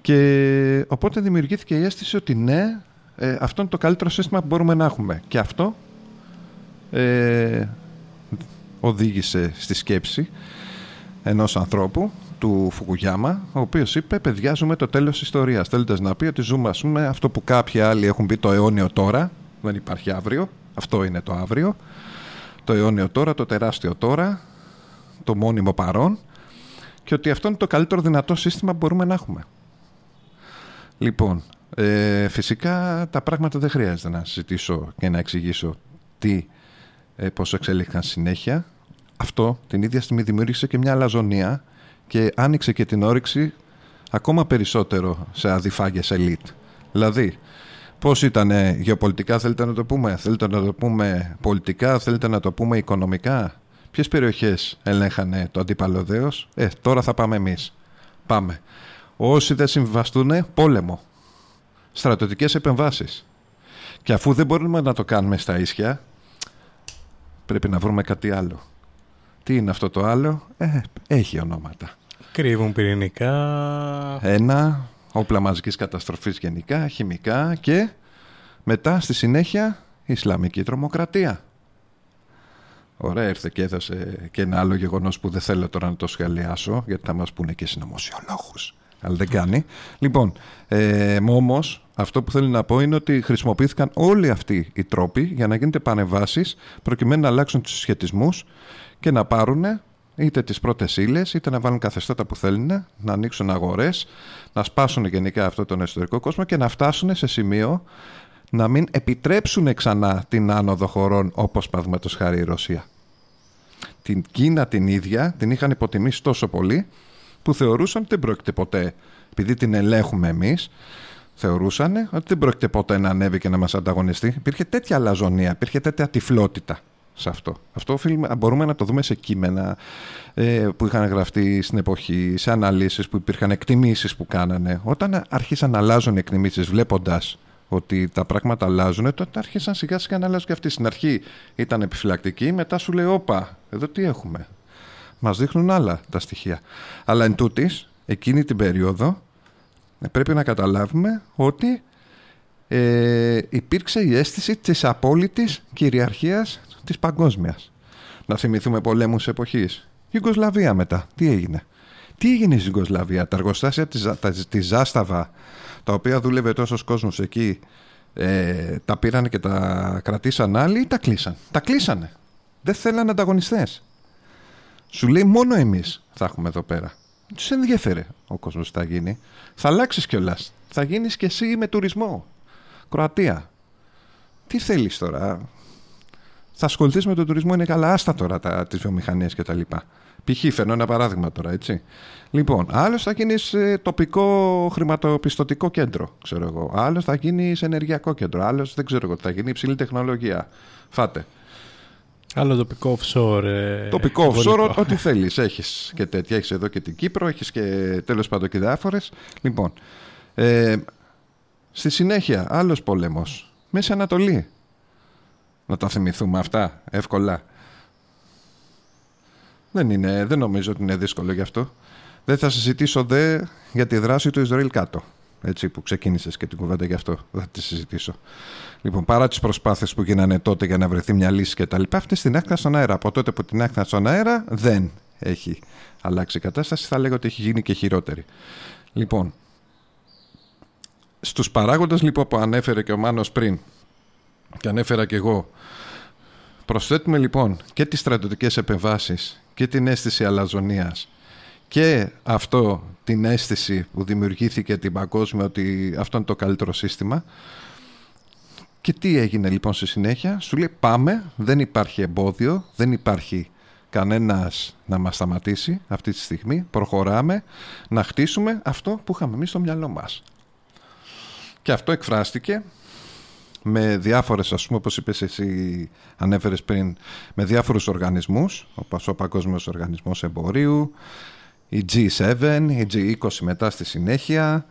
Και οπότε δημιουργήθηκε η αίσθηση ότι ναι, ε, αυτό είναι το καλύτερο σύστημα που μπορούμε να έχουμε. Και αυτό ε, οδήγησε στη σκέψη ενός ανθρώπου του Φουκουγιάμα, ο οποίος είπε παιδιά ζούμε το τέλος της ιστορίας. Θέλετε να πει ότι ζούμε ας πούμε, αυτό που κάποιοι άλλοι έχουν πει το αιώνιο τώρα, δεν υπάρχει αύριο, αυτό είναι το αύριο, το αιώνιο τώρα, το τεράστιο τώρα, το μόνιμο παρόν και ότι αυτό είναι το καλύτερο δυνατό σύστημα που μπορούμε να έχουμε. Λοιπόν, ε, φυσικά τα πράγματα δεν χρειάζεται να συζητήσω και να εξηγήσω τι, ε, πώς εξελίχθηκαν συνέχεια. Αυτό την ίδια στιγμή δημιούργησε και μια αλαζονία και άνοιξε και την όρεξη ακόμα περισσότερο σε αδιφάγες ελίτ. Δηλαδή, πώς ήταν γεωπολιτικά θέλετε να το πούμε, θέλετε να το πούμε πολιτικά, θέλετε να το πούμε οικονομικά; Ποιες περιοχές ελέγχανε το αντίπαλο δέος; Ε, τώρα θα πάμε εμείς. Πάμε. Όσοι δεν συμβαστούν, πόλεμο. Στρατιωτικές επεμβάσεις. Και αφού δεν μπορούμε να το κάνουμε στα ίσια, πρέπει να βρούμε κάτι άλλο. Τι είναι αυτό το άλλο, ε, έχει ονόματα. Κρύβουν πυρηνικά. Ένα, όπλα μαζικής καταστροφής γενικά, χημικά και μετά στη συνέχεια Ισλαμική τρομοκρατία. Ωραία, ήρθε και έδωσε και ένα άλλο γεγονός που δεν θέλω τώρα να το σχολιάσω, γιατί θα μας πούνε και συνωμοσιολόγους. Αλλά δεν κάνει. Λοιπόν, ε, όμως, αυτό που θέλω να πω είναι ότι χρησιμοποιήθηκαν όλοι αυτοί οι τρόποι για να γίνονται πανεβάσεις προκειμένου να αλλάξουν τους συσχετισμούς και να πάρουν είτε τις πρώτες ύλες, είτε να βάλουν καθεστώτα που θέλουν, να ανοίξουν αγορές, να σπάσουν γενικά αυτό τον εσωτερικό κόσμο και να φτάσουν σε σημείο να μην επιτρέψουν ξανά την άνοδο χωρών όπως παραδείγματος χάρη η Ρωσία. Την Κίνα την ίδια την είχαν υποτιμήσει τόσο πολύ που θεωρούσαν ότι δεν πρόκειται ποτέ, επειδή την ελέγχουμε εμείς, θεωρούσαν ότι δεν πρόκειται ποτέ να ανέβει και να μας ανταγωνιστεί. Υπήρχε τέτοια αλαζονία, υπήρχε τέτοια τυφλότητα σε αυτό. Αυτό μπορούμε να το δούμε σε κείμενα ε, που είχαν γραφτεί στην εποχή, σε αναλύσεις που υπήρχαν, εκτιμήσεις που κάνανε. Όταν άρχισαν να αλλάζουν οι εκτιμήσεις βλέποντας ότι τα πράγματα αλλάζουν, τότε άρχισαν σιγά σιγά να αλλάζουν και αυτοί. Στην αρχή ήταν επιφυλακτικοί, μετά σου λέει: Όπα, εδώ τι έχουμε. Μας δείχνουν άλλα τα στοιχεία. Αλλά εν τούτης, εκείνη την περίοδο ε, πρέπει να καταλάβουμε ότι ε, υπήρξε η αίσθηση της απόλυτης κυριαρχίας της παγκόσμιας. Να θυμηθούμε πολέμους εποχής. Ιουγκοσλαβία μετά. Τι έγινε; Τι έγινε στην Ιουγκοσλαβία; Τα εργοστάσια της, τα, της Ζάσταβα, τα οποία δούλευε τόσος κόσμος εκεί, ε, τα πήραν και τα κρατήσαν άλλοι ή τα κλείσαν; Τα κλείσανε. Δεν θέλαν ανταγωνιστές. Σου λέει μόνο εμείς θα έχουμε εδώ πέρα. Τους ενδιαφέρε ο κόσμος τι θα γίνει. Θα αλλάξεις κιόλας. Θα γίνεις κι εσύ με τουρισμό. Κροατία. Τι θέλεις τώρα; Θα ασχοληθείς με τον τουρισμό, είναι καλά. Άστα τώρα τις βιομηχανίες κτλ. Π.χ. φέρνω ένα παράδειγμα τώρα, έτσι. Λοιπόν, άλλος θα γίνεις τοπικό χρηματοπιστωτικό κέντρο, ξέρω εγώ. Άλλος θα γίνεις ενεργειακό κέντρο. Άλλος δεν ξέρω εγώ. Θα γίνει υψηλή τεχνολογία. Φάτε. Άλλο τοπικό offshore. Ε, τοπικό offshore, ό,τι θέλεις. Έχεις και τέτοια. Έχεις εδώ και την Κύπρο, έχεις και τέλος πάντων και διάφορες. Λοιπόν, ε, στη συνέχεια, άλλος πόλεμος. Μέση Ανατολή. Να τα θυμηθούμε αυτά εύκολα. Δεν, είναι, δεν νομίζω ότι είναι δύσκολο γι' αυτό. Δεν θα συζητήσω δε για τη δράση του Ισραήλ κάτω. Έτσι που ξεκίνησες και την κουβέντα γι' αυτό. Δεν θα τη συζητήσω. Λοιπόν, παρά τις προσπάθειες που γίνανε τότε για να βρεθεί μια λύση και τα λοιπά, αυτή την έκθεση στον αέρα. Από τότε που την έκθεση στον αέρα δεν έχει αλλάξει η κατάσταση. Θα λέγω ότι έχει γίνει και χειρότερη. Λοιπόν, στους παράγοντες λοιπόν που ανέφερε και ο Μάνος πριν και ανέφερα και εγώ. Προσθέτουμε λοιπόν και τις στρατιωτικές επεμβάσεις και την αίσθηση αλαζονίας και αυτό την αίσθηση που δημιουργήθηκε την παγκόσμια ότι αυτό είναι το καλύτερο σύστημα. Και τι έγινε λοιπόν στη συνέχεια; Σου λέει πάμε, δεν υπάρχει εμπόδιο δεν υπάρχει κανένας να μας σταματήσει αυτή τη στιγμή. Προχωράμε να χτίσουμε αυτό που είχαμε εμείς στο μυαλό μας και αυτό εκφράστηκε με διάφορες, ας πούμε, όπως είπες εσύ, ανέφερες πριν, με διάφορους οργανισμούς, όπως ο Παγκόσμιος Οργανισμός Εμπορίου, η G7, η G20 μετά στη συνέχεια,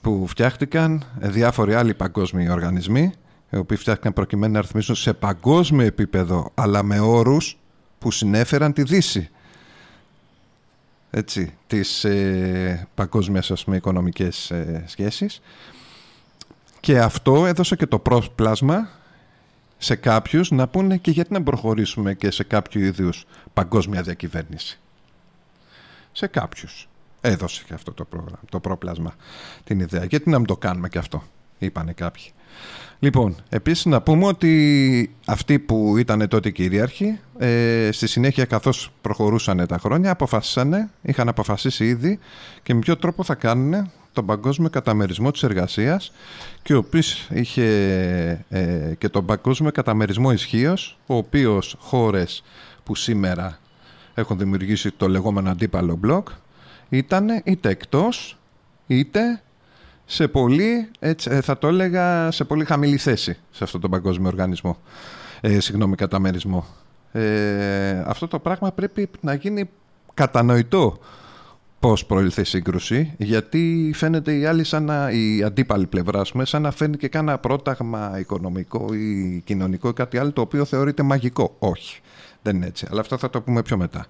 που φτιάχτηκαν διάφοροι άλλοι παγκόσμιοι οργανισμοί, οι οποίοι φτιάχτηκαν προκειμένου να ρυθμίσουν σε παγκόσμιο επίπεδο, αλλά με όρους που συνέφεραν τη Δύση. Έτσι, τις ε, παγκόσμιες ας πούμε, οικονομικές ε, σχέσεις και αυτό έδωσε και το πρόσπλασμα σε κάποιους να πούνε και γιατί να προχωρήσουμε και σε κάποιο είδους παγκόσμια διακυβέρνηση. Σε κάποιους. Έδωσε και αυτό το, πρόγραμμα, το πρόπλασμα την ιδέα. Γιατί να μην το κάνουμε και αυτό, είπανε κάποιοι. Λοιπόν, επίσης να πούμε ότι αυτοί που ήταν τότε κυρίαρχοι, ε, στη συνέχεια καθώς προχωρούσαν τα χρόνια, αποφασίσανε, είχαν αποφασίσει ήδη και με ποιο τρόπο θα κάνουν τον παγκόσμιο καταμερισμό της εργασίας και ο οποίος είχε ε, και τον παγκόσμιο καταμερισμό ισχύως, ο οποίος χώρες που σήμερα έχουν δημιουργήσει το λεγόμενο αντίπαλο μπλοκ ήταν είτε εκτός είτε σε πολύ, έτσι, ε, θα το έλεγα, σε πολύ χαμηλή θέση σε αυτόν τον παγκόσμιο οργανισμό, ε, συγγνώμη, καταμερισμό. Ε, αυτό το πράγμα πρέπει να γίνει κατανοητό πώς προήλθε η σύγκρουση, γιατί φαίνεται η άλλη σαν να, η αντίπαλη πλευρά, πούμε, σαν να φαίνει και κάνα πρόταγμα οικονομικό ή κοινωνικό ή κάτι άλλο, το οποίο θεωρείται μαγικό. Όχι, δεν είναι έτσι. Αλλά αυτό θα το πούμε πιο μετά.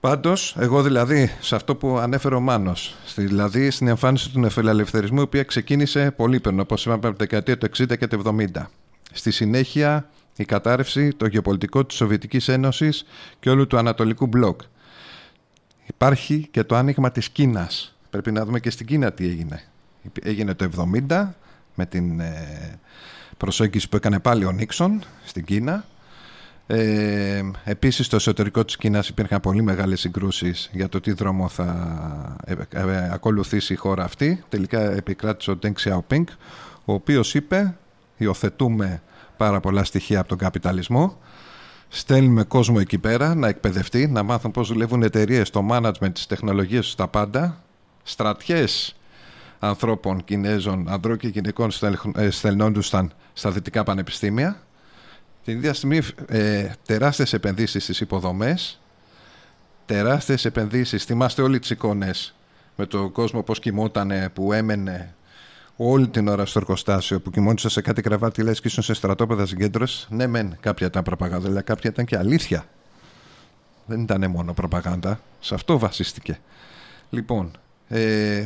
Πάντως, εγώ δηλαδή, σε αυτό που ανέφερε ο Μάνος, δηλαδή στην εμφάνιση του νεφελαλευθερισμού, η οποία ξεκίνησε πολύ πριν, όπως είπαμε, από την δεκαετία του 60 και του 70. Στη συνέχεια, η κατάρρευση, το γεωπολιτικό της Σοβιετικής Ένωσης και όλου του Ανατολικού Μπλοκ. Υπάρχει και το άνοιγμα της Κίνας. Πρέπει να δούμε και στην Κίνα τι έγινε. Έγινε το 70 με την ε, προσέγγιση που έκανε πάλι ο Νίξον στην Κίνα. Ε, επίσης στο εσωτερικό της Κίνας υπήρχαν πολύ μεγάλες συγκρούσεις για το τι δρόμο θα ε, ε, ακολουθήσει η χώρα αυτή. Τελικά επικράτησε ο Deng Xiaoping, ο οποίος είπε υιοθετούμε πάρα πολλά στοιχεία από τον καπιταλισμό Στέλνουμε κόσμο εκεί πέρα να εκπαιδευτεί, να μάθουν πώς δουλεύουν εταιρείες, το management, τις τεχνολογίες, τα πάντα. Στρατιές ανθρώπων, Κινέζων, ανδρών και γυναικών ε, στελνόντουσαν στα δυτικά πανεπιστήμια. Την ίδια στιγμή ε, τεράστιες επενδύσεις στις υποδομές, τεράστιες επενδύσεις, θυμάστε όλοι τις εικόνες με τον κόσμο πώς κοιμότανε, που έμενε όλη την ώρα στο εργοστάσιο που κοιμόντουσαν σε κάτι κρεβάτι λες και ήσουν σε στρατόπεδα συγκέντρωσης. Ναι, μεν, κάποια ήταν προπαγάνδα, αλλά κάποια ήταν και αλήθεια. Δεν ήταν μόνο προπαγάνδα. Σε αυτό βασίστηκε. Λοιπόν, ε,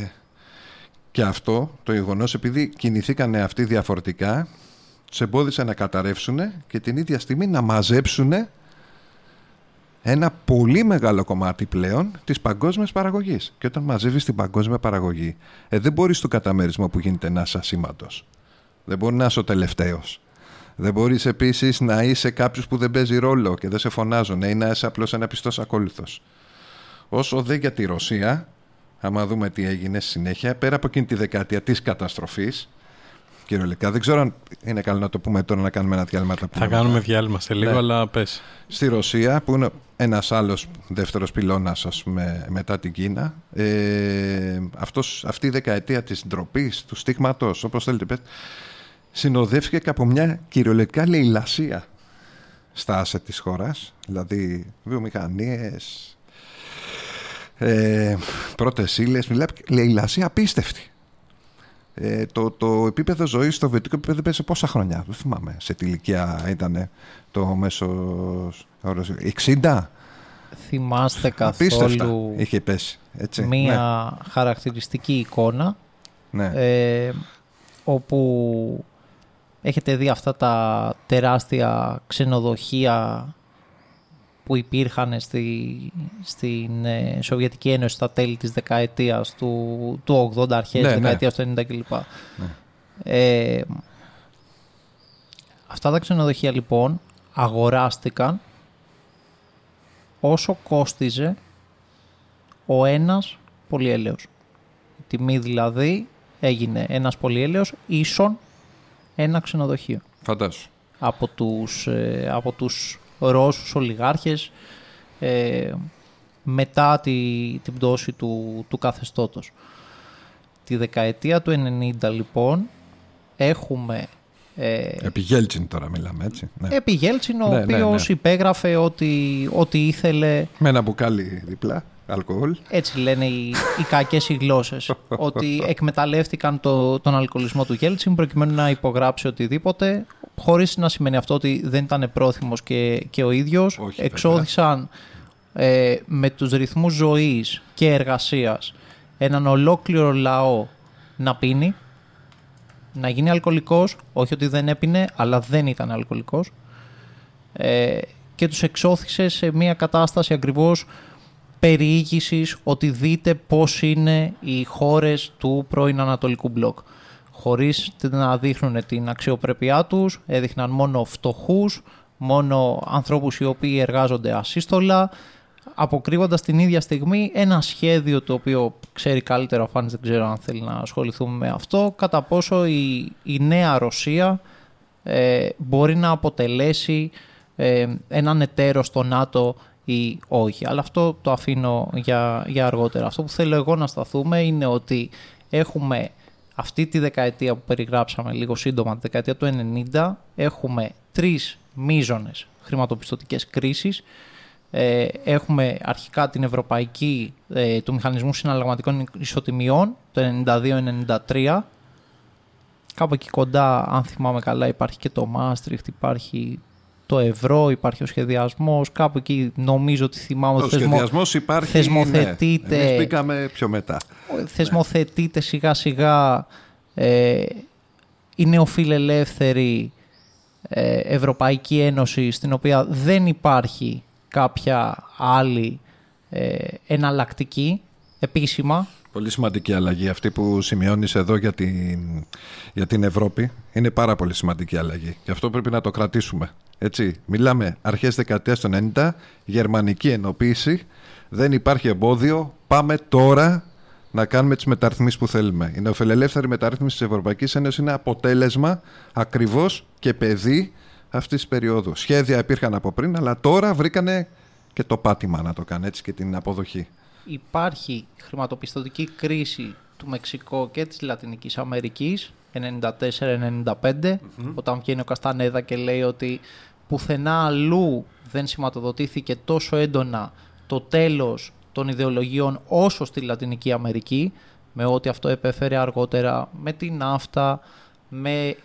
και αυτό το γεγονός επειδή κινηθήκαν αυτοί διαφορετικά, τους εμπόδισε να καταρρεύσουν και την ίδια στιγμή να μαζέψουν ένα πολύ μεγάλο κομμάτι πλέον της παγκόσμιας παραγωγής. Και όταν μαζεύεις την παγκόσμια παραγωγή, ε, δεν μπορείς στο καταμέρισμα που γίνεται να είσαι ασήμαντος. Δεν μπορεί να είσαι ο τελευταίος. Δεν μπορείς επίσης να είσαι κάποιος που δεν παίζει ρόλο και δεν σε φωνάζουν ή να είσαι απλώς ένα πιστό ακόλουθος. Όσο δεν για τη Ρωσία, άμα δούμε τι έγινε στη συνέχεια, πέρα από εκείνη τη δεκαετία της καταστροφής, κυριολεκτικά. Δεν ξέρω αν είναι καλό να το πούμε τώρα να κάνουμε ένα διάλειμμα. Θα κάνουμε διάλειμμα σε λίγο, ναι. αλλά πες. Στη Ρωσία, που είναι ένας άλλος δεύτερος πυλώνας μετά την Κίνα, ε, αυτός, αυτή η δεκαετία της ντροπής, του στίγματος, όπως θέλετε πες, συνοδεύτηκε και από μια κυριολεκτικά λαιλασία στα άσε της χώρας, δηλαδή βιομηχανίες, ε, πρώτες ύλες, μιλάει λαιλασία απίστευτη. Ε, το, το επίπεδο ζωής στο βιωτικό επίπεδο πέσε πόσα χρόνια; Δεν θυμάμαι σε τι ηλικία ήταν το μέσο. 60. Θυμάστε καθόλου. Είχε πέσει. Έτσι. Μία ναι. χαρακτηριστική εικόνα. Ναι. Ε, όπου έχετε δει αυτά τα τεράστια ξενοδοχεία που υπήρχαν στη, στην ε, Σοβιετική Ένωση στα τέλη της δεκαετίας του, του 80, αρχές ναι, δεκαετίας του 90 κλπ. Ναι. Ε, αυτά τα ξενοδοχεία λοιπόν αγοράστηκαν όσο κόστιζε ο ένας πολυέλαιος. Η τιμή δηλαδή έγινε ένας πολυέλαιος ίσον ένα ξενοδοχείο. Φαντάσου. Από τους, ε, από τους Ρώσους ολιγάρχες ε, μετά τη, την πτώση του, του καθεστώτος. Τη δεκαετία του 90 λοιπόν έχουμε... Ε, Επί Γέλτσιν τώρα μιλάμε έτσι. Ναι. Επί Γέλτσιν ο ναι, ναι οποίος ναι. υπέγραφε ότι, ότι ήθελε... Με ένα μπουκάλι διπλά. Αλκοόλ. Έτσι λένε οι, οι κακές οι γλώσσες. ότι εκμεταλλεύτηκαν το, τον αλκοολισμό του Γέλτσιν προκειμένου να υπογράψει οτιδήποτε, χωρίς να σημαίνει αυτό ότι δεν ήταν πρόθυμος και, και ο ίδιος. Εξώθησαν ε, με τους ρυθμούς ζωής και εργασίας έναν ολόκληρο λαό να πίνει, να γίνει αλκοολικός, όχι ότι δεν έπινε, αλλά δεν ήταν αλκοολικός ε, και τους εξώθησε σε μια κατάσταση ακριβώς περιήγησης ότι δείτε πώς είναι οι χώρες του πρώην Ανατολικού Μπλοκ. Χωρίς να δείχνουν την αξιοπρέπειά τους, έδειχναν μόνο φτωχούς, μόνο ανθρώπους οι οποίοι εργάζονται ασύστολα, αποκρύβοντας την ίδια στιγμή ένα σχέδιο το οποίο ξέρει καλύτερα ο Φάνης, δεν ξέρω αν θέλει να ασχοληθούμε με αυτό, κατά πόσο η, η νέα Ρωσία ε, μπορεί να αποτελέσει ε, έναν εταίρο στο ΝΑΤΟ ή όχι. Αλλά αυτό το αφήνω για, για αργότερα. Αυτό που θέλω εγώ να σταθούμε είναι ότι έχουμε αυτή τη δεκαετία που περιγράψαμε λίγο σύντομα, τη δεκαετία του 90, έχουμε τρεις μείζονες χρηματοπιστωτικές κρίσεις. Ε, έχουμε αρχικά την ευρωπαϊκή ε, του Μηχανισμού Συναλλαγματικών Ισοτιμιών το 92-93. Κάπου εκεί κοντά, αν θυμάμαι καλά, υπάρχει και το Maastricht, υπάρχει το ευρώ, υπάρχει ο σχεδιασμός. Κάπου εκεί νομίζω ότι θυμάμαι ότι. Ο σχεδιασμός υπάρχει. Θεσμοθετείται. Ναι. μπήκαμε πιο μετά. Θεσμοθετείται σιγά σιγά. Ε, η νεοφιλελεύθερη ε, Ευρωπαϊκή Ένωση στην οποία δεν υπάρχει κάποια άλλη ε, εναλλακτική επίσημα Πολύ σημαντική αλλαγή αυτή που σημειώνεις εδώ για την, για την Ευρώπη. Είναι πάρα πολύ σημαντική αλλαγή. Γι' αυτό πρέπει να το κρατήσουμε. Έτσι, μιλάμε αρχές δεκαετίας των 90, γερμανική ενοποίηση, δεν υπάρχει εμπόδιο, πάμε τώρα να κάνουμε τις μεταρρυθμίσεις που θέλουμε. Η νεοφιλελεύθερη μεταρρύθμιση της Ευρωπαϊκής Ένωσης είναι αποτέλεσμα ακριβώς και παιδί αυτής της περίοδου. Σχέδια υπήρχαν από πριν, αλλά τώρα βρήκανε και το πάτημα να το κάνει έτσι και την αποδοχή υπάρχει χρηματοπιστωτική κρίση του Μεξικό και της Λατινικής Αμερικής 94-95 όταν βγαίνει ο Καστανέδα και λέει ότι πουθενά αλλού δεν σηματοδοτήθηκε τόσο έντονα το τέλος των ιδεολογιών όσο στη Λατινική Αμερική με ό,τι αυτό επέφερε αργότερα, με την ναύτα, με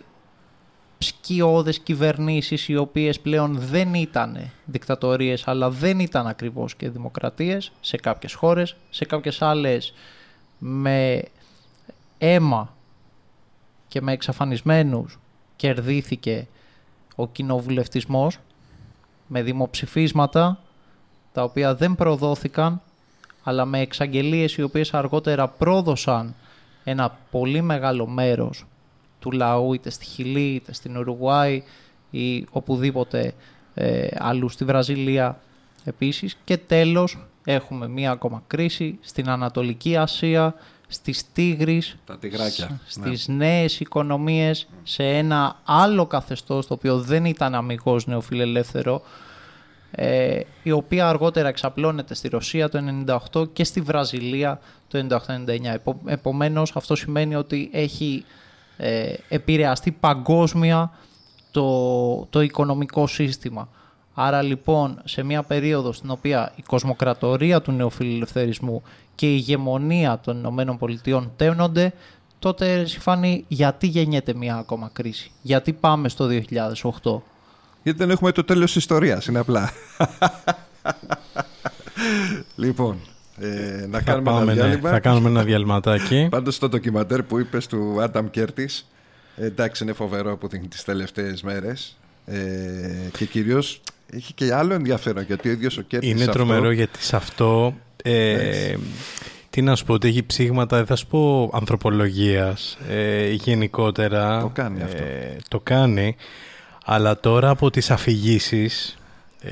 σκιώδες κυβερνήσεις οι οποίες πλέον δεν ήταν δικτατορίες αλλά δεν ήταν ακριβώς και δημοκρατίες σε κάποιες χώρες, σε κάποιες άλλες με αίμα και με εξαφανισμένους κερδίθηκε ο κοινοβουλευτισμός με δημοψηφίσματα τα οποία δεν προδόθηκαν αλλά με εξαγγελίες οι οποίες αργότερα πρόδωσαν ένα πολύ μεγάλο μέρος του λαού είτε στη Χιλή, είτε στην Ουρουγουάη ή οπουδήποτε ε, αλλού στη Βραζιλία επίσης. Και τέλος έχουμε μία ακόμα κρίση στην Ανατολική Ασία, στις Τίγρης, Τα τυγράκια. ναι. στις νέες οικονομίες, σε ένα άλλο καθεστώς το οποίο δεν ήταν αμυγός νεοφιλελεύθερο, ε, η οποία αργότερα εξαπλώνεται στη Ρωσία το 1998 και στη Βραζιλία το 1999. Επο, επομένως αυτό σημαίνει ότι έχει ε, επηρεαστεί παγκόσμια το, το οικονομικό σύστημα. Άρα λοιπόν σε μια περίοδο στην οποία η κοσμοκρατορία του νεοφιλελευθερισμού και η ηγεμονία των Ηνωμένων Πολιτειών τέμνονται, τότε Σιφάνη γιατί γεννιέται μια ακόμα κρίση. Γιατί πάμε στο 2008. Γιατί δεν έχουμε το τέλος της ιστορίας, είναι απλά. λοιπόν, ε, να Θα, κάνουμε πάμε, ένα ναι, διάλειμμα. θα κάνουμε ένα διαλυματάκι. Πάντως το ντοκιματέρ που είπες του Άνταμ Κέρτης, ε, εντάξει είναι φοβερό που δείχνει τις τελευταίες μέρες ε, και κυρίως έχει και άλλο ενδιαφέρον γιατί ο ίδιος ο Κέρτης Είναι αυτό- τρομερό γιατί σε αυτό. Ε, Έτσι. τι να σου πω, ότι έχει ψήγματα, δεν θα σου πω ανθρωπολογίας ε, γενικότερα. Το κάνει αυτό. Ε, το κάνει. Αλλά τώρα από τις αφηγήσεις ε,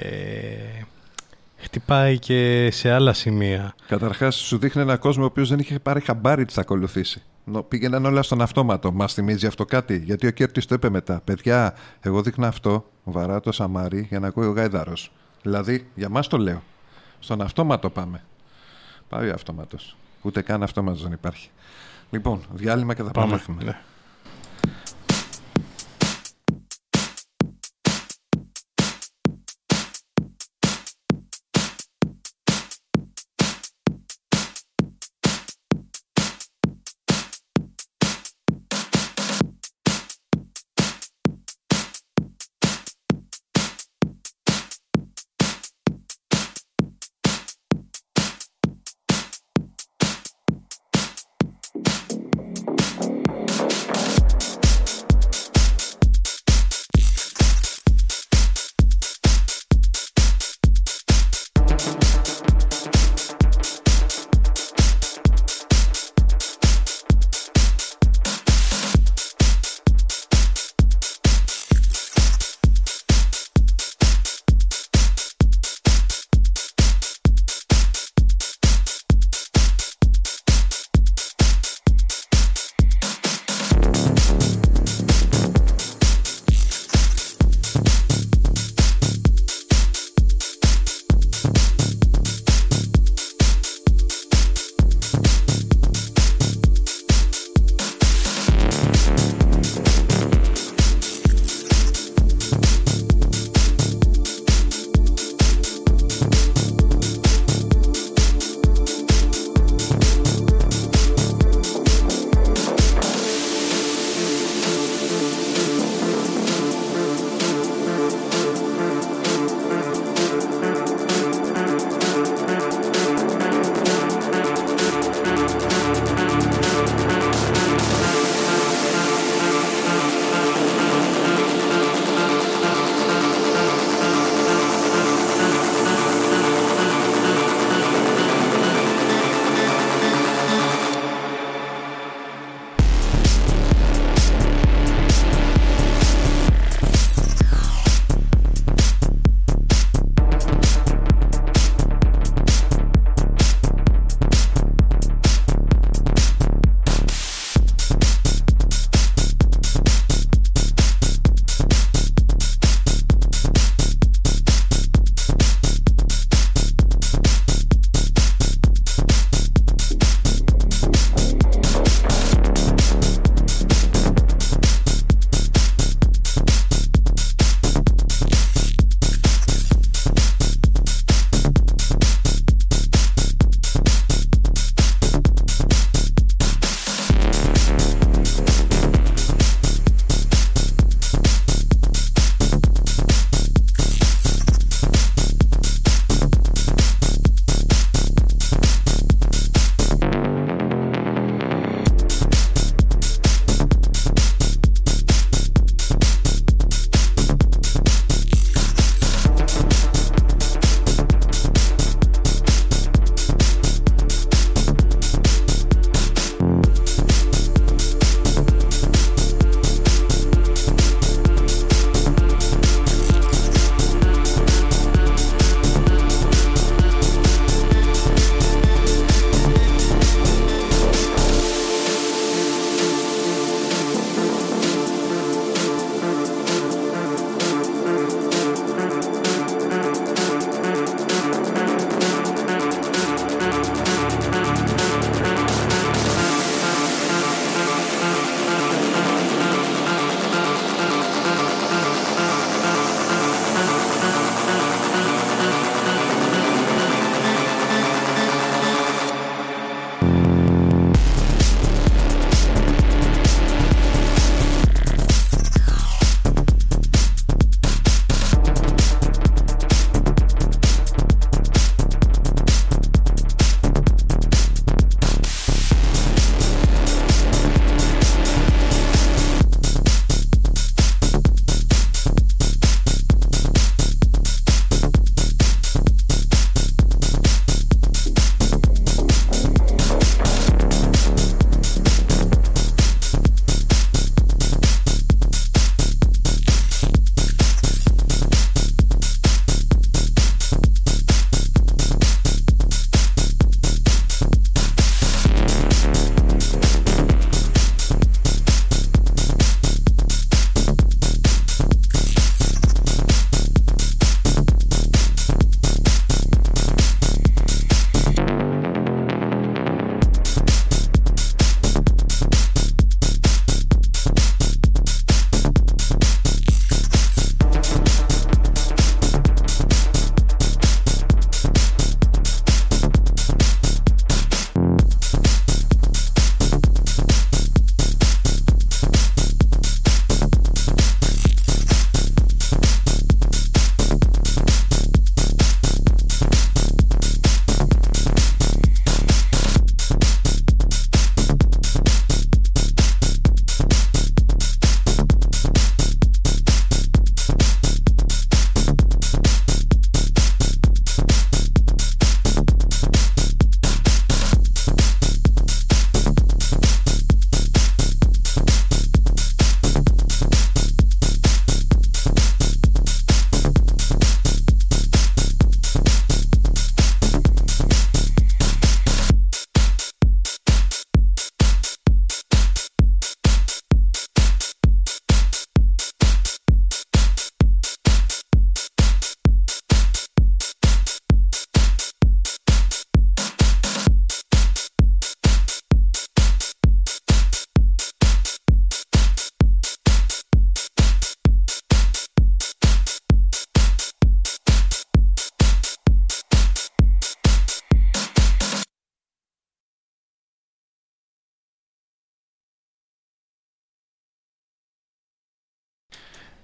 χτυπάει και σε άλλα σημεία. Καταρχάς σου δείχνει ένα κόσμο ο οποίος δεν είχε πάρει χαμπάρι τι θα ακολουθήσει. Νο- Πήγαιναν όλα στον αυτόματο. Μας θυμίζει αυτό κάτι; Γιατί ο Κέρτης το είπε μετά. Παιδιά, εγώ δείχνω αυτό, βαρά το σαμάρι για να ακούει ο γάιδαρος. Δηλαδή, για μας το λέω. Στον αυτόματο πάμε. Πάει ο αυτόματος. Ούτε καν αυτόματος δεν υπάρχει. Λοιπόν, διάλειμμα και θα πάμε. Ναι.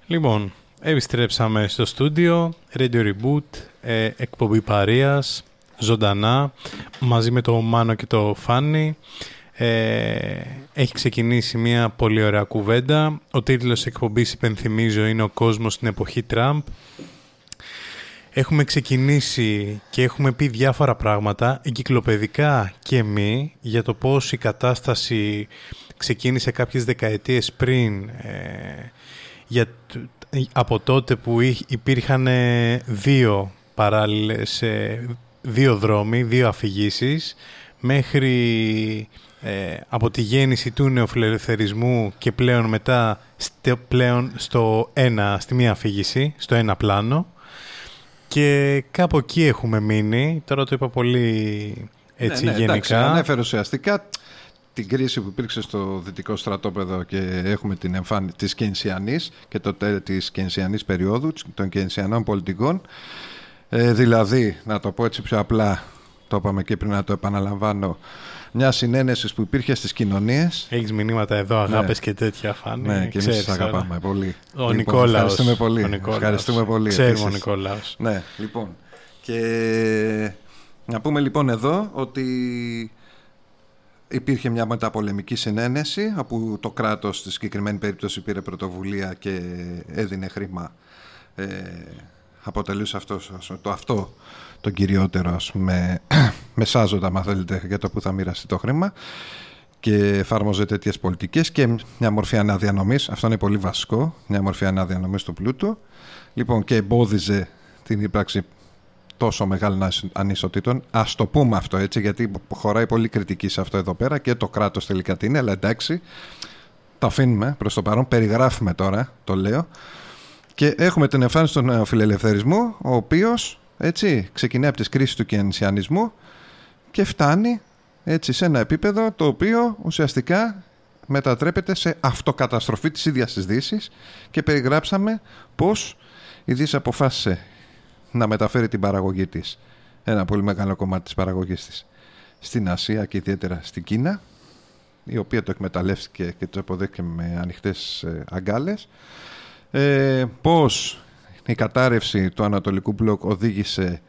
Λοιπόν, επιστρέψαμε στο στούντιο, Radio Reboot, ε, εκπομπή Παρίας, ζωντανά, μαζί με το Μάνο και το Φάνι. Ε, έχει ξεκινήσει μια πολύ ωραία κουβέντα. Ο τίτλος εκπομπής, υπενθυμίζω, είναι «Ο κόσμος στην εποχή Τραμπ». Έχουμε ξεκινήσει και έχουμε πει διάφορα πράγματα, εγκυκλοπαιδικά και μη, για το πώς η κατάσταση ξεκίνησε κάποιες δεκαετίες πριν, ε, για, από τότε που υπήρχαν δύο παράλληλες, ε, δύο δρόμοι, δύο αφηγήσεις, μέχρι ε, από τη γέννηση του νεοφιλελευθερισμού και πλέον μετά πλέον στο ένα, στη μία αφήγηση, στο ένα πλάνο. Και κάπου εκεί έχουμε μείνει. Τώρα το είπα πολύ έτσι ναι, ναι, γενικά. Εντάξει, ανέφερε ουσιαστικά την κρίση που υπήρξε στο δυτικό στρατόπεδο και έχουμε την εμφάνιση της Κενσιανής και το τέλος της Κενσιανής περίοδου, των Κενσιανών πολιτικών. Ε, δηλαδή, να το πω έτσι πιο απλά, το είπαμε και πριν να το επαναλαμβάνω, μια συνένεση που υπήρχε στις κοινωνίες. Έχεις μηνύματα εδώ, αγάπες ναι. και τέτοια φάνη. Ναι, και εμείς σας αγαπάμε πολύ. Ο λοιπόν, Νικόλαος. Ευχαριστούμε πολύ. Ο Νικόλαος. Ευχαριστούμε πολύ. Ξέρουμε ο Νικόλαος. Ναι, λοιπόν. Και να πούμε λοιπόν εδώ ότι υπήρχε μια μεταπολεμική συνένεση όπου το κράτος στη συγκεκριμένη περίπτωση πήρε πρωτοβουλία και έδινε χρήμα ε, αποτελούσε αυτός, το αυτό το κυριότερο ας πούμε, μεσάζοντα αν θέλετε για το που θα μοιραστεί το χρήμα και εφάρμοζε τέτοιες πολιτικές και μια μορφή αναδιανομής. Αυτό είναι πολύ βασικό. Μια μορφή αναδιανομής του πλούτου. Λοιπόν, και εμπόδιζε την ύπαρξη τόσο μεγάλων ανισοτήτων. Α το πούμε αυτό έτσι, γιατί χωράει πολύ κριτική σε αυτό εδώ πέρα και το κράτος τελικά τι είναι. Αλλά εντάξει, το αφήνουμε προς το παρόν. Περιγράφουμε τώρα, το λέω. Και έχουμε την εμφάνιση του φιλελευθερισμού, ο οποίος έτσι, ξεκινάει από τις κρίσεις του κενσιανισμού και φτάνει έτσι, σε ένα επίπεδο το οποίο ουσιαστικά μετατρέπεται σε αυτοκαταστροφή της ίδιας της Δύσης και περιγράψαμε πως η Δύση αποφάσισε να μεταφέρει την παραγωγή της. Ένα πολύ μεγάλο κομμάτι της παραγωγής της στην Ασία και ιδιαίτερα στην Κίνα η οποία το εκμεταλλεύτηκε και το αποδέχεται με ανοιχτές ε, αγκάλες. Ε, πως η κατάρρευση του Ανατολικού Μπλοκ οδήγησε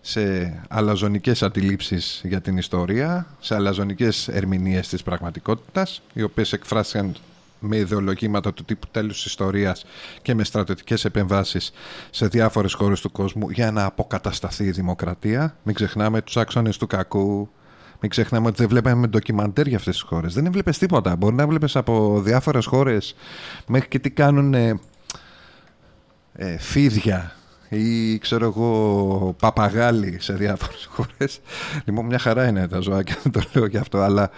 σε αλαζονικές αντιλήψεις για την ιστορία, σε αλαζονικές ερμηνείες της πραγματικότητας, οι οποίες εκφράστηκαν με ιδεολογήματα του τύπου τέλους της ιστορίας και με στρατιωτικές επεμβάσεις σε διάφορες χώρες του κόσμου για να αποκατασταθεί η δημοκρατία. Μην ξεχνάμε τους άξονες του κακού, μην ξεχνάμε ότι δεν βλέπαμε ντοκιμαντέρ για αυτές τις χώρες. Δεν έβλεπες τίποτα. Μπορεί να βλέπεις από διάφορες χώρες μέχρι και τι κάνουν ε, φίδια ή ξέρω εγώ παπαγάλοι σε διάφορες χώρες λοιπόν μια χαρά είναι τα ζωάκια δεν το λέω και αυτό αλλά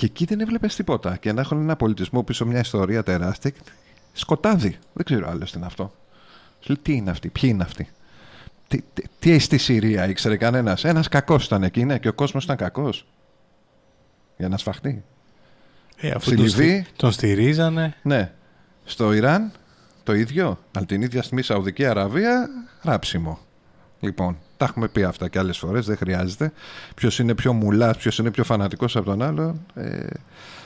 και εκεί δεν έβλεπες τίποτα και να έχουν ένα πολιτισμό πίσω μια ιστορία τεράστια σκοτάδι δεν ξέρω άλλο τι είναι αυτό τι είναι αυτή, ποιοι είναι αυτοί; Τι, τι, τι στη Συρία ήξερε κανένας; Ένας κακός ήταν εκεί, ναι, και ο κόσμος ήταν κακός. Για να σφαχτεί. Ε, αφού τον, Λιβύη, τον στηρίζανε. Ναι. Στο Ιράν το ίδιο, αλλά την ίδια στιγμή Σαουδική Αραβία, ράψιμο. Λοιπόν, τα έχουμε πει αυτά και άλλες φορές, δεν χρειάζεται. Ποιος είναι πιο μουλάς, ποιος είναι πιο φανατικός από τον άλλο. Ε,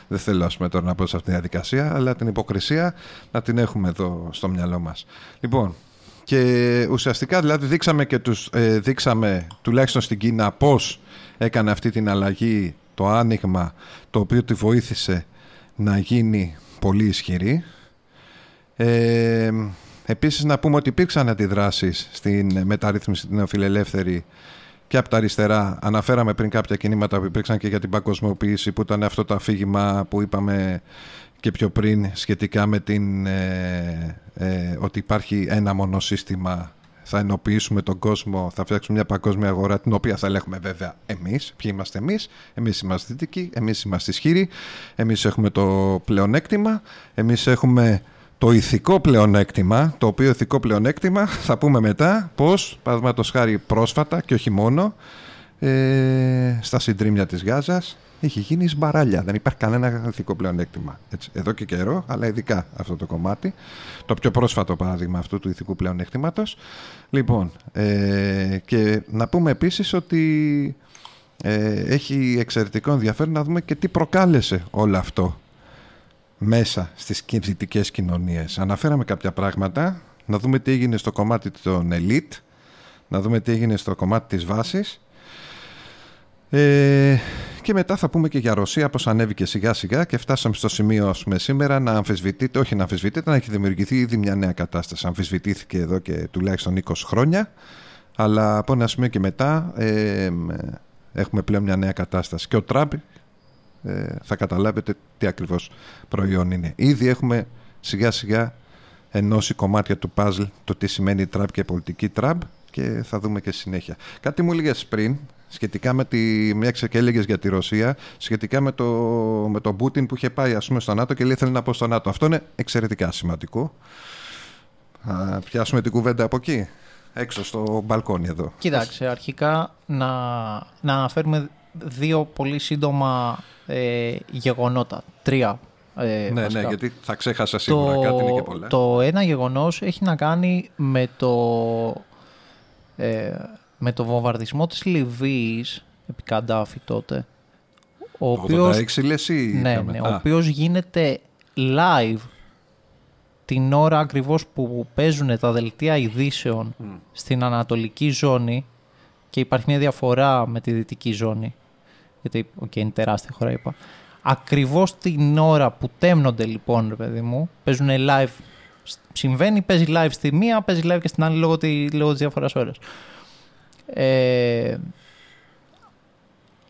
δεν θέλω ας πούμε, τώρα να πω σε αυτήν τη διαδικασία, αλλά την υποκρισία να την έχουμε εδώ στο μυαλό μας. Λοιπόν, και ουσιαστικά δηλαδή δείξαμε, και τους, ε, δείξαμε τουλάχιστον στην Κίνα πώς έκανε αυτή την αλλαγή, το άνοιγμα το οποίο τη βοήθησε να γίνει πολύ ισχυρή ε, επίσης να πούμε ότι υπήρξαν αντιδράσεις στην μεταρρύθμιση την νεοφιλελεύθερη και από τα αριστερά. Αναφέραμε πριν κάποια κινήματα που υπήρξαν και για την παγκοσμιοποίηση που ήταν αυτό το αφήγημα που είπαμε και πιο πριν σχετικά με την, ε, ε, ότι υπάρχει ένα μόνο σύστημα θα ενοποιήσουμε τον κόσμο, θα φτιάξουμε μια παγκόσμια αγορά την οποία θα ελέγχουμε βέβαια εμείς. Ποιοι είμαστε εμείς, εμείς είμαστε δυτικοί, εμείς είμαστε ισχυροί, εμείς έχουμε το πλεονέκτημα, εμείς έχουμε το ηθικό πλεονέκτημα, το οποίο ηθικό πλεονέκτημα θα πούμε μετά πως, παραδείγματος χάρη πρόσφατα και όχι μόνο, ε, στα συντρίμια της Γάζας έχει γίνει σμπαράλια. Δεν υπάρχει κανένα ηθικό πλεονέκτημα. Έτσι, εδώ και καιρό, αλλά ειδικά αυτό το κομμάτι. Το πιο πρόσφατο παράδειγμα αυτού του ηθικού πλεονέκτηματος. Λοιπόν, ε, και να πούμε επίσης ότι ε, έχει εξαιρετικό ενδιαφέρον να δούμε και τι προκάλεσε όλο αυτό μέσα στις δυτικές κοινωνίες. Αναφέραμε κάποια πράγματα, να δούμε τι έγινε στο κομμάτι των elite, να δούμε τι έγινε στο κομμάτι της βάσης ε, και μετά θα πούμε και για Ρωσία πώς ανέβηκε σιγά σιγά και φτάσαμε στο σημείο ας πούμε, σήμερα να αμφισβητείται, όχι να αμφισβητείται, να έχει δημιουργηθεί ήδη μια νέα κατάσταση. Αμφισβητήθηκε εδώ και τουλάχιστον 20 χρόνια, αλλά από ένα σημείο και μετά ε, έχουμε πλέον μια νέα κατάσταση. Και ο Τραμπ ε, θα καταλάβετε τι ακριβώς προϊόν είναι. Ήδη έχουμε σιγά σιγά ενώσει κομμάτια του παζλ το τι σημαίνει Τραμπ και πολιτική Τραμπ και θα δούμε και συνέχεια. Κάτι μου έλεγες πριν σχετικά με τη. Μια και έλεγες για τη Ρωσία, σχετικά με, το, με τον Πούτιν που είχε πάει ας πούμε, στο ΝΑΤΟ και λέει θέλει να πω στο ΝΑΤΟ. Αυτό είναι εξαιρετικά σημαντικό. Θα πιάσουμε την κουβέντα από εκεί, έξω στο μπαλκόνι εδώ. Κοίταξε, αρχικά να, να αναφέρουμε δύο πολύ σύντομα ε, γεγονότα. Τρία. Ε, ναι, ναι, γιατί θα ξέχασα σίγουρα το, κάτι είναι και πολλά. Το ένα γεγονός έχει να κάνει με το, ε, με το βομβαρδισμό της Λιβύης επί Καντάφη τότε. Ο οποίος, λες ή ναι, ναι, ο οποίος γίνεται live την ώρα ακριβώς που παίζουν τα δελτία ειδήσεων στην ανατολική ζώνη και υπάρχει μια διαφορά με τη δυτική ζώνη γιατί okay, είναι τεράστια χώρα είπα ακριβώς την ώρα που τέμνονται λοιπόν ρε παιδί μου παίζουν live συμβαίνει, παίζει live στη μία παίζει live και στην άλλη λόγω, τη, λόγω της διαφοράς ώρας ε,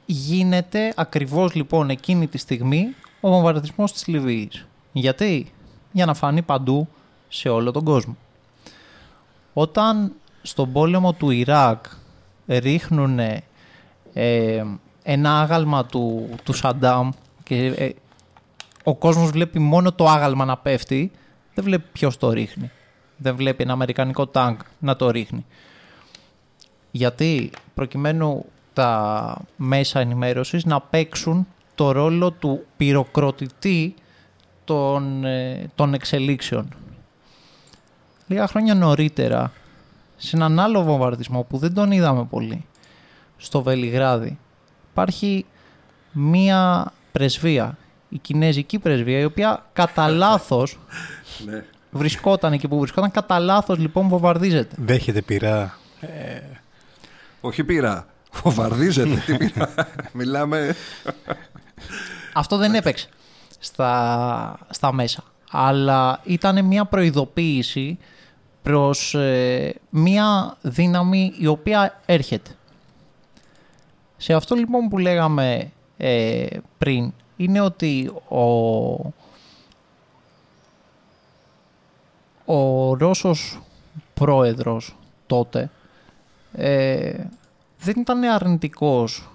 γίνεται ακριβώς λοιπόν εκείνη τη στιγμή ο βομβαρδισμός της Λιβύης. Γιατί; Για να φανεί παντού σε όλο τον κόσμο. Όταν στον πόλεμο του Ιράκ ρίχνουν ε, ένα άγαλμα του, του Σαντάμ και ε, ο κόσμος βλέπει μόνο το άγαλμα να πέφτει, δεν βλέπει ποιος το ρίχνει. Δεν βλέπει ένα αμερικανικό τάγκ να το ρίχνει γιατί προκειμένου τα μέσα ενημέρωσης να παίξουν το ρόλο του πυροκροτητή των, ε, των εξελίξεων. Λίγα χρόνια νωρίτερα, σε έναν άλλο βομβαρδισμό που δεν τον είδαμε πολύ, στο Βελιγράδι, υπάρχει μία πρεσβεία, η κινέζικη πρεσβεία, η οποία κατά λάθος ναι. βρισκόταν εκεί που βρισκόταν, κατά λάθος λοιπόν βομβαρδίζεται. Δέχεται πειρά. Ε, όχι πήρα. Φοβαρδίζεται. Τι πήρα. Μιλάμε. Αυτό δεν έπαιξε στα, στα μέσα. Αλλά ήταν μια προειδοποίηση προς ε, μια δύναμη η οποία έρχεται. Σε αυτό λοιπόν που λέγαμε ε, πριν είναι ότι ο, ο Ρώσος πρόεδρος τότε ε, δεν ήταν αρνητικός.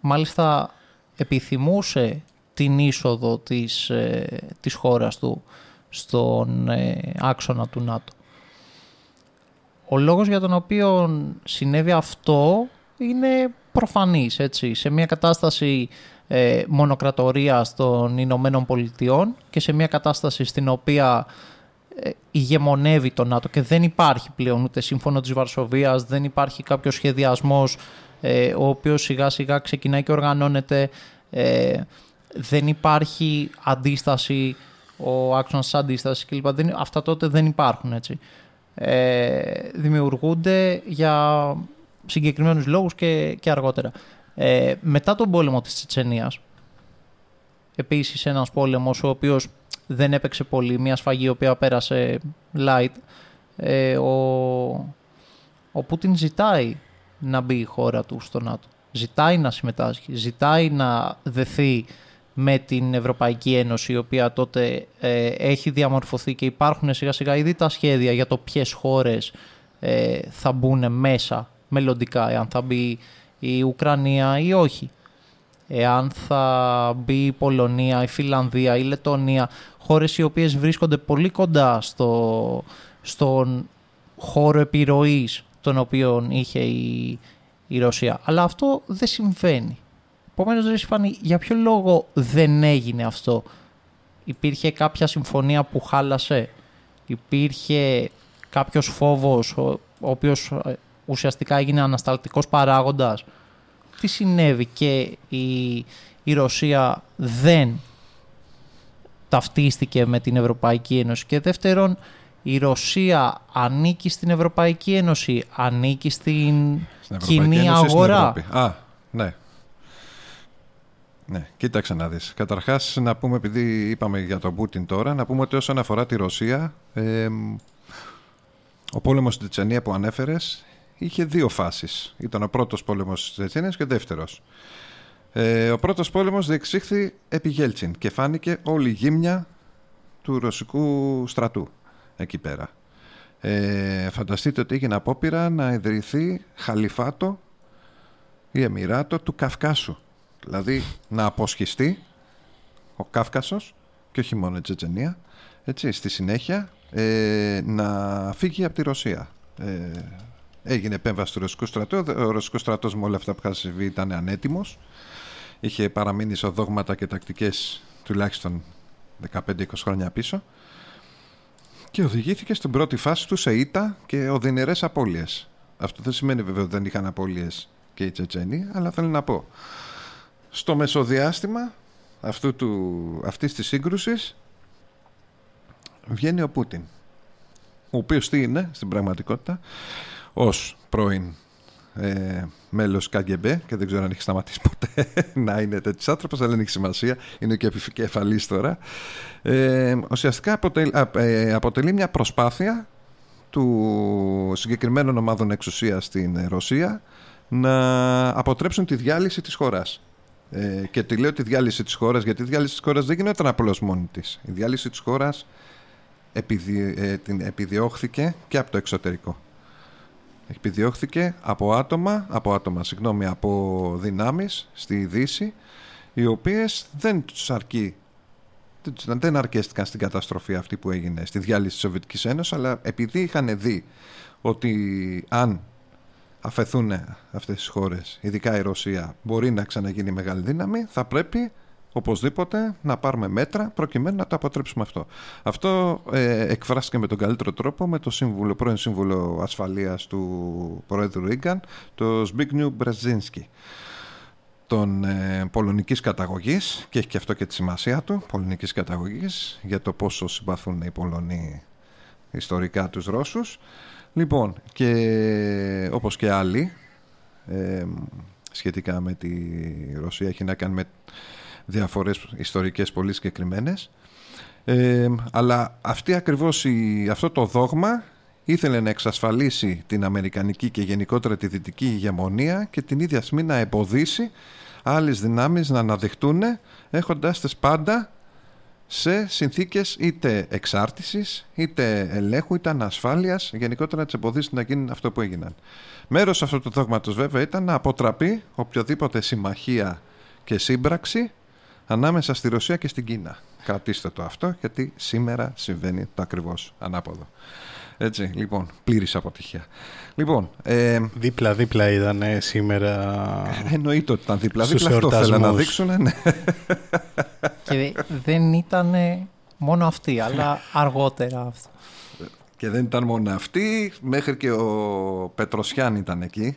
Μάλιστα επιθυμούσε την είσοδο της, ε, της χώρας του στον ε, άξονα του ΝΑΤΟ. Ο λόγος για τον οποίο συνέβη αυτό είναι προφανής. Έτσι. Σε μια κατάσταση ε, μονοκρατορίας των Ηνωμένων Πολιτειών και σε μια κατάσταση στην οποία ε, ηγεμονεύει το ΝΑΤΟ και δεν υπάρχει πλέον ούτε σύμφωνο της Βαρσοβίας, δεν υπάρχει κάποιος σχεδιασμός ε, ο οποίος σιγά σιγά ξεκινάει και οργανώνεται, ε, δεν υπάρχει αντίσταση, ο άξονας της αντίστασης κλπ. Δεν, αυτά τότε δεν υπάρχουν έτσι. Ε, δημιουργούνται για συγκεκριμένους λόγους και, και αργότερα. Ε, μετά τον πόλεμο της Τσετσενίας, επίσης ένας πόλεμος ο οποίος δεν έπαιξε πολύ. Μια σφαγή η οποία πέρασε light. Ε, ο, ο Πούτιν ζητάει να μπει η χώρα του στο ΝΑΤΟ. Ζητάει να συμμετάσχει. Ζητάει να δεθεί με την Ευρωπαϊκή Ένωση η οποία τότε ε, έχει διαμορφωθεί και υπάρχουν σιγά σιγά ήδη τα σχέδια για το ποιες χώρες ε, θα μπουν μέσα μελλοντικά, αν θα μπει η Ουκρανία ή όχι. Εάν θα μπει η Πολωνία, η Φιλανδία, η Λετωνία, χώρες οι οποίες βρίσκονται πολύ κοντά στο, στον χώρο επιρροής τον οποίο είχε η, η Ρωσία. Αλλά αυτό δεν συμβαίνει. Επομένως, δεν συμφανεί για ποιο λόγο δεν έγινε αυτό; Υπήρχε κάποια συμφωνία που χάλασε; Υπήρχε κάποιος φόβος ο, ο οποίος ε, ουσιαστικά έγινε ανασταλτικός παράγοντας. Τι συνέβη και η, η Ρωσία δεν ταυτίστηκε με την Ευρωπαϊκή Ένωση και δεύτερον η Ρωσία ανήκει στην Ευρωπαϊκή Ένωση, ανήκει στην, Στην Ευρωπαϊκή κοινή Ένωση ή στην αγορά. Ευρώπη. Α, ναι. Ναι, κοίταξε να δεις. Καταρχάς να πούμε, επειδή είπαμε για τον Πούτιν τώρα, να πούμε ότι όσον αφορά τη Ρωσία, ε, ο πόλεμος στην Τσετσενία που ανέφερες είχε δύο φάσεις. Ήταν ο πρώτος πόλεμος της Τσετσενίας και ο δεύτερος. Ε, ο πρώτος πόλεμος διεξήχθη επί Γέλτσιν και φάνηκε όλη η γύμνια του ρωσικού στρατού εκεί πέρα. Ε, φανταστείτε ότι έγινε απόπειρα να ιδρυθεί χαλιφάτο ή εμμυράτο του Καυκάσου. Δηλαδή να αποσχιστεί ο Κάφκασος και όχι μόνο η Τσετσενία έτσι, στη συνέχεια ε, να φύγει από τη Ρωσία. Ε, έγινε επέμβαση του Ρωσικού στρατού. Ο Ρωσικός στρατός με όλα αυτά που είχαν συμβεί ήταν ανέτοιμος. Είχε παραμείνει σε δόγματα και τακτικές τουλάχιστον 15-20 χρόνια πίσω και οδηγήθηκε στην πρώτη φάση του σε ήττα και οδυνηρές απώλειες. Αυτό δεν σημαίνει βέβαια ότι δεν είχαν απώλειες και οι Τσετσένοι, αλλά θέλω να πω. Στο μεσοδιάστημα αυτού του, αυτής της σύγκρουσης βγαίνει ο Πούτιν ο οποίος τι είναι στην πραγματικότητα ως πρώην ε, μέλος ΚΑΓΚΕΜΠΕ και δεν ξέρω αν έχει σταματήσει ποτέ να είναι τέτοιος άνθρωπος αλλά δεν έχει σημασία είναι και επικεφαλής τώρα ε, ουσιαστικά αποτελεί, α, ε, αποτελεί μια προσπάθεια του συγκεκριμένων ομάδων εξουσίας στην Ρωσία να αποτρέψουν τη διάλυση της χώρας. Ε, και τη λέω τη διάλυση της χώρας γιατί η διάλυση της χώρας δεν γινόταν απλώς μόνη της. Η διάλυση της χώρας επιδι, ε, την επιδιώχθηκε και από το εξωτερικό. Επιδιώχθηκε από άτομα, από άτομα, συγγνώμη, από δυνάμεις στη Δύση οι οποίες δεν τους αρκεί δεν αρκέστηκαν στην καταστροφή αυτή που έγινε στη διάλυση της Σοβιετικής Ένωσης αλλά επειδή είχαν δει ότι αν αφαιθούν αυτές τις χώρες ειδικά η Ρωσία μπορεί να ξαναγίνει μεγάλη δύναμη θα πρέπει οπωσδήποτε να πάρουμε μέτρα προκειμένου να το αποτρέψουμε αυτό. Αυτό ε, εκφράστηκε με τον καλύτερο τρόπο με το σύμβουλο, πρώην Σύμβουλο Ασφαλείας του Πρόεδρου Ρίγκαν, το Σμπίγνιου Μπρεζίνσκι των ε, πολωνικής καταγωγής και έχει και αυτό και τη σημασία του πολωνικής καταγωγής για το πόσο συμπαθούν οι Πολωνοί ιστορικά τους Ρώσους λοιπόν και όπως και άλλοι ε, σχετικά με τη Ρωσία έχει να κάνει με διαφορές ιστορικές πολύ συγκεκριμένες. Ε, αλλά αυτή ακριβώς η, αυτό το δόγμα ήθελε να εξασφαλίσει την Αμερικανική και γενικότερα τη Δυτική ηγεμονία και την ίδια στιγμή να εμποδίσει άλλες δυνάμεις να αναδειχτούν έχοντας τις πάντα σε συνθήκες είτε εξάρτησης, είτε ελέγχου, είτε ανασφάλειας, γενικότερα να τις εμποδίσει να γίνουν αυτό που έγιναν. Μέρος αυτού του δόγματος βέβαια ήταν να αποτραπεί οποιοδήποτε συμμαχία και σύμπραξη ανάμεσα στη Ρωσία και στην Κίνα. Κρατήστε το αυτό γιατί σήμερα συμβαίνει το ακριβώς ανάποδο. Έτσι, λοιπόν, πλήρης αποτυχία. Λοιπόν, ε, Δίπλα-δίπλα ήταν σήμερα. εννοείται ότι ήταν Στους δίπλα-δίπλα. Αυτό θέλουν να εορτασμούς. δείξουν. Ναι. Και δεν ήταν μόνο αυτή, αλλά αργότερα αυτό. Και δεν ήταν μόνο αυτοί, μέχρι και ο Πετροσιάν ήταν εκεί,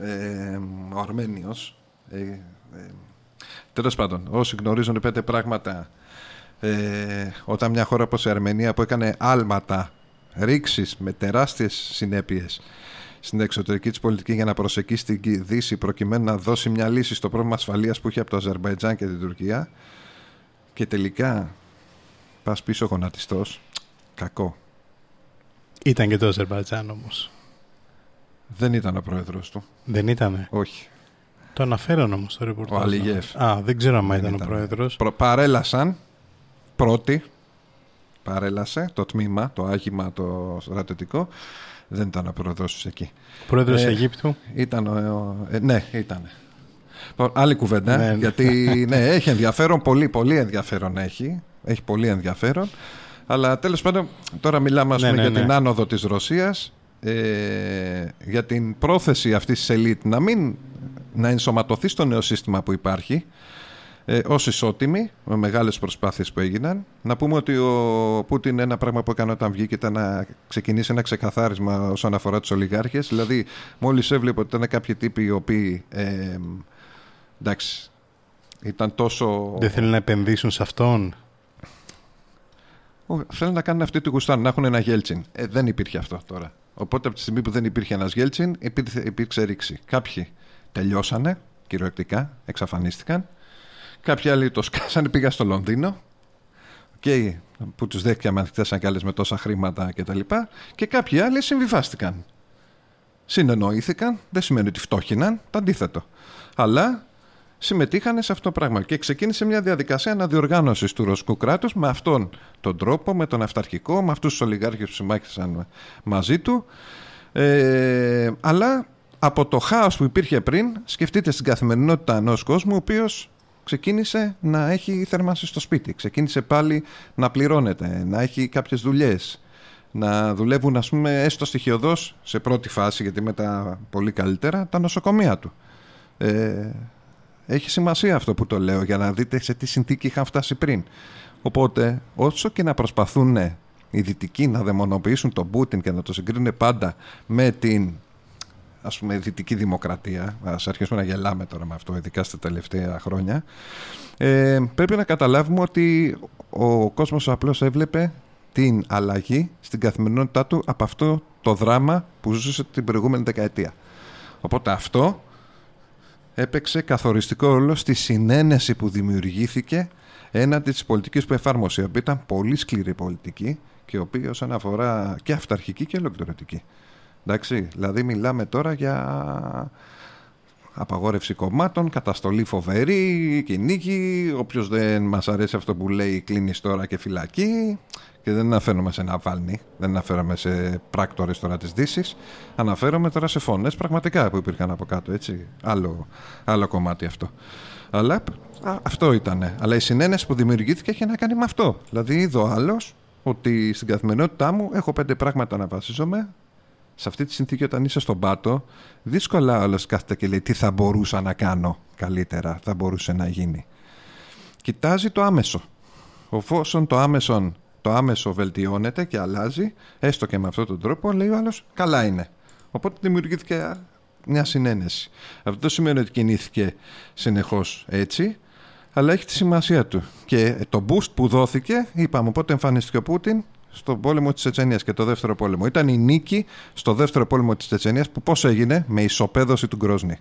ε, ο Αρμένιος. Ε, ε, τέλος πάντων, όσοι γνωρίζουν πέντε πράγματα, ε, όταν μια χώρα όπως η Αρμενία που έκανε άλματα, ρήξεις με τεράστιες συνέπειες στην εξωτερική της πολιτική για να προσεκίσει την Δύση προκειμένου να δώσει μια λύση στο πρόβλημα ασφαλείας που είχε από το Αζερβαϊτζάν και την Τουρκία και τελικά πας πίσω γονατιστός, κακό. Ήταν και το Αζερβαϊτζάν όμως. Δεν ήταν ο πρόεδρος του. Δεν ήτανε. Όχι. Το αναφέρον όμως το ρεπορτάζ. Ο Αλιγέφ. Α, δεν ξέρω αν Δεν ήταν, ήταν. ο πρόεδρος. Προ- παρέλασαν πρώτοι. Παρέλασε το τμήμα, το άγημα, το στρατιωτικό. Δεν ήταν ο πρόεδρος τους εκεί. Πρόεδρος Ε, Αιγύπτου. Ήταν ο, ο- ε, ναι, ήταν. Άλλη κουβέντα, Ναι, ναι. γιατί ναι, έχει ενδιαφέρον, πολύ, πολύ ενδιαφέρον έχει. Έχει πολύ ενδιαφέρον. Αλλά τέλος πάντων, τώρα μιλάμε ας Ναι, πούμε, ναι, για ναι. την άνοδο της Ρωσίας, ε, για την πρόθεση αυτής της ελίτ να μην να ενσωματωθεί στο νέο σύστημα που υπάρχει, ε, ως ισότιμη, με μεγάλες προσπάθειες που έγιναν. Να πούμε ότι ο Πούτιν ένα πράγμα που έκανε όταν βγήκε ήταν να ξεκινήσει ένα ξεκαθάρισμα όσον αφορά τους ολιγάρχες. Δηλαδή, μόλις έβλεπε ότι ήταν κάποιοι τύποι οι οποίοι, ε, εντάξει, ήταν τόσο... Δεν θέλουν να επενδύσουν σε αυτόν; θέλουν να κάνουν αυτή τη γουστάν, να έχουν ένα Γέλτσιν. Ε, δεν υπήρχε αυτό τώρα. Οπότε από τη στιγμή που δεν υπήρχε ένας Γέλτσιν, υπήρξε, υπήρξε ρήξη. Κάποιοι τελειώσανε κυριολεκτικά, εξαφανίστηκαν. Κάποιοι άλλοι το σκάσανε, πήγαν στο Λονδίνο. Και που τους δέχτηκε μαθητέ αγκάλες με τόσα χρήματα κτλ. Και, και κάποιοι άλλοι συμβιβάστηκαν. Συνεννοήθηκαν, δεν σημαίνει ότι φτώχυναν, το αντίθετο. Αλλά συμμετείχαν σε αυτό το πράγμα και ξεκίνησε μια διαδικασία αναδιοργάνωσης του ρωσικού κράτους με αυτόν τον τρόπο, με τον αυταρχικό, με αυτούς τους ολιγάρχες που συμμάχησαν μαζί του. Ε, αλλά από το χάος που υπήρχε πριν, σκεφτείτε στην καθημερινότητα ενός κόσμου, ο οποίος ξεκίνησε να έχει θέρμανση στο σπίτι, ξεκίνησε πάλι να πληρώνεται, να έχει κάποιες δουλειές, να δουλεύουν ας πούμε έστω στοιχειοδός σε πρώτη φάση γιατί μετά πολύ καλύτερα τα νοσοκομεία του. Ε, έχει σημασία αυτό που το λέω για να δείτε σε τι συνθήκη είχαν φτάσει πριν. Οπότε όσο και να προσπαθούν οι δυτικοί να δαιμονοποιήσουν τον Πούτιν και να το συγκρίνουν πάντα με την ας πούμε δυτική δημοκρατία ας αρχίσουμε να γελάμε τώρα με αυτό ειδικά στα τελευταία χρόνια ε, πρέπει να καταλάβουμε ότι ο κόσμος απλώς έβλεπε την αλλαγή στην καθημερινότητά του από αυτό το δράμα που ζούσε την προηγούμενη δεκαετία οπότε αυτό έπαιξε καθοριστικό ρόλο στη συνένεση που δημιουργήθηκε έναντι της πολιτικής που εφάρμοσε η οποία ήταν πολύ σκληρή πολιτική και η οποία όσον αφορά και αυταρχική και ολοκληρωτική. Εντάξει, δηλαδή μιλάμε τώρα για απαγόρευση κομμάτων, καταστολή φοβερή, κυνήγι, όποιος δεν μας αρέσει αυτό που λέει κλείνεις τώρα και φυλακή και δεν αναφέρομαι σε ένα βάλνη, δεν αναφέρομαι σε πράκτορες τώρα της Δύσης, αναφέρομαι τώρα σε φωνές πραγματικά που υπήρχαν από κάτω, έτσι, άλλο, άλλο κομμάτι αυτό. Αλλά αυτό ήταν. Αλλά η συνένεση που δημιουργήθηκε είχε να κάνει με αυτό. Δηλαδή είδω άλλος ότι στην καθημερινότητά μου έχω πέντε πράγματα να βασίζομαι, σε αυτή τη συνθήκη όταν είσαι στον πάτο δύσκολα όλος κάθεται και λέει τι θα μπορούσα να κάνω καλύτερα θα μπορούσε να γίνει κοιτάζει το άμεσο εφόσον το άμεσο, το άμεσο βελτιώνεται και αλλάζει έστω και με αυτόν τον τρόπο λέει ο άλλος καλά είναι οπότε δημιουργήθηκε μια συνένεση αυτό δεν σημαίνει ότι κινήθηκε συνεχώς έτσι αλλά έχει τη σημασία του και το boost που δόθηκε είπαμε οπότε εμφανίστηκε ο Πούτιν στον πόλεμο της Τσετσενίας και το δεύτερο πόλεμο. Ήταν η νίκη στο δεύτερο πόλεμο της Τσετσενίας που πώς έγινε με ισοπαίδωση του Γκρόσνη.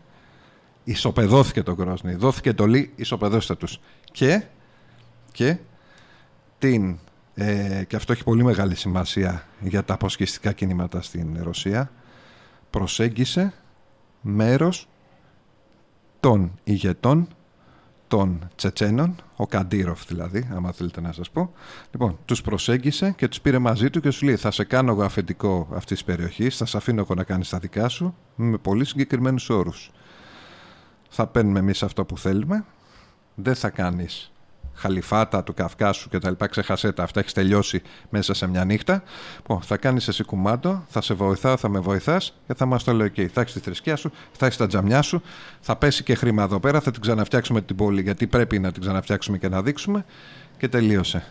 Ισοπεδώθηκε το Γκρόσνη. Δόθηκε εντολή, ισοπεδώστε τους. Και, και την. Ε, και αυτό έχει πολύ μεγάλη σημασία για τα αποσχιστικά κινήματα στην Ρωσία προσέγγισε μέρος των ηγετών των Τσετσένων, ο Καντήροφ δηλαδή, άμα θέλετε να σας πω. Λοιπόν, τους προσέγγισε και τους πήρε μαζί του και σου λέει θα σε κάνω εγώ αφεντικό αυτής της περιοχής, θα σε αφήνω εγώ να κάνεις τα δικά σου με πολύ συγκεκριμένους όρους. Θα παίρνουμε εμείς αυτό που θέλουμε, δεν θα κάνεις χαλιφάτα του Καυκάσου και τα λοιπά, ξέχασέ τα, αυτά έχεις τελειώσει μέσα σε μια νύχτα. Λοιπόν, θα κάνεις εσύ κουμάντο, θα σε βοηθάω, θα με βοηθάς και θα είμαστε όλοι εκεί. Θα έχεις τη θρησκεία σου, θα έχεις τα τζαμιά σου, θα πέσει και χρήμα εδώ πέρα, θα την ξαναφτιάξουμε την πόλη γιατί πρέπει να την ξαναφτιάξουμε και να δείξουμε και τελείωσε.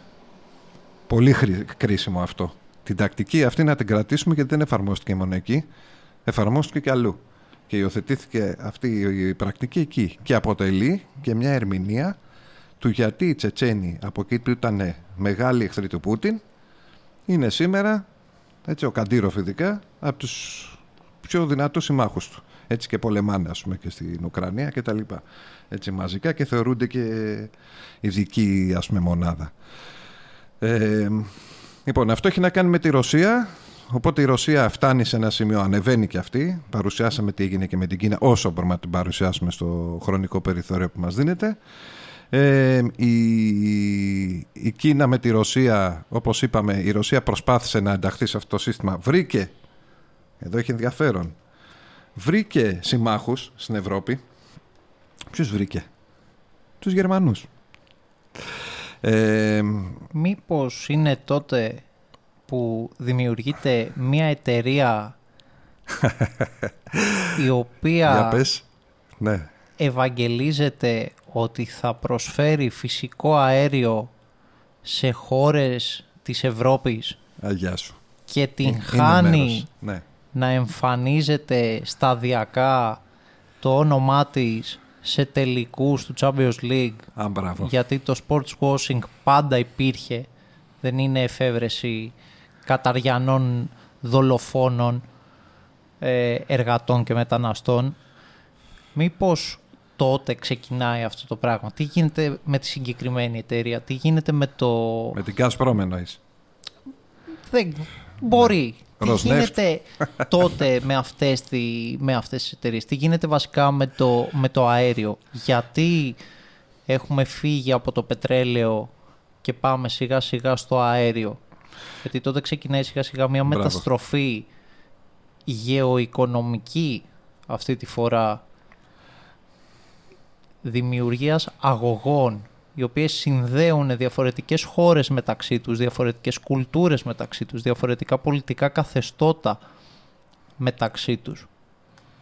Πολύ κρίσιμο αυτό. Την τακτική αυτή να την κρατήσουμε γιατί δεν εφαρμόστηκε μόνο εκεί, εφαρμόστηκε και αλλού. Και υιοθετήθηκε αυτή η πρακτική εκεί και αποτελεί και μια ερμηνεία του γιατί οι Τσετσένοι από εκεί που ήταν μεγάλοι εχθροί του Πούτιν είναι σήμερα, έτσι, ο Καντήροφ ειδικά, από τους πιο δυνατούς συμμάχους του. Έτσι και πολεμάνε ας πούμε και στην Ουκρανία και τα λοιπά. Έτσι μαζικά και θεωρούνται και ειδική ας πούμε μονάδα. Ε, λοιπόν αυτό έχει να κάνει με τη Ρωσία Οπότε η Ρωσία φτάνει σε ένα σημείο, ανεβαίνει και αυτή. Παρουσιάσαμε τι έγινε και με την Κίνα, όσο μπορούμε να την παρουσιάσουμε στο χρονικό περιθώριο που μας δίνεται. Ε, η, η Κίνα με τη Ρωσία, όπως είπαμε, η Ρωσία προσπάθησε να ενταχθεί σε αυτό το σύστημα. Βρήκε, εδώ έχει ενδιαφέρον, βρήκε συμμάχους στην Ευρώπη. Ποιους βρήκε; Τους Γερμανούς. Ε, Μήπως είναι τότε που δημιουργείται μια εταιρεία η οποία ναι. ευαγγελίζεται ότι θα προσφέρει φυσικό αέριο σε χώρες της Ευρώπης Αγιά σου. και την χάνει ναι. να εμφανίζεται σταδιακά το όνομά της σε τελικούς του Champions League Α, γιατί το sports washing πάντα υπήρχε δεν είναι εφεύρεση καταριανών δολοφόνων, ε, εργατών και μεταναστών. Μήπως τότε ξεκινάει αυτό το πράγμα. Τι γίνεται με τη συγκεκριμένη εταιρεία, τι γίνεται με το... Με την Gazprom εννοείς. Δεν μπορεί. Τι Rosneft. γίνεται τότε με αυτές, τη, με αυτές τις εταιρείες; Τι γίνεται βασικά με το, με το αέριο; Γιατί έχουμε φύγει από το πετρέλαιο και πάμε σιγά σιγά στο αέριο; Γιατί τότε ξεκινάει σιγά σιγά μια Μπράβο. μεταστροφή γεωοικονομική αυτή τη φορά δημιουργίας αγωγών οι οποίες συνδέουν διαφορετικές χώρες μεταξύ τους, διαφορετικές κουλτούρες μεταξύ τους, διαφορετικά πολιτικά καθεστώτα μεταξύ τους.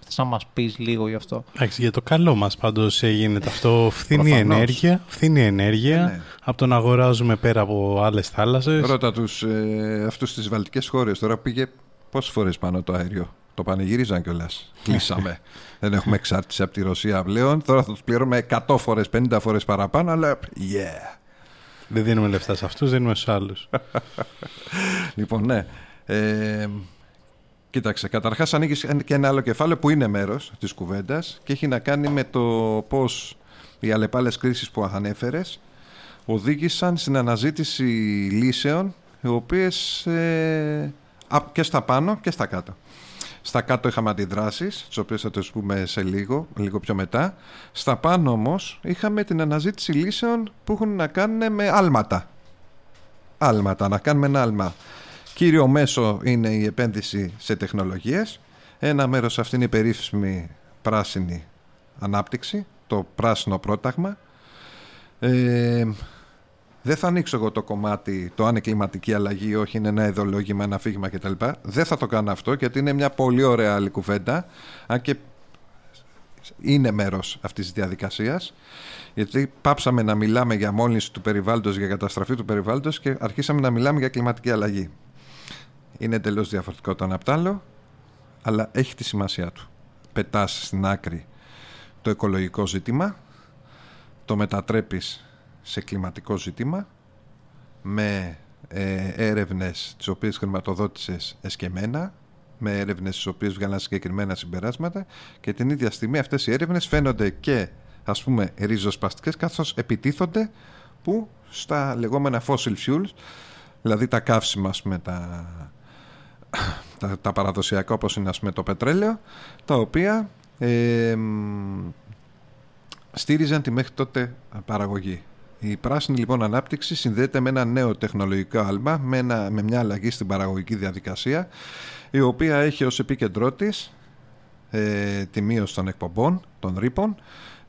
Θες να μας πεις λίγο γι' αυτό; Εντάξει, για το καλό μας πάντως γίνεται αυτό φθηνή Προφανώς. ενέργεια, φθηνή ενέργεια Ε, ναι. από το να αγοράζουμε πέρα από άλλες θάλασσες. Ρώτα τους ε, αυτούς στις βαλτικές χώρες. Τώρα πήγε πόσες φορές πάνω το αέριο; Το πανηγύριζαν κιόλας. Κλείσαμε. Δεν έχουμε εξάρτηση από τη Ρωσία πλέον. Τώρα θα τους πληρώνουμε 100 φορές, 50 φορές παραπάνω, αλλά yeah. Δεν δίνουμε λεφτά σε αυτούς, δίνουμε στους άλλους. Λοιπόν, ναι. Ε, κοίταξε, καταρχάς ανοίγει και ένα άλλο κεφάλαιο που είναι μέρος της κουβέντας και έχει να κάνει με το πώς οι αλλεπάλες κρίσεις που ανέφερες οδήγησαν στην αναζήτηση λύσεων οι οποίες ε, α- και στα πάνω και στα κάτω. Στα κάτω είχαμε αντιδράσεις, τις οποίες θα τις πούμε σε λίγο, λίγο πιο μετά. Στα πάνω όμως είχαμε την αναζήτηση λύσεων που έχουν να κάνουν με άλματα. Άλματα, να κάνουμε ένα άλμα. Κύριο μέσο είναι η επένδυση σε τεχνολογίες. Ένα μέρος αυτή είναι η περίφημη πράσινη ανάπτυξη, το πράσινο πρόταγμα. Ε, δεν θα ανοίξω εγώ το κομμάτι το αν η κλιματική αλλαγή ή όχι είναι ένα ιδεολόγημα, ένα αφήγημα κτλ. Δεν θα το κάνω αυτό γιατί είναι μια πολύ ωραία άλλη κουβέντα αν και είναι μέρος αυτής της διαδικασίας γιατί πάψαμε να μιλάμε για μόλυνση του περιβάλλοντος, για καταστροφή του περιβάλλοντος και αρχίσαμε να μιλάμε για κλιματική αλλαγή. Είναι εντελώς διαφορετικό το ένα απ' τ' άλλο, αλλά έχει τη σημασία του. Πετάς στην άκρη το οικολογικό ζήτημα, το μετατρέπεις σε κλιματικό ζήτημα με ε, έρευνες τις οποίες χρηματοδότησες εσκεμένα με έρευνες τις οποίες βγάλαν συγκεκριμένα συμπεράσματα και την ίδια στιγμή αυτές οι έρευνες φαίνονται και ας πούμε ριζοσπαστικές καθώς επιτίθονται που στα λεγόμενα fossil fuels δηλαδή τα καύσιμα ας πούμε, τα, τα, τα παραδοσιακά όπως είναι ας πούμε, το πετρέλαιο τα οποία ε, μ, στήριζαν τη μέχρι τότε παραγωγή. Η πράσινη λοιπόν ανάπτυξη συνδέεται με ένα νέο τεχνολογικό άλμα, με, ένα, με μια αλλαγή στην παραγωγική διαδικασία, η οποία έχει ως επίκεντρό της ε, τη μείωση των εκπομπών, των ρήπων,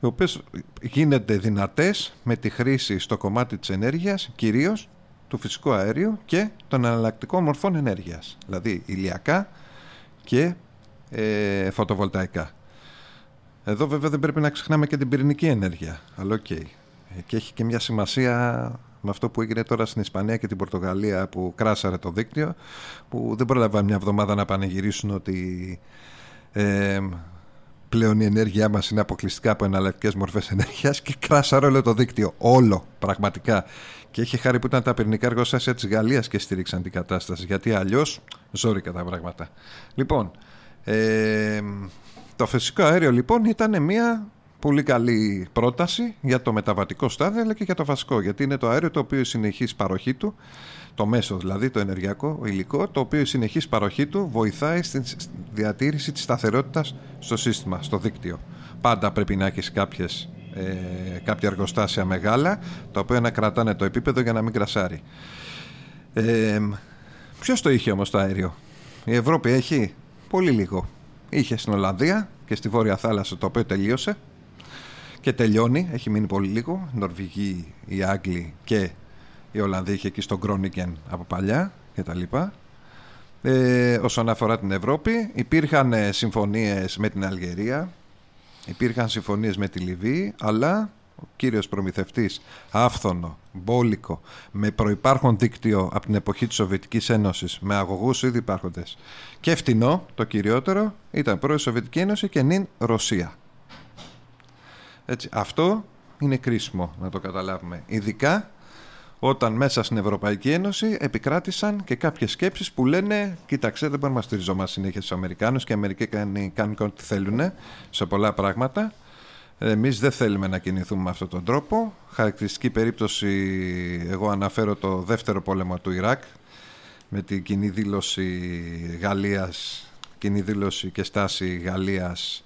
οι οποίες γίνονται δυνατές με τη χρήση στο κομμάτι της ενέργειας, κυρίως του φυσικού αέριου και των εναλλακτικών μορφών ενέργειας, δηλαδή ηλιακά και ε, φωτοβολταϊκά. Εδώ βέβαια δεν πρέπει να ξεχνάμε και την πυρηνική ενέργεια. Αλλά οκ. Ε, Και έχει και μια σημασία με αυτό που έγινε τώρα στην Ισπανία και την Πορτογαλία που κράσαρε το δίκτυο που δεν πρόλαβαν μια εβδομάδα να πανηγυρίσουν ότι ε, πλέον η ενέργειά μας είναι αποκλειστικά από εναλλακτικές μορφές ενέργειας και κράσαρε όλο το δίκτυο. Όλο πραγματικά. Και έχει χάρη που ήταν τα πυρηνικά εργοστάσια της Γαλλίας και στήριξαν την κατάσταση γιατί αλλιώς ζόρικα τα πράγματα. Λοιπόν, ε, το φυσικό αέριο λοιπόν ήταν μια πολύ καλή πρόταση για το μεταβατικό στάδιο αλλά και για το βασικό γιατί είναι το αέριο το οποίο η συνεχής παροχή του το μέσο δηλαδή το ενεργειακό υλικό το οποίο η συνεχής παροχή του βοηθάει στην διατήρηση της σταθερότητας στο σύστημα, στο δίκτυο. Πάντα πρέπει να έχεις κάποιες, ε, κάποια εργοστάσια μεγάλα τα οποία να κρατάνε το επίπεδο για να μην κρασάρει. Ε, Ποιος το είχε όμως το αέριο; Η Ευρώπη έχει πολύ λίγο. Είχε στην Ολλανδία και στη Βόρεια Θάλασσα το οποίο τελείωσε και τελειώνει, έχει μείνει πολύ λίγο. Οι Νορβηγοί, οι Άγγλοι και οι Ολλανδοί είχε εκεί στον Κρόνικεν από παλιά κτλ. Ε, όσον αφορά την Ευρώπη, υπήρχαν ε, συμφωνίες με την Αλγερία, υπήρχαν συμφωνίες με τη Λιβύη, αλλά ο κύριος προμηθευτής άφθονο, μπόλικο, με προϋπάρχον δίκτυο από την εποχή της Σοβιετικής Ένωσης, με αγωγούς ήδη υπάρχοντες και φτηνό, το κυριότερο, ήταν πρώην Σοβιετική Ένωση και νυν Ρωσία. Έτσι, αυτό είναι κρίσιμο να το καταλάβουμε. Ειδικά όταν μέσα στην Ευρωπαϊκή Ένωση επικράτησαν και κάποιες σκέψεις που λένε κοίταξε δεν μπορούμε να στηριζόμαστε συνέχεια στους Αμερικάνους και οι Αμερικοί κάνουν, ό,τι θέλουν σε πολλά πράγματα εμείς δεν θέλουμε να κινηθούμε με αυτόν τον τρόπο χαρακτηριστική περίπτωση εγώ αναφέρω το δεύτερο πόλεμο του Ιράκ με την κοινή δήλωση Γαλλίας κοινή δήλωση και στάση Γαλλίας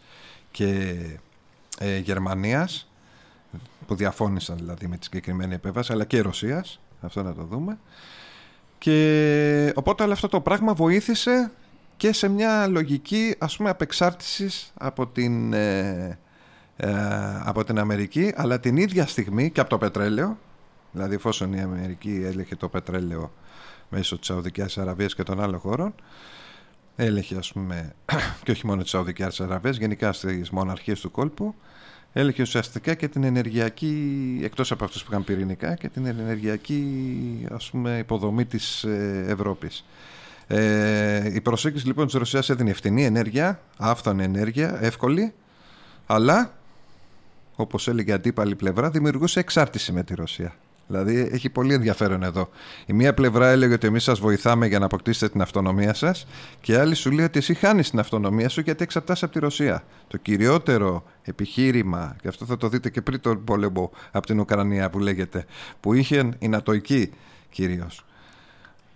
και ε, Γερμανίας που διαφώνησαν δηλαδή με τη συγκεκριμένη επέμβαση αλλά και Ρωσίας αυτό να το δούμε. Και οπότε όλο αυτό το πράγμα βοήθησε και σε μια λογική ας πούμε απεξάρτησης από την, ε, ε, από την Αμερική αλλά την ίδια στιγμή και από το πετρέλαιο. Δηλαδή εφόσον η Αμερική έλεγχε το πετρέλαιο μέσω της Σαουδικής Αραβίας και των άλλων χώρων έλεγχε ας πούμε και όχι μόνο τις Σαουδικές Αραβίες γενικά στις μοναρχίες του κόλπου έλεγχε ουσιαστικά και την ενεργειακή εκτός από αυτούς που είχαν πυρηνικά και την ενεργειακή ας πούμε υποδομή της ε, Ευρώπης. Ε, η προσέγγιση λοιπόν της Ρωσίας έδινε ευθυνή ενέργεια άφθονη ενέργεια, εύκολη αλλά όπως έλεγε αντίπαλη πλευρά δημιουργούσε εξάρτηση με τη Ρωσία Δηλαδή έχει πολύ ενδιαφέρον εδώ. Η μία πλευρά έλεγε ότι εμείς σας βοηθάμε για να αποκτήσετε την αυτονομία σας, και η άλλη σου λέει ότι εσύ χάνεις την αυτονομία σου γιατί εξαρτάσαι από τη Ρωσία. Το κυριότερο επιχείρημα, και αυτό θα το δείτε και πριν τον πόλεμο από την Ουκρανία που λέγεται, που είχε η Νατοική κυρίως.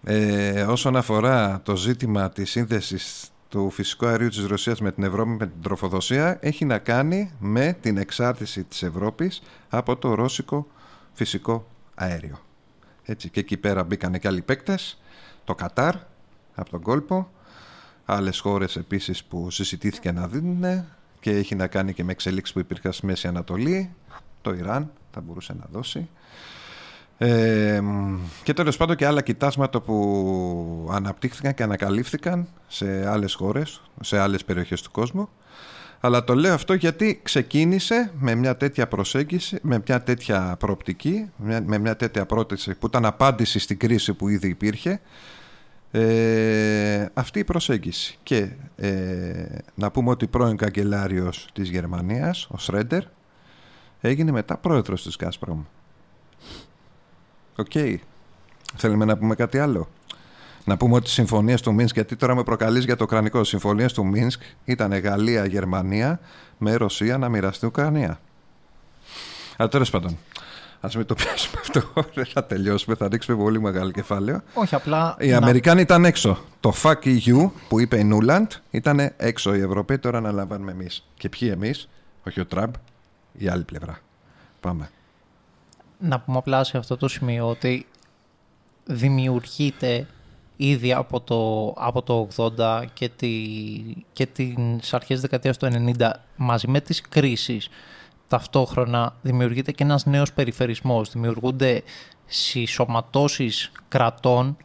Ε, όσον αφορά το ζήτημα της σύνδεσης του φυσικού αερίου της Ρωσίας με την Ευρώπη με την τροφοδοσία έχει να κάνει με την εξάρτηση της Ευρώπης από το ρώσικο φυσικό αέριο. Έτσι, και εκεί πέρα μπήκαν και άλλοι παίκτες, το Κατάρ από τον κόλπο, άλλες χώρες επίσης που συζητήθηκε να δίνουν και έχει να κάνει και με εξελίξεις που υπήρχαν στη Μέση Ανατολή, το Ιράν θα μπορούσε να δώσει. Ε, και τέλος πάντων και άλλα κοιτάσματα που αναπτύχθηκαν και ανακαλύφθηκαν σε άλλες χώρες, σε άλλες περιοχές του κόσμου αλλά το λέω αυτό γιατί ξεκίνησε με μια τέτοια προσέγγιση, με μια τέτοια προοπτική, με μια τέτοια πρόταση που ήταν απάντηση στην κρίση που ήδη υπήρχε. Ε, αυτή η προσέγγιση. Και ε, να πούμε ότι πρώην καγκελάριος της Γερμανίας, ο Σρέντερ, έγινε μετά πρόεδρος της Gazprom. OK. Okay. Θέλουμε να πούμε κάτι άλλο; Να πούμε ότι οι συμφωνίες του Μίνσκ, γιατί τώρα με προκαλείς για το Ουκρανικό, οι συμφωνίες του Μίνσκ ήταν Γαλλία-Γερμανία με Ρωσία να μοιραστεί Ουκρανία. Αλλά τέλος πάντων, Α μην το πιάσουμε αυτό. Δεν θα τελειώσουμε. Θα ρίξουμε πολύ μεγάλο κεφάλαιο. Όχι, απλά. Οι να... Αμερικάνοι ήταν έξω. Το fuck EU που είπε η Νούλαντ ήταν έξω. Οι Ευρωπαίοι τώρα αναλαμβάνουμε εμείς. Και ποιοι εμείς, όχι ο Τραμπ, η άλλη πλευρά. Πάμε. Να πούμε απλά σε αυτό το σημείο ότι δημιουργείται ήδη από το, από το 80 και, τη, και τις αρχές δεκαετίας του 90 μαζί με τις κρίσεις ταυτόχρονα δημιουργείται και ένας νέος περιφερισμός. Δημιουργούνται συσσωματώσεις κρατών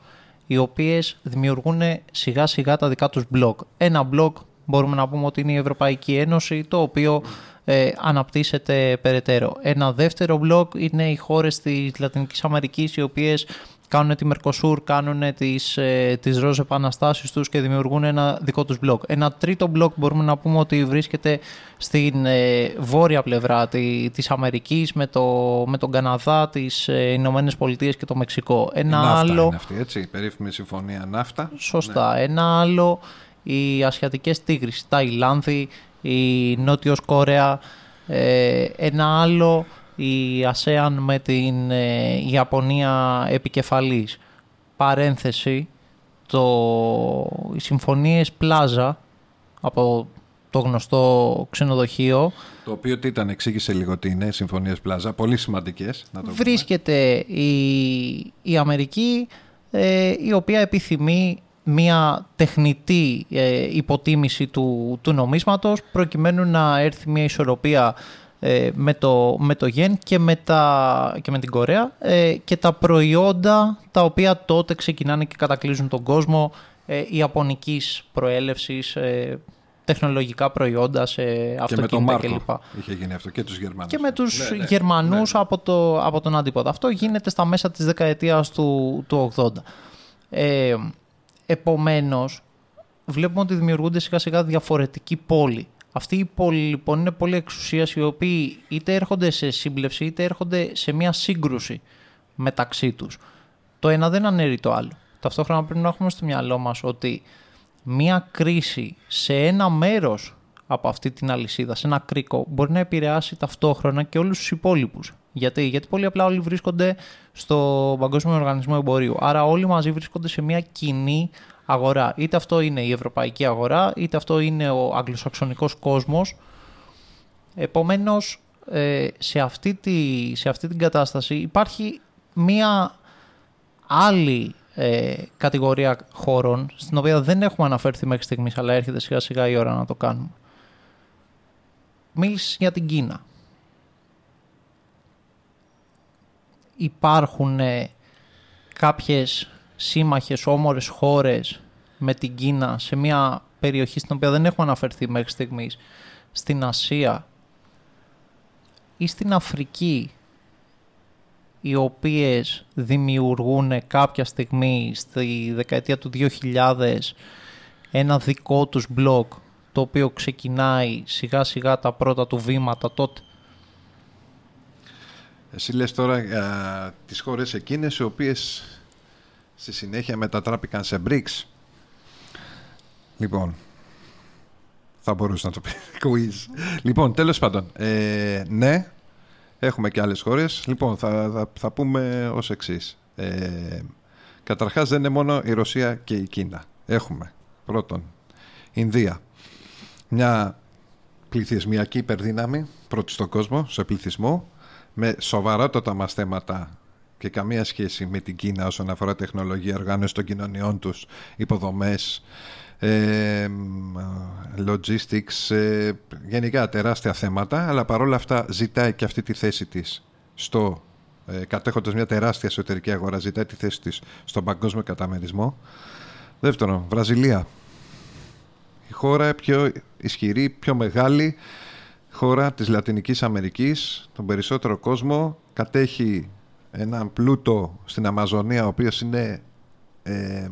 οι οποίες δημιουργούν σιγά σιγά τα δικά τους μπλοκ. Ένα μπλοκ μπορούμε να πούμε ότι είναι η Ευρωπαϊκή Ένωση το οποίο ε, αναπτύσσεται περαιτέρω. Ένα δεύτερο μπλοκ είναι οι χώρες της Λατινικής Αμερικής οι οποίες κάνουν τη Mercosur, κάνουν τις, ε, τις ροζ επαναστάσεις τους και δημιουργούν ένα δικό τους μπλοκ. Ένα τρίτο μπλοκ μπορούμε να πούμε ότι βρίσκεται στην ε, βόρεια πλευρά τη, της Αμερικής με, το, με τον Καναδά, τις ε, Ηνωμένες Πολιτείες και το Μεξικό. Ένα η άλλο... είναι αυτή, έτσι, η περίφημη συμφωνία ναύτα. Σωστά. Ναι. Ένα άλλο οι Ασιατικές Τίγρης, η Ταϊλάνδη, η Νότιος Κορέα. Ε, ένα άλλο η ΑΣΕΑΝ με την ε, Ιαπωνία επικεφαλής. Παρένθεση, το, οι συμφωνίες Πλάζα από το γνωστό ξενοδοχείο. Το οποίο τι ήταν, εξήγησε λίγο τι είναι, συμφωνίες Πλάζα, πολύ σημαντικές. Να το βρίσκεται η, η Αμερική, ε, η οποία επιθυμεί μια τεχνητή ε, υποτίμηση του, του νομίσματος προκειμένου να έρθει μια ισορροπία ε, με, το, με το γεν και με, τα, και με την Κορέα ε, και τα προϊόντα τα οποία τότε ξεκινάνε και κατακλείζουν τον κόσμο ε, ιαπωνικής προέλευσης, ε, τεχνολογικά προϊόντα σε αυτοκίνητα κλπ. Είχε γίνει αυτό και τους Γερμανούς. Και με τους ναι, ναι. Γερμανούς ναι, ναι. Από, το, από τον αντίποδο. Αυτό γίνεται στα μέσα της δεκαετίας του, του 80. Ε, επομένως, βλέπουμε ότι δημιουργούνται σιγά σιγά διαφορετικοί πόλοι αυτοί οι πόλοι λοιπόν είναι πολλοί εξουσίας οι οποίοι είτε έρχονται σε σύμπλευση είτε έρχονται σε μια σύγκρουση μεταξύ τους. Το ένα δεν αναιρεί το άλλο. Ταυτόχρονα πρέπει να έχουμε στο μυαλό μας ότι μία κρίση σε ένα μέρος από αυτή την αλυσίδα, σε ένα κρίκο, μπορεί να επηρεάσει ταυτόχρονα και όλους τους υπόλοιπους. Γιατί, Γιατί πολύ απλά όλοι βρίσκονται στο Παγκόσμιο Οργανισμό Εμπορίου. Άρα όλοι μαζί βρίσκονται σε μια κοινή αγορά. Είτε αυτό είναι η ευρωπαϊκή αγορά, είτε αυτό είναι ο αγγλοσαξονικός κόσμος. Επομένως, ε, σε αυτή, τη, σε αυτή την κατάσταση υπάρχει μία άλλη ε, κατηγορία χώρων, στην οποία δεν έχουμε αναφέρθει μέχρι στιγμής, αλλά έρχεται σιγά σιγά η ώρα να το κάνουμε. Μίλησες για την Κίνα. Υπάρχουν ε, κάποιες σύμμαχες όμορες χώρες με την Κίνα σε μια περιοχή στην οποία δεν έχουμε αναφερθεί μέχρι στιγμής, στην Ασία ή στην Αφρική, οι οποίες δημιουργούν κάποια στιγμή στη δεκαετία του 2000 ένα δικό τους blog το οποίο ξεκινάει σιγά σιγά τα πρώτα του βήματα τότε; Εσύ λες τώρα για τις χώρες εκείνες οι οποίες στη συνέχεια μετατράπηκαν σε BRICS. Λοιπόν, θα μπορούσε να το πει quiz. λοιπόν, τέλος πάντων, ε, ναι, έχουμε και άλλες χώρες. Λοιπόν, θα, θα, θα πούμε ως εξής. Ε, καταρχάς δεν είναι μόνο η Ρωσία και η Κίνα. Έχουμε πρώτον Ινδία, μια πληθυσμιακή υπερδύναμη πρώτη στον κόσμο, σε πληθυσμό, με σοβαρότατα μας θέματα και καμία σχέση με την Κίνα όσον αφορά τεχνολογία, οργάνωση των κοινωνιών τους, υποδομές, ε, logistics, ε, γενικά τεράστια θέματα, αλλά παρόλα αυτά ζητάει και αυτή τη θέση της στο ε, κατέχοντας μια τεράστια εσωτερική αγορά, ζητάει τη θέση της στον παγκόσμιο καταμερισμό. Δεύτερον, Βραζιλία. Η χώρα πιο ισχυρή, πιο μεγάλη χώρα της Λατινικής Αμερικής, τον περισσότερο κόσμο, κατέχει έναν πλούτο στην Αμαζονία, ο οποίος είναι ε,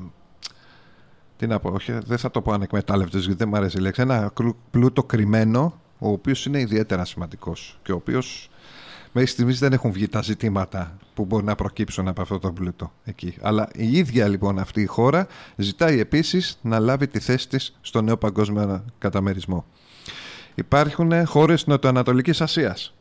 τι να πω, όχι, δεν θα το πω ανεκμετάλλευτος, γιατί δεν μου αρέσει η λέξη. Ένα πλούτο κρυμμένο, ο οποίος είναι ιδιαίτερα σημαντικός και ο οποίος μέχρι στιγμής δεν έχουν βγει τα ζητήματα που μπορεί να προκύψουν από αυτό το πλούτο εκεί. Αλλά η ίδια λοιπόν αυτή η χώρα ζητάει επίσης να λάβει τη θέση της στο νέο παγκόσμιο καταμερισμό. Υπάρχουν χώρες Νοτιοανατολικής Ασίας.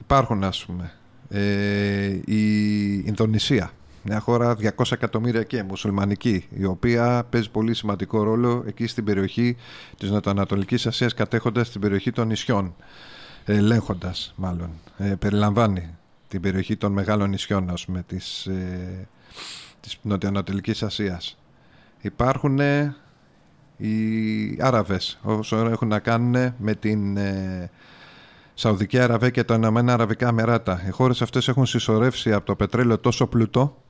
Υπάρχουν, ας πούμε, ε, η Ινδονησία μια χώρα 200 εκατομμύρια και μουσουλμανική, η οποία παίζει πολύ σημαντικό ρόλο εκεί στην περιοχή της Νοτιοανατολικής Ασίας, κατέχοντας την περιοχή των νησιών, ελέγχοντας μάλλον. Ε, περιλαμβάνει την περιοχή των μεγάλων νησιών, ας πούμε, της, ε, της Νοτιοανατολικής Ασίας. Υπάρχουν ε, οι Άραβες, όσο έχουν να κάνουν με την... Ε, Σαουδική Αραβία και τα Ηνωμένα Αραβικά Μεράτα. Οι χώρες αυτές έχουν συσσωρεύσει από το πετρέλαιο τόσο πλούτο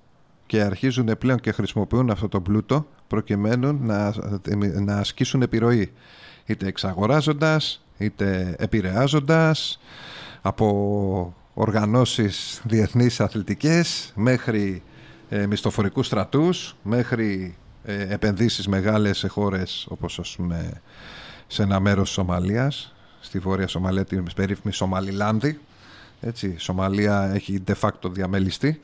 και αρχίζουν πλέον και χρησιμοποιούν αυτό το πλούτο προκειμένου να, να ασκήσουν επιρροή είτε εξαγοράζοντας είτε επηρεάζοντας από οργανώσεις διεθνείς αθλητικές μέχρι ε, μισθοφορικούς στρατούς μέχρι ε, επενδύσεις μεγάλες σε χώρες όπως ας πούμε σε ένα μέρος της Σομαλίας στη Βόρεια Σομαλία την περίφημη Σομαλιλάνδη έτσι, η Σομαλία έχει de facto διαμελιστεί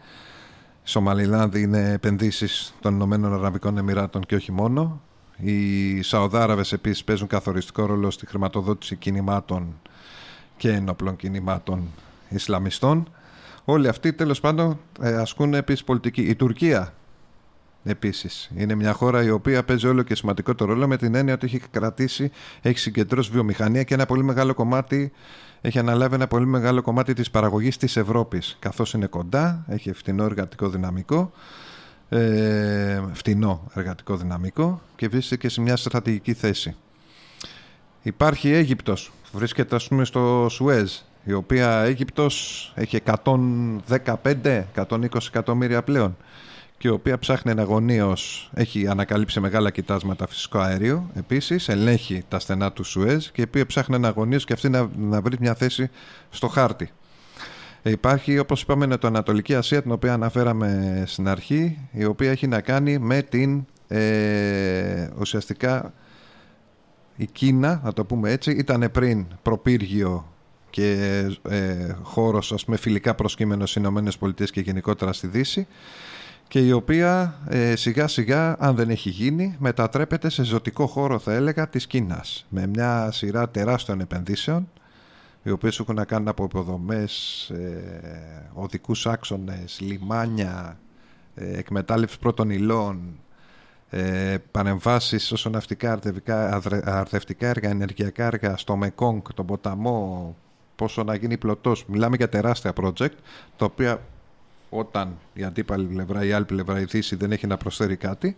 Σομαλιλάνδη είναι επενδύσεις των Ηνωμένων Αραβικών Εμμυράτων και όχι μόνο. Οι Σαουδάραβες επίσης παίζουν καθοριστικό ρόλο στη χρηματοδότηση κινημάτων και ενόπλων κινημάτων Ισλαμιστών. Όλοι αυτοί τέλος πάντων ε, ασκούν επίσης πολιτική. Η Τουρκία επίσης είναι μια χώρα η οποία παίζει όλο και σημαντικό ρόλο με την έννοια ότι έχει κρατήσει, έχει συγκεντρώσει βιομηχανία και ένα πολύ μεγάλο κομμάτι έχει αναλάβει ένα πολύ μεγάλο κομμάτι της παραγωγής της Ευρώπης καθώς είναι κοντά, έχει φτηνό εργατικό δυναμικό ε, φτηνό εργατικό δυναμικό και βρίσκεται και σε μια στρατηγική θέση. Υπάρχει η Αίγυπτος, βρίσκεται ας πούμε στο Σουέζ η οποία Αίγυπτος έχει 115-120 εκατομμύρια πλέον και η οποία ψάχνει εναγωνίω, έχει ανακαλύψει μεγάλα κοιτάσματα φυσικό αέριο επίσης, ελέγχει τα στενά του Σουέζ και η οποία ψάχνει εναγωνίω και αυτή να, να βρει μια θέση στο χάρτη. Ε, υπάρχει, όπως είπαμε, το Ανατολική Ασία, την οποία αναφέραμε στην αρχή, η οποία έχει να κάνει με την ε, ουσιαστικά η Κίνα, να το πούμε έτσι, ήταν πριν προπύργιο και ε, χώρος ας πούμε, φιλικά προσκύμενος στις Ηνωμένες Πολιτείες και γενικότερα στη Δύση και η οποία ε, σιγά σιγά αν δεν έχει γίνει μετατρέπεται σε ζωτικό χώρο θα έλεγα της Κίνας με μια σειρά τεράστιων επενδύσεων οι οποίες έχουν να κάνουν από υποδομές, ε, οδικούς άξονες, λιμάνια, ε, εκμετάλλευσης πρώτων υλών, ε, παρεμβάσεις όσο ναυτικά, αρδευτικά έργα, ενεργειακά έργα στο Μεκόγκ, τον ποταμό, πόσο να γίνει πλωτός. Μιλάμε για τεράστια project, τα οποία όταν η αντίπαλη πλευρά, η άλλη πλευρά, η Δύση δεν έχει να προσφέρει κάτι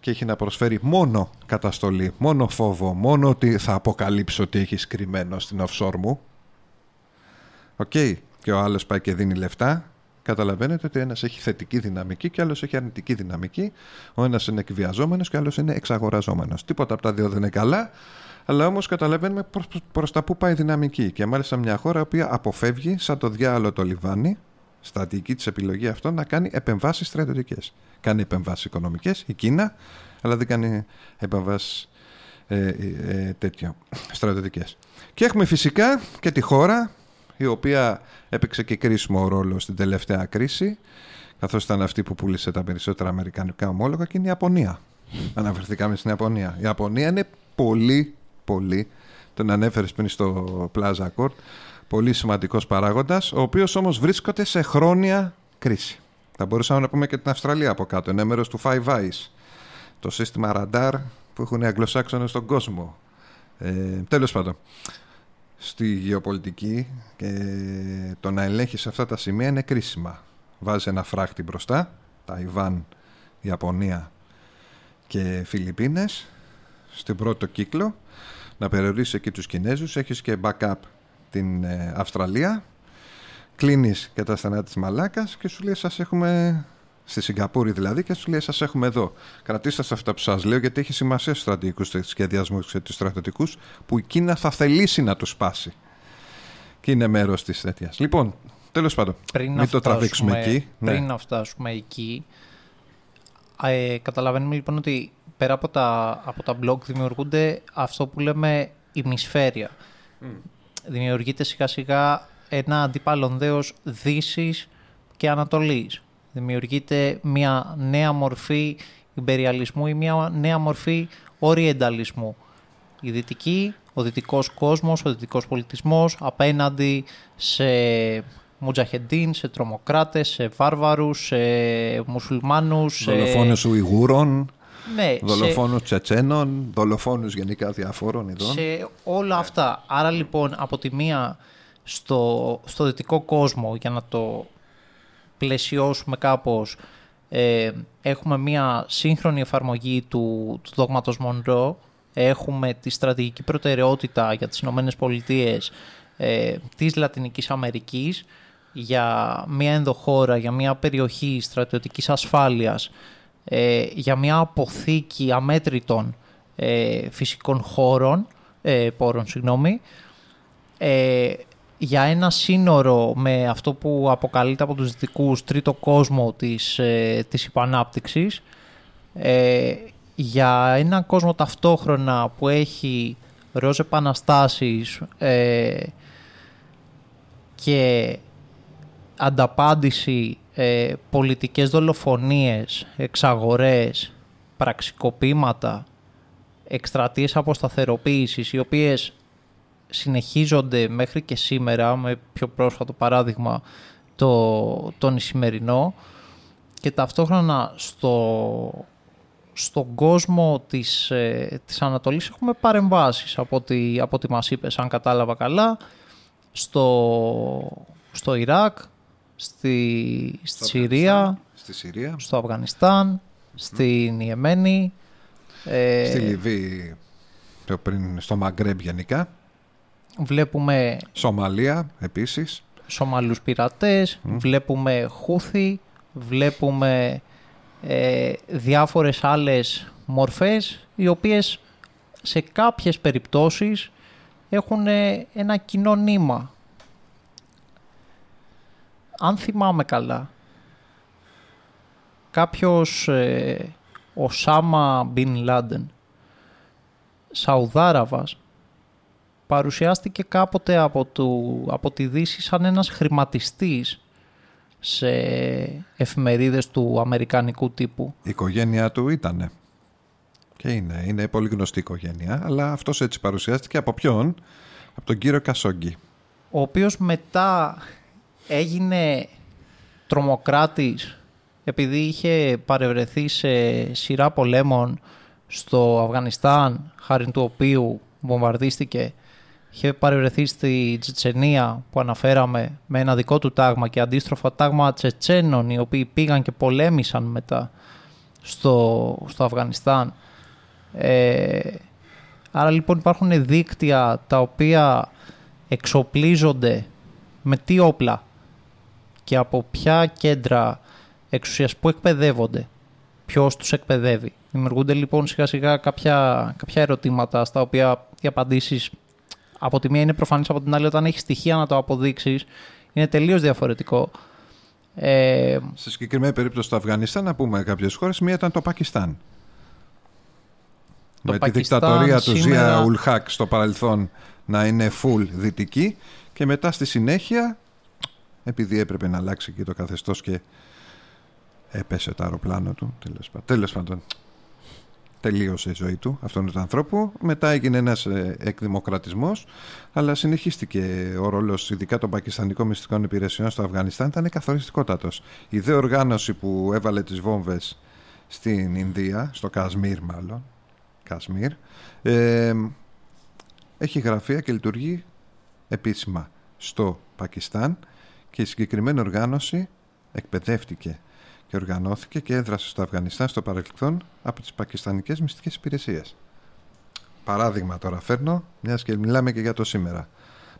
και έχει να προσφέρει μόνο καταστολή, μόνο φόβο, μόνο ότι θα αποκαλύψω ότι έχει κρυμμένο στην offshore μου. Οκ. Και ο άλλος πάει και δίνει λεφτά καταλαβαίνετε ότι ένας έχει θετική δυναμική και άλλος έχει αρνητική δυναμική. Ο ένας είναι εκβιαζόμενος και ο άλλος είναι εξαγοραζόμενος. Τίποτα από τα δύο δεν είναι καλά, αλλά όμως καταλαβαίνουμε προς, προς τα που πάει η δυναμική. Και μάλιστα μια χώρα που αποφεύγει σαν το διάολο το λιβάνι, στρατηγική της επιλογή αυτό, να κάνει επεμβάσεις στρατιωτικές. Κάνει επεμβάσεις οικονομικές, η Κίνα, αλλά δεν κάνει επεμβάσεις ε, ε, ε, τέτοιο, στρατιωτικές. Και έχουμε φυσικά και τη χώρα η οποία έπαιξε και κρίσιμο ρόλο στην τελευταία κρίση, καθώς ήταν αυτή που πούλησε τα περισσότερα αμερικανικά ομόλογα και είναι η Ιαπωνία. Αναφερθήκαμε στην Ιαπωνία. Η Ιαπωνία είναι πολύ, πολύ, τον ανέφερες πριν στο Plaza Court, πολύ σημαντικός παράγοντας, ο οποίος όμως βρίσκεται σε χρόνια κρίση. Θα μπορούσαμε να πούμε και την Αυστραλία από κάτω. Είναι μέρος του Five Eyes. Το σύστημα ραντάρ που έχουν οι Αγγλοσάξονες στον κόσμο. Ε, τέλος πάντων στη γεωπολιτική και το να ελέγχεις αυτά τα σημεία είναι κρίσιμα. Βάζεις ένα φράχτη μπροστά, Ταϊβάν, Ιαπωνία και Φιλιππίνες, στην πρώτο κύκλο, να περιορίσει εκεί τους Κινέζους, έχεις και backup την ε, Αυστραλία, κλείνεις και τα στενά της Μαλάκας και σου λέει σας έχουμε στη Σιγκαπούρη δηλαδή και σου λέει σας έχουμε εδώ. Κρατήστε αυτά που σας λέω γιατί έχει σημασία στους στρατηγικούς σχεδιασμούς και τους στρατιωτικούς που η Κίνα θα θελήσει να τους σπάσει. Και είναι μέρος της τέτοια. Λοιπόν, τέλος πάντων, πριν μην το τραβήξουμε εκεί. Ναι. Πριν να φτάσουμε εκεί, ε, καταλαβαίνουμε λοιπόν ότι πέρα από τα, από τα blog δημιουργούνται αυτό που λέμε ημισφαίρια. Mm. Δημιουργείται σιγά σιγά ένα αντίπαλον δέος Δύσης και Ανατολής δημιουργείται μια νέα μορφή υπεριαλισμού ή μια νέα μορφή οριενταλισμού. Η δυτική, ο δυτικός κόσμος, ο δυτικός πολιτισμός απέναντι σε μουτζαχεντίν, σε τρομοκράτες, σε βάρβαρους, σε μουσουλμάνους. Δολοφόνους σε... Ουιγούρων, ναι, δολοφόνους σε... Τσετσένων, δολοφόνους γενικά διαφόρων ειδών. Σε όλα αυτά. Άρα λοιπόν από τη μία στο, στο δυτικό κόσμο, για να το πλαισιώσουμε κάπως ε, έχουμε μια σύγχρονη εφαρμογή του, του δόγματος Μονρό, έχουμε τη στρατηγική προτεραιότητα για τις Ηνωμένες Πολιτείες ε, της Λατινικής Αμερικής για μια ενδοχώρα, για μια περιοχή στρατιωτικής ασφάλειας, ε, για μια αποθήκη αμέτρητων ε, φυσικών χώρων, ε, πόρων, συγγνώμη, ε, για ένα σύνορο με αυτό που αποκαλείται από τους δυτικούς τρίτο κόσμο της, ε, της υπανάπτυξης, ε, για ένα κόσμο ταυτόχρονα που έχει ροζ επαναστάσεις ε, και ανταπάντηση ε, πολιτικές δολοφονίες, εξαγορές, πραξικοπήματα, εκστρατείες αποσταθεροποίησης, οι οποίες συνεχίζονται μέχρι και σήμερα, με πιο πρόσφατο παράδειγμα το, τον Ισημερινό και ταυτόχρονα στο, στον κόσμο της, ε, της Ανατολής έχουμε παρεμβάσεις από ό,τι, από ό,τι μας είπες, αν κατάλαβα καλά, στο, στο Ιράκ, στη, στη Συρία, στη Συρία, στο Αφγανιστάν, στην Ιεμένη, ε, στη Λιβύη, πριν στο Μαγκρέμπ γενικά. Βλέπουμε... Σομαλία επίσης. Σομαλούς πειρατές, βλέπουμε Χούθη, βλέπουμε ε, διάφορες άλλες μορφές οι οποίες σε κάποιες περιπτώσεις έχουν ένα κοινό νήμα. Αν θυμάμαι καλά, κάποιος ε, ο Σάμα Μπιν Λάντεν, Σαουδάραβας, παρουσιάστηκε κάποτε από, του, από τη Δύση σαν ένας χρηματιστής σε εφημερίδες του αμερικανικού τύπου. Η οικογένειά του ήτανε. Και είναι, είναι πολύ γνωστή οικογένεια, αλλά αυτός έτσι παρουσιάστηκε από ποιον; Από τον κύριο Κασόγκη. Ο οποίος μετά έγινε τρομοκράτης επειδή είχε παρευρεθεί σε σειρά πολέμων στο Αφγανιστάν, χάρη του οποίου βομβαρδίστηκε είχε παρευρεθεί στη Τσετσενία που αναφέραμε με ένα δικό του τάγμα και αντίστροφα τάγμα Τσετσένων οι οποίοι πήγαν και πολέμησαν μετά στο, στο Αφγανιστάν. Ε, άρα λοιπόν υπάρχουν δίκτυα τα οποία εξοπλίζονται με τι όπλα; Και από ποια κέντρα εξουσίας που εκπαιδεύονται, ποιος τους εκπαιδεύει. Δημιουργούνται λοιπόν σιγά σιγά κάποια, κάποια ερωτήματα στα οποία οι απαντήσεις από τη μία είναι προφανής, από την άλλη όταν έχεις στοιχεία να το αποδείξεις είναι τελείως διαφορετικό. Ε, Σε συγκεκριμένη περίπτωση στο Αφγανιστάν, να πούμε κάποιες χώρες, μία ήταν το Πακιστάν. Το με τη δικτατορία του Ζία Ουλχάκ στο παρελθόν να είναι full δυτική και μετά στη συνέχεια, επειδή έπρεπε να αλλάξει και το καθεστώς και έπεσε το αεροπλάνο του, τέλος πάντων, τελείωσε η ζωή του αυτόν του ανθρώπου. Μετά έγινε ένας ε, εκδημοκρατισμός, αλλά συνεχίστηκε ο ρόλος ειδικά των πακιστανικών μυστικών υπηρεσιών στο Αφγανιστάν ήταν καθοριστικότατος. Η δε οργάνωση που έβαλε τις βόμβες στην Ινδία, στο Κασμίρ μάλλον, Κασμίρ, ε, έχει γραφεία και λειτουργεί επίσημα στο Πακιστάν και η συγκεκριμένη οργάνωση εκπαιδεύτηκε και οργανώθηκε και έδρασε στο Αφγανιστάν στο παρελθόν από τις πακιστανικές μυστικές υπηρεσίες. Παράδειγμα τώρα φέρνω, μιας και μιλάμε και για το σήμερα.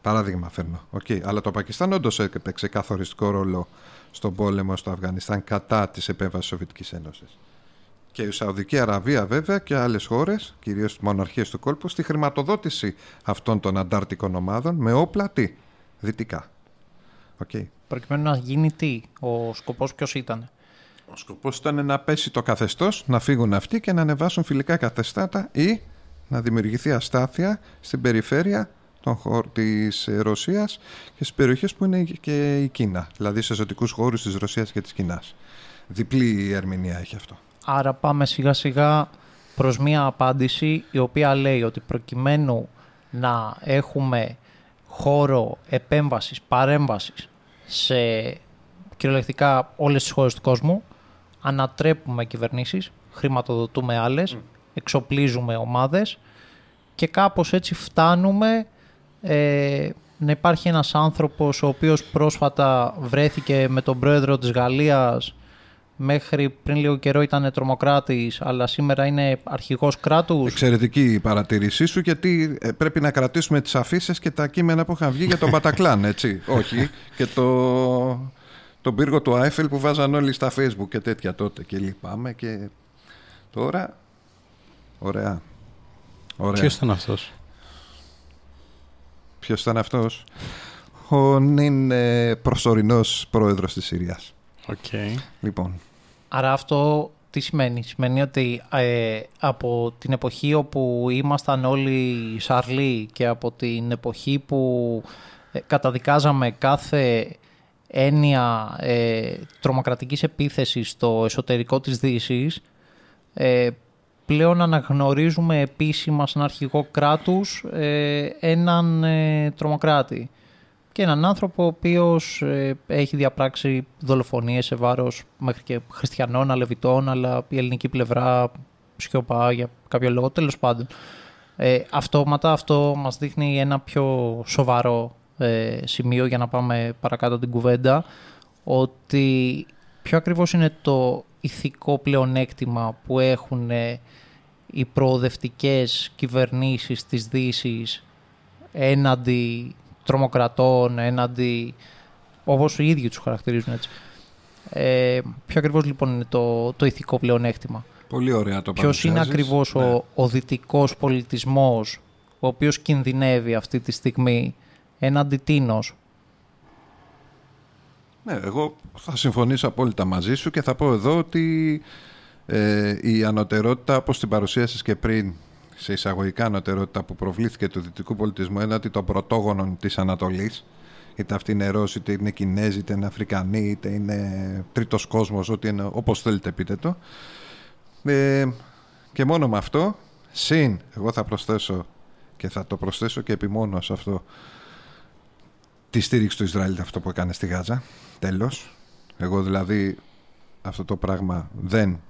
Παράδειγμα φέρνω. Okay. Αλλά το Πακιστάν όντως έπαιξε καθοριστικό ρόλο στον πόλεμο στο Αφγανιστάν κατά της επέμβασης της Σοβιετικής Ένωσης. Και η Σαουδική Αραβία, βέβαια, και άλλες χώρες, κυρίως τις μοναρχίες του κόλπου, στη χρηματοδότηση αυτών των αντάρτικων ομάδων με όπλα τι, δυτικά. Okay. Προκειμένου να γίνει τι, ο σκοπός ποιος ήταν; Ο σκοπός ήταν να πέσει το καθεστώς, να φύγουν αυτοί και να ανεβάσουν φιλικά καθεστάτα ή να δημιουργηθεί αστάθεια στην περιφέρεια της Ρωσίας και στις περιοχές που είναι και η Κίνα, δηλαδή σε ζωτικούς χώρους της Ρωσίας και της Κίνα. Διπλή ερμηνεία έχει αυτό. Άρα πάμε σιγά σιγά προς μία απάντηση η οποία λέει ότι προκειμένου να έχουμε χώρο επέμβασης, παρέμβασης σε κυριολεκτικά όλες τις χώρες του κόσμου ανατρέπουμε κυβερνήσεις, χρηματοδοτούμε άλλες, εξοπλίζουμε ομάδες και κάπως έτσι φτάνουμε ε, να υπάρχει ένας άνθρωπος ο οποίος πρόσφατα βρέθηκε με τον πρόεδρο της Γαλλίας μέχρι πριν λίγο καιρό ήταν τρομοκράτης αλλά σήμερα είναι αρχηγός κράτους. Εξαιρετική η παρατήρησή σου γιατί ε, πρέπει να κρατήσουμε τις αφήσει και τα κείμενα που είχαν βγει για τον Πατακλάν, έτσι. Όχι. Και το τον πύργο του Άιφελ που βάζαν όλοι στα facebook και τέτοια τότε και λυπάμαι και τώρα ωραία, ωραία. Ποιος ήταν αυτός; Ποιος ήταν αυτός; Ο είναι προσωρινός πρόεδρος της Συρίας okay. Λοιπόν Άρα αυτό τι σημαίνει; Σημαίνει ότι ε, από την εποχή όπου ήμασταν όλοι σαρλοί και από την εποχή που ε, καταδικάζαμε κάθε έννοια ε, τρομοκρατικής επίθεσης στο εσωτερικό της Δύσης, ε, πλέον αναγνωρίζουμε επίσημα σαν αρχηγό κράτους ε, έναν ε, τρομοκράτη και έναν άνθρωπο ο οποίος ε, έχει διαπράξει δολοφονίες σε βάρος μέχρι και χριστιανών, αλεβιτών, αλλά η ελληνική πλευρά σιωπά για κάποιο λόγο, τέλος πάντων. Ε, αυτόματα αυτό μας δείχνει ένα πιο σοβαρό ε, σημείο για να πάμε παρακάτω την κουβέντα ότι ποιο ακριβώς είναι το ηθικό πλεονέκτημα που έχουν ε, οι προοδευτικές κυβερνήσεις της δύσης έναντι τρομοκρατών, έναντι όπως οι ίδιοι τους χαρακτηρίζουν έτσι. Ε, ποιο ακριβώς λοιπόν είναι το, το ηθικό πλεονέκτημα; Πολύ ωραία το Ποιος είναι ακριβώς ο, ναι. ο δυτικός πολιτισμός ο οποίος κινδυνεύει αυτή τη στιγμή έναντι τίνος; Ναι, εγώ θα συμφωνήσω απόλυτα μαζί σου και θα πω εδώ ότι ε, η ανωτερότητα, όπως την παρουσίασες και πριν, σε εισαγωγικά ανωτερότητα που προβλήθηκε του δυτικού πολιτισμού έναντι των πρωτόγονων της Ανατολής είτε αυτή είναι Ρώσοι, είτε είναι Κινέζοι, είτε είναι Αφρικανοί, είτε είναι τρίτος κόσμος, ό,τι είναι, όπως θέλετε πείτε το. Ε, και μόνο με αυτό, συν, εγώ θα προσθέσω και θα το προσθέσω και επιμόνω σε αυτό, τη στήριξη του Ισραήλ αυτό που έκανε στη Γάζα, τέλος. Εγώ δηλαδή αυτό το πράγμα δεν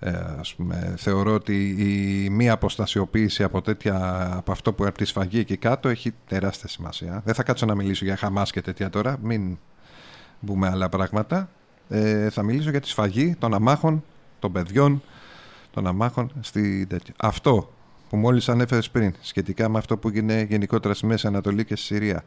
ε, ας πούμε, θεωρώ ότι η μία αποστασιοποίηση από, τέτοια, από αυτό που από τη σφαγή εκεί κάτω έχει τεράστια σημασία. Δεν θα κάτσω να μιλήσω για Χαμάς και τέτοια τώρα, μην μπούμε άλλα πράγματα. Ε, θα μιλήσω για τη σφαγή των αμάχων, των παιδιών, των αμάχων στη τέτοια. Αυτό που μόλις ανέφερες πριν, σχετικά με αυτό που γίνεται γενικότερα στη Μέση Ανατολή και στη Συρία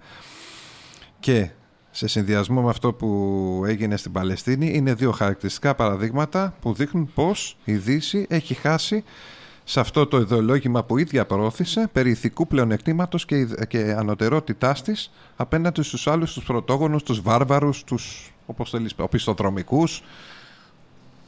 και σε συνδυασμό με αυτό που έγινε στην Παλαιστίνη είναι δύο χαρακτηριστικά παραδείγματα που δείχνουν πως η Δύση έχει χάσει σε αυτό το ιδεολόγημα που ίδια προώθησε περί ηθικού πλεονεκτήματος και, και ανωτερότητάς της απέναντι στους άλλους, τους πρωτόγονους, τους βάρβαρους, τους όπως θέλεις, οπισθοδρομικούς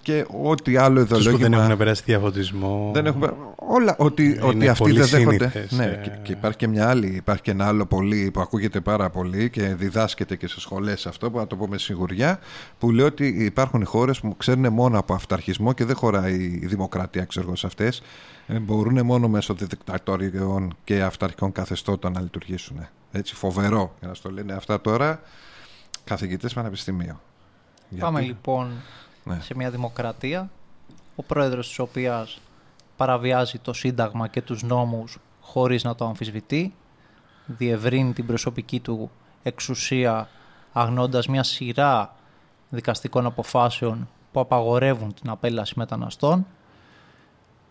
και ό,τι άλλο ιδεολόγημα. Που δεν έχουν περάσει διαφωτισμό. Δεν έχουμε... Όλα, ότι, ότι αυτοί δεν δέχονται. Ναι, ε. και, και, υπάρχει και μια άλλη, υπάρχει και ένα άλλο πολύ που ακούγεται πάρα πολύ και διδάσκεται και σε σχολές αυτό, που να το πούμε σιγουριά, που λέει ότι υπάρχουν χώρες που ξέρουν μόνο από αυταρχισμό και δεν χωράει η δημοκρατία, ξέρω σε αυτές. Ε, μπορούν μόνο μέσω δικτατοριών και αυταρχικών καθεστώτων να λειτουργήσουν. Έτσι, φοβερό, για να στο λένε αυτά τώρα καθηγητές πανεπιστημίου. Πάμε λοιπόν ναι. σε μια δημοκρατία, ο πρόεδρος της οποίας παραβιάζει το Σύνταγμα και τους νόμους χωρίς να το αμφισβητεί, διευρύνει την προσωπική του εξουσία αγνώντας μια σειρά δικαστικών αποφάσεων που απαγορεύουν την απέλαση μεταναστών,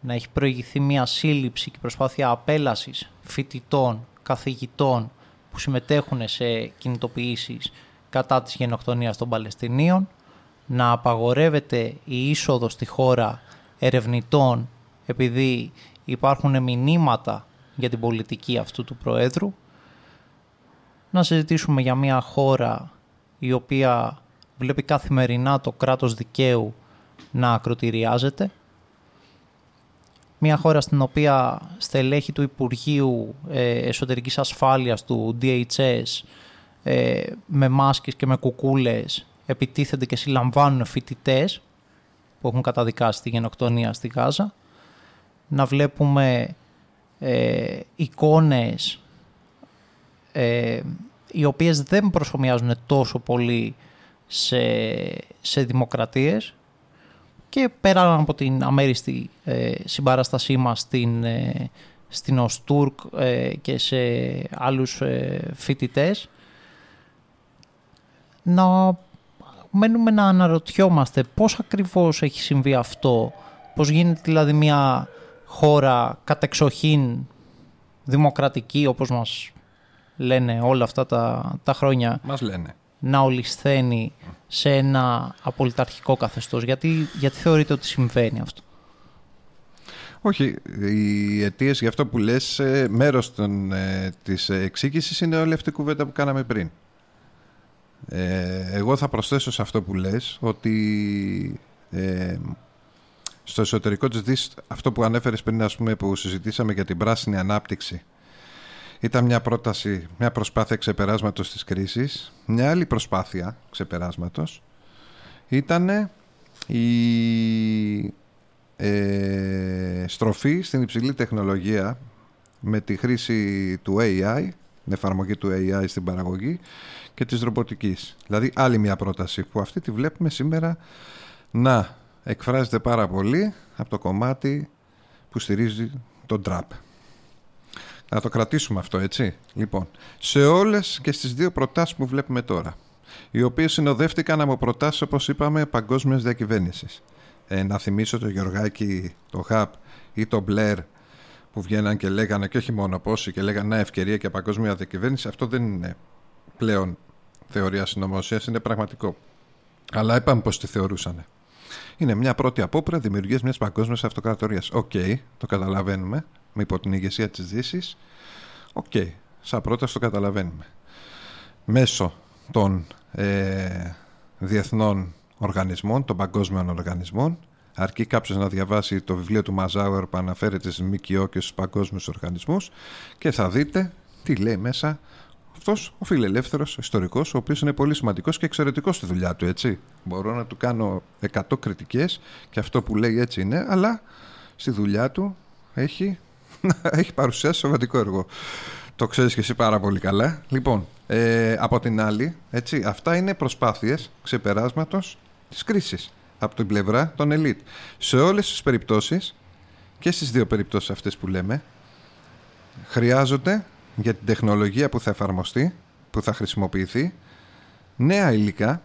να έχει προηγηθεί μια σύλληψη και προσπάθεια απέλασης φοιτητών, καθηγητών που συμμετέχουν σε κινητοποιήσεις κατά της γενοκτονίας των Παλαιστινίων, να απαγορεύεται η είσοδο στη χώρα ερευνητών επειδή υπάρχουν μηνύματα για την πολιτική αυτού του Προέδρου, να συζητήσουμε για μια χώρα η οποία βλέπει καθημερινά το κράτος δικαίου να ακροτηριάζεται, μια χώρα στην οποία στελέχη του Υπουργείου ε, Εσωτερικής Ασφάλειας του DHS ε, με μάσκες και με κουκούλες επιτίθενται και συλλαμβάνουν φοιτητές που έχουν καταδικάσει τη γενοκτονία στη Γάζα. Να βλέπουμε ε, εικόνες ε, οι οποίες δεν προσωμιάζουν τόσο πολύ σε, σε δημοκρατίες και πέρα από την αμέριστη ε, συμπαράστασή μας στην, ε, στην Οστούρκ ε, και σε άλλους ε, φοιτητές να μένουμε να αναρωτιόμαστε πώς ακριβώς έχει συμβεί αυτό, πώς γίνεται δηλαδή μια χώρα κατεξοχήν δημοκρατική όπως μας λένε όλα αυτά τα, τα χρόνια μας λένε. να ολισθαίνει σε ένα απολυταρχικό καθεστώς. Γιατί, γιατί θεωρείτε ότι συμβαίνει αυτό; Όχι, οι αιτίες για αυτό που λες, ε, μέρος των, ε, της εξήγησης είναι όλη αυτή η κουβέντα που κάναμε πριν. Ε, εγώ θα προσθέσω σε αυτό που λες ότι ε, στο εσωτερικό της Δύσης αυτό που ανέφερες πριν ας πούμε, που συζητήσαμε για την πράσινη ανάπτυξη ήταν μια πρόταση, μια προσπάθεια ξεπεράσματος της κρίσης. Μια άλλη προσπάθεια ξεπεράσματος ήταν η ε, στροφή στην υψηλή τεχνολογία με τη χρήση του AI την εφαρμογή του AI στην παραγωγή και της ρομποτικής. Δηλαδή άλλη μια πρόταση που αυτή τη βλέπουμε σήμερα να εκφράζεται πάρα πολύ από το κομμάτι που στηρίζει τον τραπ. Να το κρατήσουμε αυτό έτσι. Λοιπόν, σε όλες και στις δύο προτάσεις που βλέπουμε τώρα, οι οποίες συνοδεύτηκαν από προτάσεις όπως είπαμε παγκόσμιας διακυβέρνησης. Ε, να θυμίσω το Γεωργάκη, το ΓΑΠ ή το Μπλερ που βγαίναν και λέγανε και όχι μόνο πόσοι και λέγανε ευκαιρία και παγκόσμια διακυβέρνηση αυτό δεν είναι πλέον θεωρία συνωμοσίας, είναι πραγματικό. Αλλά είπαμε πώς τη θεωρούσαν. Είναι μια πρώτη απόπειρα δημιουργίας μιας παγκόσμιας αυτοκρατορίας. Οκ, το καταλαβαίνουμε. Με υπό την ηγεσία της Δύσης. OK, okay, σαν πρόταση το καταλαβαίνουμε. Μέσω των ε, διεθνών οργανισμών, των παγκόσμιων οργανισμών, Αρκεί κάποιος να διαβάσει το βιβλίο του Μαζάουερ που αναφέρεται στις ΜΚΟ και στους παγκόσμιους οργανισμούς και θα δείτε τι λέει μέσα αυτός ο φιλελεύθερος ιστορικός, ο οποίος είναι πολύ σημαντικός και εξαιρετικός στη δουλειά του, έτσι. Μπορώ να του κάνω 100 κριτικές και αυτό που λέει έτσι είναι, αλλά στη δουλειά του έχει, έχει παρουσιάσει σοβατικό έργο. Το ξέρεις και εσύ πάρα πολύ καλά. Λοιπόν, ε, από την άλλη, έτσι, αυτά είναι προσπάθειες ξεπεράσματος της κρίσης από την πλευρά των ελίτ. Σε όλες τις περιπτώσεις και στις δύο περιπτώσεις αυτές που λέμε χρειάζονται για την τεχνολογία που θα εφαρμοστεί, που θα χρησιμοποιηθεί νέα υλικά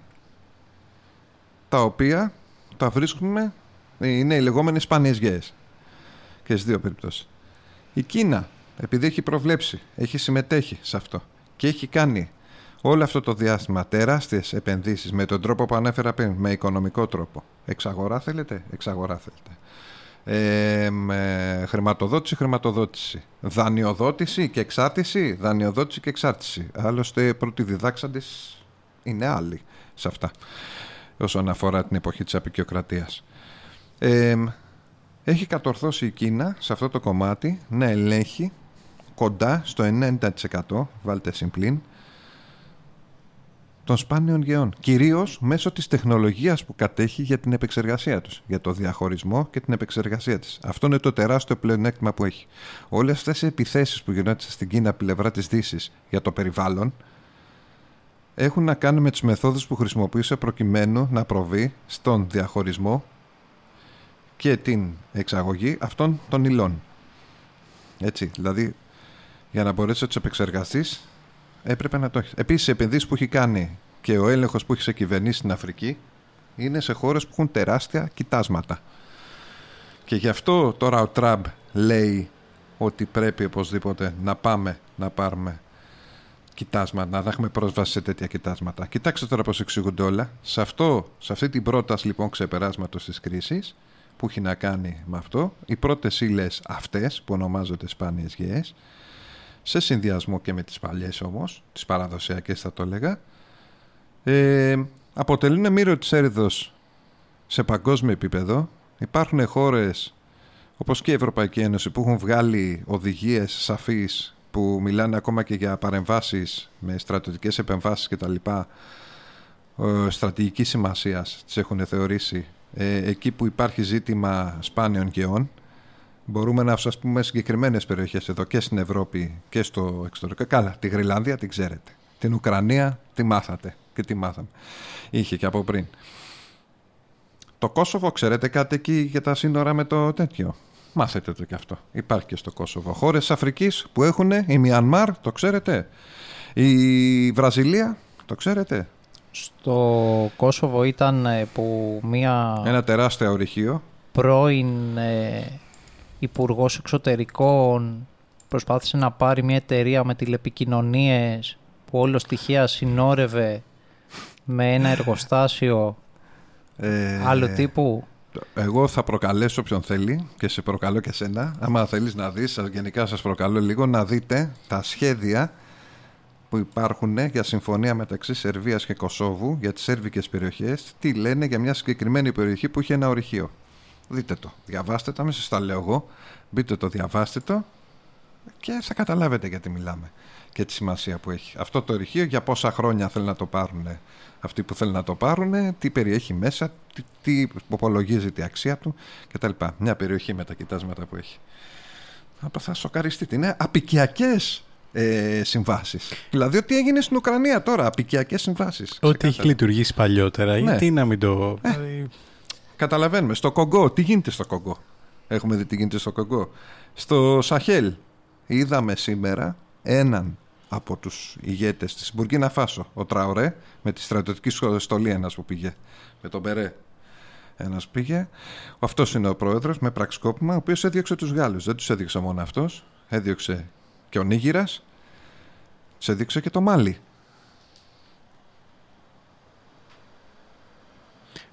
τα οποία τα βρίσκουμε είναι οι λεγόμενες σπάνιες γέες και στις δύο περιπτώσεις. Η Κίνα επειδή έχει προβλέψει, έχει συμμετέχει σε αυτό και έχει κάνει όλο αυτό το διάστημα τεράστιες επενδύσεις με τον τρόπο που ανέφερα πριν, με οικονομικό τρόπο. Εξαγορά θέλετε, εξαγορά θέλετε. Ε, με χρηματοδότηση, χρηματοδότηση. Δανειοδότηση και εξάρτηση, δανειοδότηση και εξάρτηση. Άλλωστε, πρώτοι διδάξαντες είναι άλλοι σε αυτά, όσον αφορά την εποχή της απεικιοκρατίας. Ε, έχει κατορθώσει η Κίνα σε αυτό το κομμάτι να ελέγχει κοντά στο 90% βάλτε συμπλήν των σπάνιων γεών. Κυρίως μέσω της τεχνολογίας που κατέχει για την επεξεργασία τους. Για το διαχωρισμό και την επεξεργασία της. Αυτό είναι το τεράστιο πλεονέκτημα που έχει. Όλες αυτές οι επιθέσεις που γίνονται στην Κίνα πλευρά της Δύσης για το περιβάλλον έχουν να κάνουν με τις μεθόδους που χρησιμοποιούσε προκειμένου να προβεί στον διαχωρισμό και την εξαγωγή αυτών των υλών. Έτσι, δηλαδή για να μπορέσει να του επεξεργαστείς έπρεπε να το έχεις. Επίσης, οι επενδύσεις που έχει κάνει και ο έλεγχος που έχει σε κυβερνήσει στην Αφρική είναι σε χώρες που έχουν τεράστια κοιτάσματα. Και γι' αυτό τώρα ο Τραμπ λέει ότι πρέπει οπωσδήποτε να πάμε να πάρουμε κοιτάσματα, να έχουμε πρόσβαση σε τέτοια κοιτάσματα. Κοιτάξτε τώρα πώς εξηγούνται όλα. Σε, αυτό, σε αυτή την πρόταση λοιπόν ξεπεράσματος της κρίσης που έχει να κάνει με αυτό, οι πρώτες ύλες αυτές που ονομάζονται σπάνιες γεές σε συνδυασμό και με τις παλιές όμως, τις παραδοσιακές θα το έλεγα, ε, αποτελούν μύρο της έρηδος σε παγκόσμιο επίπεδο. Υπάρχουν χώρες όπως και η Ευρωπαϊκή Ένωση που έχουν βγάλει οδηγίες σαφείς που μιλάνε ακόμα και για παρεμβάσεις με στρατιωτικές επεμβάσεις κτλ. Ε, στρατηγικής σημασίας τις έχουν θεωρήσει ε, εκεί που υπάρχει ζήτημα σπάνιων γεών Μπορούμε να σας πούμε συγκεκριμένες περιοχές εδώ και στην Ευρώπη και στο εξωτερικό. Καλά, τη Γρυλάνδια την ξέρετε. Την Ουκρανία τη μάθατε και τη μάθαμε. Είχε και από πριν. Το Κόσοβο, ξέρετε κάτι εκεί για τα σύνορα με το τέτοιο; Μάθετε το και αυτό. Υπάρχει και στο Κόσοβο. Χώρες της Αφρικής που έχουν, η Μιανμάρ, το ξέρετε. Η Βραζιλία, το ξέρετε. Στο Κόσοβο ήταν ε, που μία... Ένα τεράστιο ορυχείο. Πρώην ε, υπουργός εξωτερικών προσπάθησε να πάρει μια εταιρεία με τηλεπικοινωνίες που όλο στοιχεία συνόρευε με ένα εργοστάσιο ε, άλλου τύπου. Εγώ θα προκαλέσω όποιον θέλει και σε προκαλώ και σένα. Άμα θέλεις να δεις, γενικά σας προκαλώ λίγο, να δείτε τα σχέδια που υπάρχουν για συμφωνία μεταξύ Σερβίας και Κωσόβου για τις σέρβικες περιοχές, τι λένε για μια συγκεκριμένη περιοχή που είχε ένα ορυχείο. Δείτε το, διαβάστε το, μέσα στα λέω εγώ. Μπείτε το, διαβάστε το και θα καταλάβετε γιατί μιλάμε και τη σημασία που έχει. Αυτό το ρηχείο για πόσα χρόνια θέλουν να το πάρουν αυτοί που θέλουν να το πάρουν, τι περιέχει μέσα, τι, τι υπολογίζει τη αξία του κτλ. Μια περιοχή με τα κοιτάσματα που έχει. Θα σοκαριστείτε. Είναι απικιακές ε, συμβάσεις. Δηλαδή, ό,τι έγινε στην Ουκρανία τώρα, απικιακές συμβάσεις. Ό,τι έχει λειτουργήσει παλιότερα. Ναι. Γιατί να μην το. Ε, δηλαδή, Καταλαβαίνουμε. Στο Κογκό, τι γίνεται στο Κογκό. Έχουμε δει τι γίνεται στο Κογκό. Στο Σαχέλ είδαμε σήμερα έναν από τους ηγέτες της Μπουργκίνα Φάσο, ο Τραωρέ, με τη στρατιωτική στολή ένας που πήγε, με τον Περέ. Ένας πήγε. Αυτός είναι ο πρόεδρος με πραξικόπημα, ο οποίος έδιωξε τους Γάλλους. Δεν τους έδιωξε μόνο αυτός, έδιωξε και ο Νίγηρας, τους έδιωξε και το Μάλι.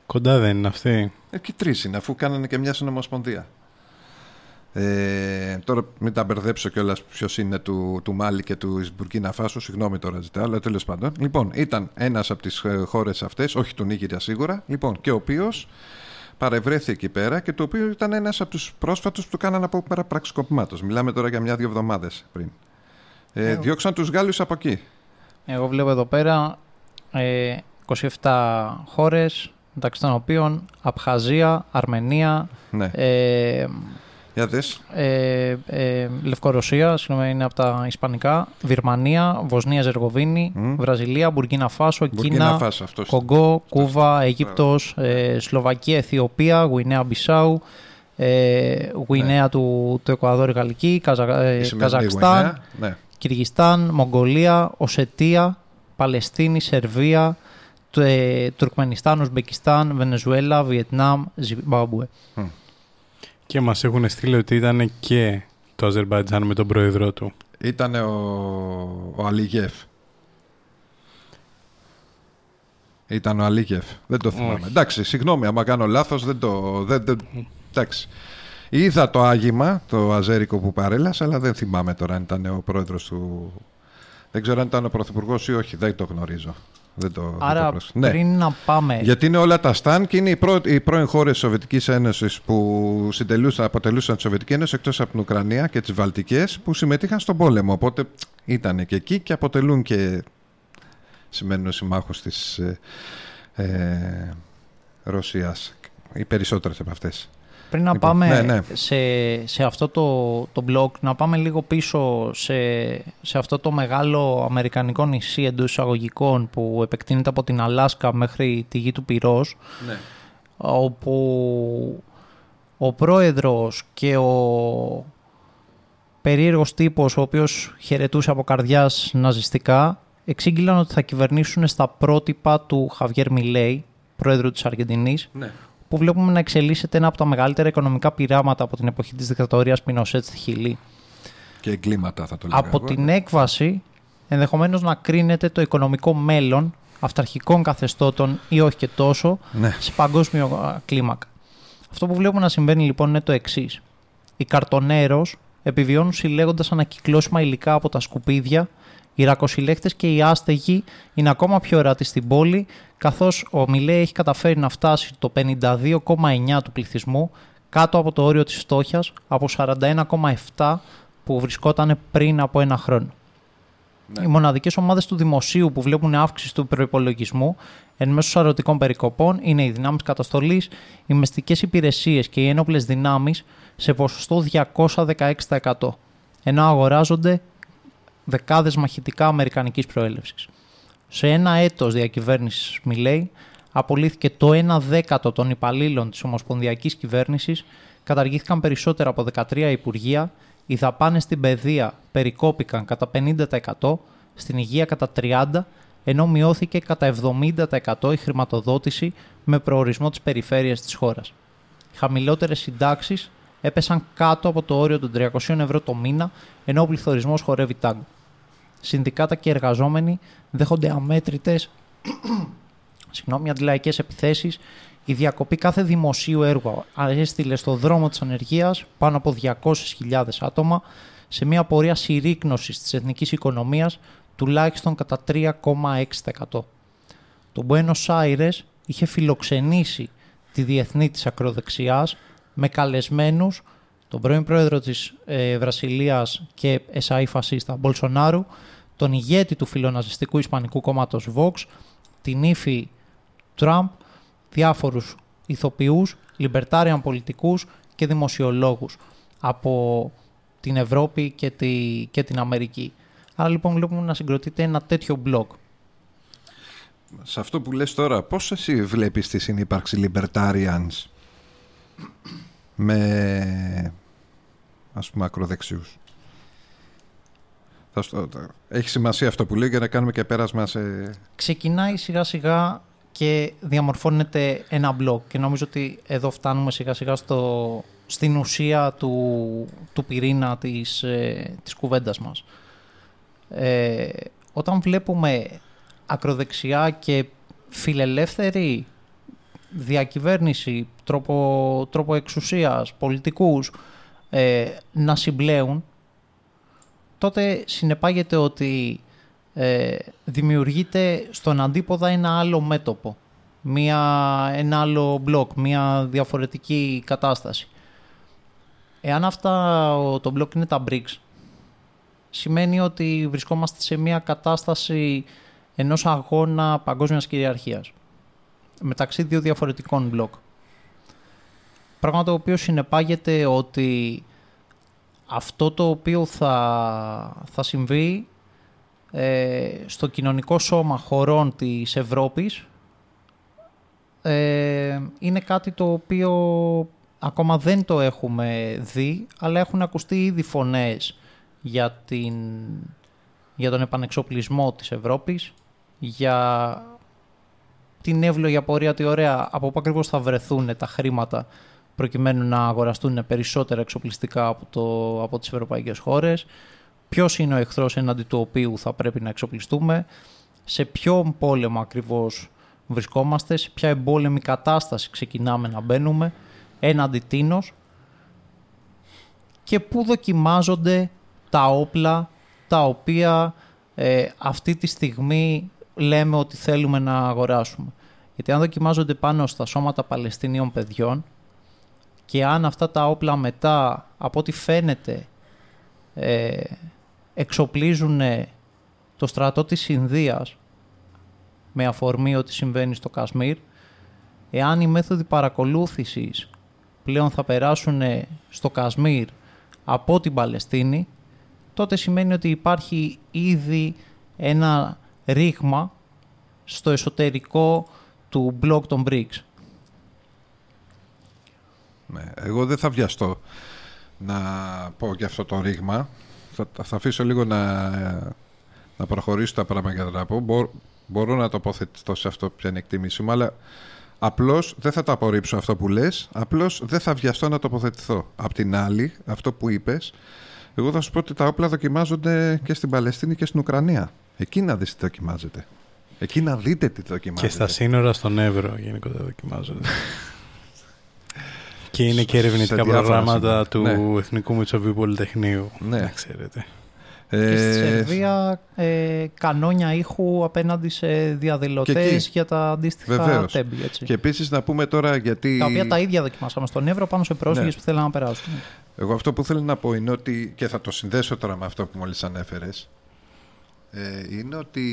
Κοντά δεν είναι αυτοί. Εκεί τρεις είναι, αφού κάνανε και μια συνομοσπονδία. Ε, τώρα μην τα μπερδέψω κιόλας ποιος είναι του, του Μάλι και του Μπουρκίνα Φάσο. Συγγνώμη τώρα ζητάω, αλλά τέλος πάντων. Λοιπόν, ήταν ένας από τις ε, χώρες αυτές, όχι του Νίγηρια σίγουρα, λοιπόν, και ο οποίος παρευρέθη εκεί πέρα και το οποίο ήταν ένας από τους πρόσφατους που το κάνανε από πέρα πραξικοπημάτος. Μιλάμε τώρα για μια-δύο εβδομάδες πριν. Ε, διώξαν τους Γάλλους από εκεί. Εγώ βλέπω εδώ πέρα ε, 27 χώρες, μεταξύ των οποίων Απχαζία, Αρμενία, Ναι. ε, Για δες. ε, ε, Λευκορωσία, συγγνώμη, είναι από τα Ισπανικά, Βυρμανία, Βοσνία, Ζεργοβίνη, Μμ. Βραζιλία, Μπουργκίνα Φάσο, Μπουρκίνα Κίνα, Φάσο, αυτός. Κογκό, Κούβα, Αίγυπτος, ε, Σλοβακία, Αιθιοπία, Γουινέα Μπισάου, ε, Γουινέα του, του Εκουαδόρ Γαλλική, Καζα, ε, Ναι. Η σημερινή Καζακστάν, Γουινέα. Ναι. Κυργιστάν, Μογγολία, Οσετία, Παλαιστίνη, Σερβία, του- ε, Τουρκμενιστάν, Ουσμπεκιστάν, Βενεζουέλα, Βιετνάμ, Ζιμπάμπουε. Και μας έχουν στείλει ότι ήταν και το Αζερμπαϊτζάν με τον πρόεδρό του. Ήταν ο, ο Αλίγεφ. Ήταν ο Αλίγεφ. Δεν το θυμάμαι. Όχι. Εντάξει, συγγνώμη, άμα κάνω λάθος δεν το... Δεν, δεν, εντάξει. Είδα το άγημα, το αζέρικο που παρέλασε, αλλά δεν θυμάμαι τώρα αν ήταν ο πρόεδρος του... Δεν ξέρω αν ήταν ο πρωθυπουργός ή όχι, δεν το γνωρίζω. Δεν το, δεν Άρα το πρόσεξα. Ναι. πριν να πάμε... Γιατί είναι όλα τα σταν και είναι οι, πρω... οι πρώην χώρες τη Σοβιετικής Ένωσης που συντελούσαν, αποτελούσαν τη Σοβιετική Ένωση εκτός από την Ουκρανία και τις Βαλτικές που συμμετείχαν στον πόλεμο. Οπότε ήταν και εκεί και αποτελούν και σημαίνουν συμμάχου της ε, ε, Ρωσίας. Οι περισσότερες από αυτές. Πριν να Λοιπόν, πάμε ναι, ναι. Σε, σε αυτό το, το blog, να πάμε λίγο πίσω σε, σε αυτό το μεγάλο αμερικανικό νησί εντός εισαγωγικών που επεκτείνεται από την Αλάσκα μέχρι τη γη του Πυρός, Ναι. όπου ο πρόεδρος και ο περίεργος τύπος ο οποίος χαιρετούσε από καρδιάς ναζιστικά εξήγηλαν ότι θα κυβερνήσουν στα πρότυπα του Χαβιέρ Μιλέη, πρόεδρου της Αργεντινής, Ναι. Που βλέπουμε να εξελίσσεται ένα από τα μεγαλύτερα οικονομικά πειράματα από την εποχή της δικτατορίας Πινοσέτ στη Χιλή. Και εγκλήματα θα το λέγαμε. Από την έκβαση ενδεχομένως να κρίνεται το οικονομικό μέλλον αυταρχικών καθεστώτων ή όχι και τόσο Ναι. σε παγκόσμιο α, κλίμακα. Αυτό που βλέπουμε να συμβαίνει λοιπόν είναι το εξής. Οι καρτονέρος επιβιώνουν συλλέγοντας ανακυκλώσιμα υλικά από τα σκουπίδια, οι ρακοσυλλέκτες και οι άστεγοι είναι ακόμα πιο ορατοί στην πόλη, καθώς ο Μιλέ έχει καταφέρει να φτάσει το 52,9 του πληθυσμού κάτω από το όριο της φτώχειας από 41,7 που βρισκόταν πριν από ένα χρόνο. Οι μοναδικές ομάδες του δημοσίου που βλέπουν αύξηση του προπολογισμού εν μέσω σαρωτικών περικοπών είναι οι δυνάμεις καταστολής, οι μεστικέ υπηρεσίες και οι ένοπλες δυνάμεις σε ποσοστό 216%. Ενώ αγοράζονται δεκάδες μαχητικά αμερικανικής προέλευσης. Σε ένα έτος διακυβέρνησης Μιλέη, απολύθηκε το 1 δέκατο των υπαλλήλων της Ομοσπονδιακής Κυβέρνησης, καταργήθηκαν περισσότερα από 13 υπουργεία, οι δαπάνες στην παιδεία περικόπηκαν κατά 50%, στην υγεία κατά 30%, ενώ μειώθηκε κατά 70% η χρηματοδότηση με προορισμό της περιφέρειας της χώρας. Οι χαμηλότερες συντάξεις έπεσαν κάτω από το όριο των 300 ευρώ το μήνα, ενώ ο πληθωρισμός χορεύει τάγκο. Συνδικάτα και εργαζόμενοι δέχονται αμέτρητες συγγνώμη, αντιλαϊκές επιθέσεις, η διακοπή κάθε δημοσίου έργου έστειλε στο δρόμο της ανεργίας πάνω από 200.000 άτομα σε μια πορεία συρρήκνωσης της εθνικής οικονομίας τουλάχιστον κατά 3,6%. Το Buenos Aires είχε φιλοξενήσει τη διεθνή της ακροδεξιάς με καλεσμένους τον πρώην πρόεδρο της ε, Βρασιλίας και εσάι φασίστα Μπολσονάρου, τον ηγέτη του φιλοναζιστικού Ισπανικού κόμματος Vox, την ύφη Τραμπ, διάφορους ηθοποιούς, libertarian πολιτικούς και δημοσιολόγους από την Ευρώπη και, τη, και την Αμερική. Άρα λοιπόν βλέπουμε να συγκροτείται ένα τέτοιο blog. Σε αυτό που λες τώρα, πώς εσύ βλέπεις τη συνύπαρξη libertarians; Με ας πούμε ακροδεξιούς. Θα στο- Έχει σημασία αυτό που λέω για να κάνουμε και πέρασμα σε... Ξεκινάει σιγά σιγά και διαμορφώνεται ένα blog και νομίζω ότι εδώ φτάνουμε σιγά σιγά στο, στην ουσία του, του πυρήνα της, ε, της κουβέντας μας. Ε, όταν βλέπουμε ακροδεξιά και φιλελεύθερη διακυβέρνηση, τρόπο, τρόπο εξουσίας, πολιτικούς ε, να συμπλέουν, τότε συνεπάγεται ότι ε, δημιουργείται στον αντίποδα ένα άλλο μέτωπο. μία, ένα άλλο μπλοκ, μία διαφορετική κατάσταση. Εάν αυτά το μπλοκ είναι τα BRICS, σημαίνει ότι βρισκόμαστε σε μία κατάσταση ενός αγώνα παγκόσμιας κυριαρχίας μεταξύ δύο διαφορετικών μπλοκ. Πράγμα το οποίο συνεπάγεται ότι αυτό το οποίο θα, θα συμβεί ε, στο κοινωνικό σώμα χωρών της Ευρώπης ε, είναι κάτι το οποίο ακόμα δεν το έχουμε δει, αλλά έχουν ακουστεί ήδη φωνές για, την, για τον επανεξοπλισμό της Ευρώπης, για την εύλογη απορία ότι ωραία, από πού ακριβώς θα βρεθούν τα χρήματα προκειμένου να αγοραστούν περισσότερα εξοπλιστικά από, το, από τις ευρωπαϊκές χώρες, ποιος είναι ο εχθρός εναντί του οποίου θα πρέπει να εξοπλιστούμε, σε ποιο πόλεμο ακριβώς βρισκόμαστε, σε ποια εμπόλεμη κατάσταση ξεκινάμε να μπαίνουμε, έναντι τίνος και πού δοκιμάζονται τα όπλα τα οποία ε, αυτή τη στιγμή λέμε ότι θέλουμε να αγοράσουμε. Γιατί αν δοκιμάζονται πάνω στα σώματα Παλαιστινίων παιδιών και αν αυτά τα όπλα μετά, από ό,τι φαίνεται, ε, εξοπλίζουν το στρατό της Ινδίας με αφορμή ότι συμβαίνει στο Κασμίρ, εάν οι μέθοδοι παρακολούθησης πλέον θα περάσουν στο Κασμίρ από την Παλαιστίνη, τότε σημαίνει ότι υπάρχει ήδη ένα ρήγμα στο εσωτερικό του blog των BRICS. Ναι, εγώ δεν θα βιαστώ να πω για αυτό το ρήγμα. Θα, θα αφήσω λίγο να, να προχωρήσω τα πράγματα να πω. Μπορώ, μπορώ να τοποθετηθώ σε αυτό ποια είναι εκτίμηση μου, αλλά απλώς δεν θα το απορρίψω αυτό που λες, απλώς δεν θα βιαστώ να τοποθετηθώ. Απ' την άλλη, αυτό που είπες, εγώ θα σου πω ότι τα όπλα δοκιμάζονται και στην Παλαιστίνη και στην Ουκρανία. Εκεί να δεις τι δοκιμάζεται. Εκεί να δείτε τι δοκιμάζεται. Και στα σύνορα στον Εύρο γενικότερα δοκιμάζονται. και είναι και ερευνητικά προγράμματα του ναι. Εθνικού Μητσοβίου Πολυτεχνείου. Ναι. Να ξέρετε. Και στη ε, Σερβία ε, κανόνια ήχου απέναντι σε διαδηλωτές για τα αντίστοιχα τέμπη. Και επίσης να πούμε τώρα γιατί. Τα οποία τα ίδια δοκιμάσαμε στον Εύρο πάνω σε πρόσφυγες ναι. που θέλουν να περάσουν. Εγώ αυτό που θέλω να πω είναι ότι. και θα το συνδέσω τώρα με αυτό που μόλις ανέφερες. Ε, είναι ότι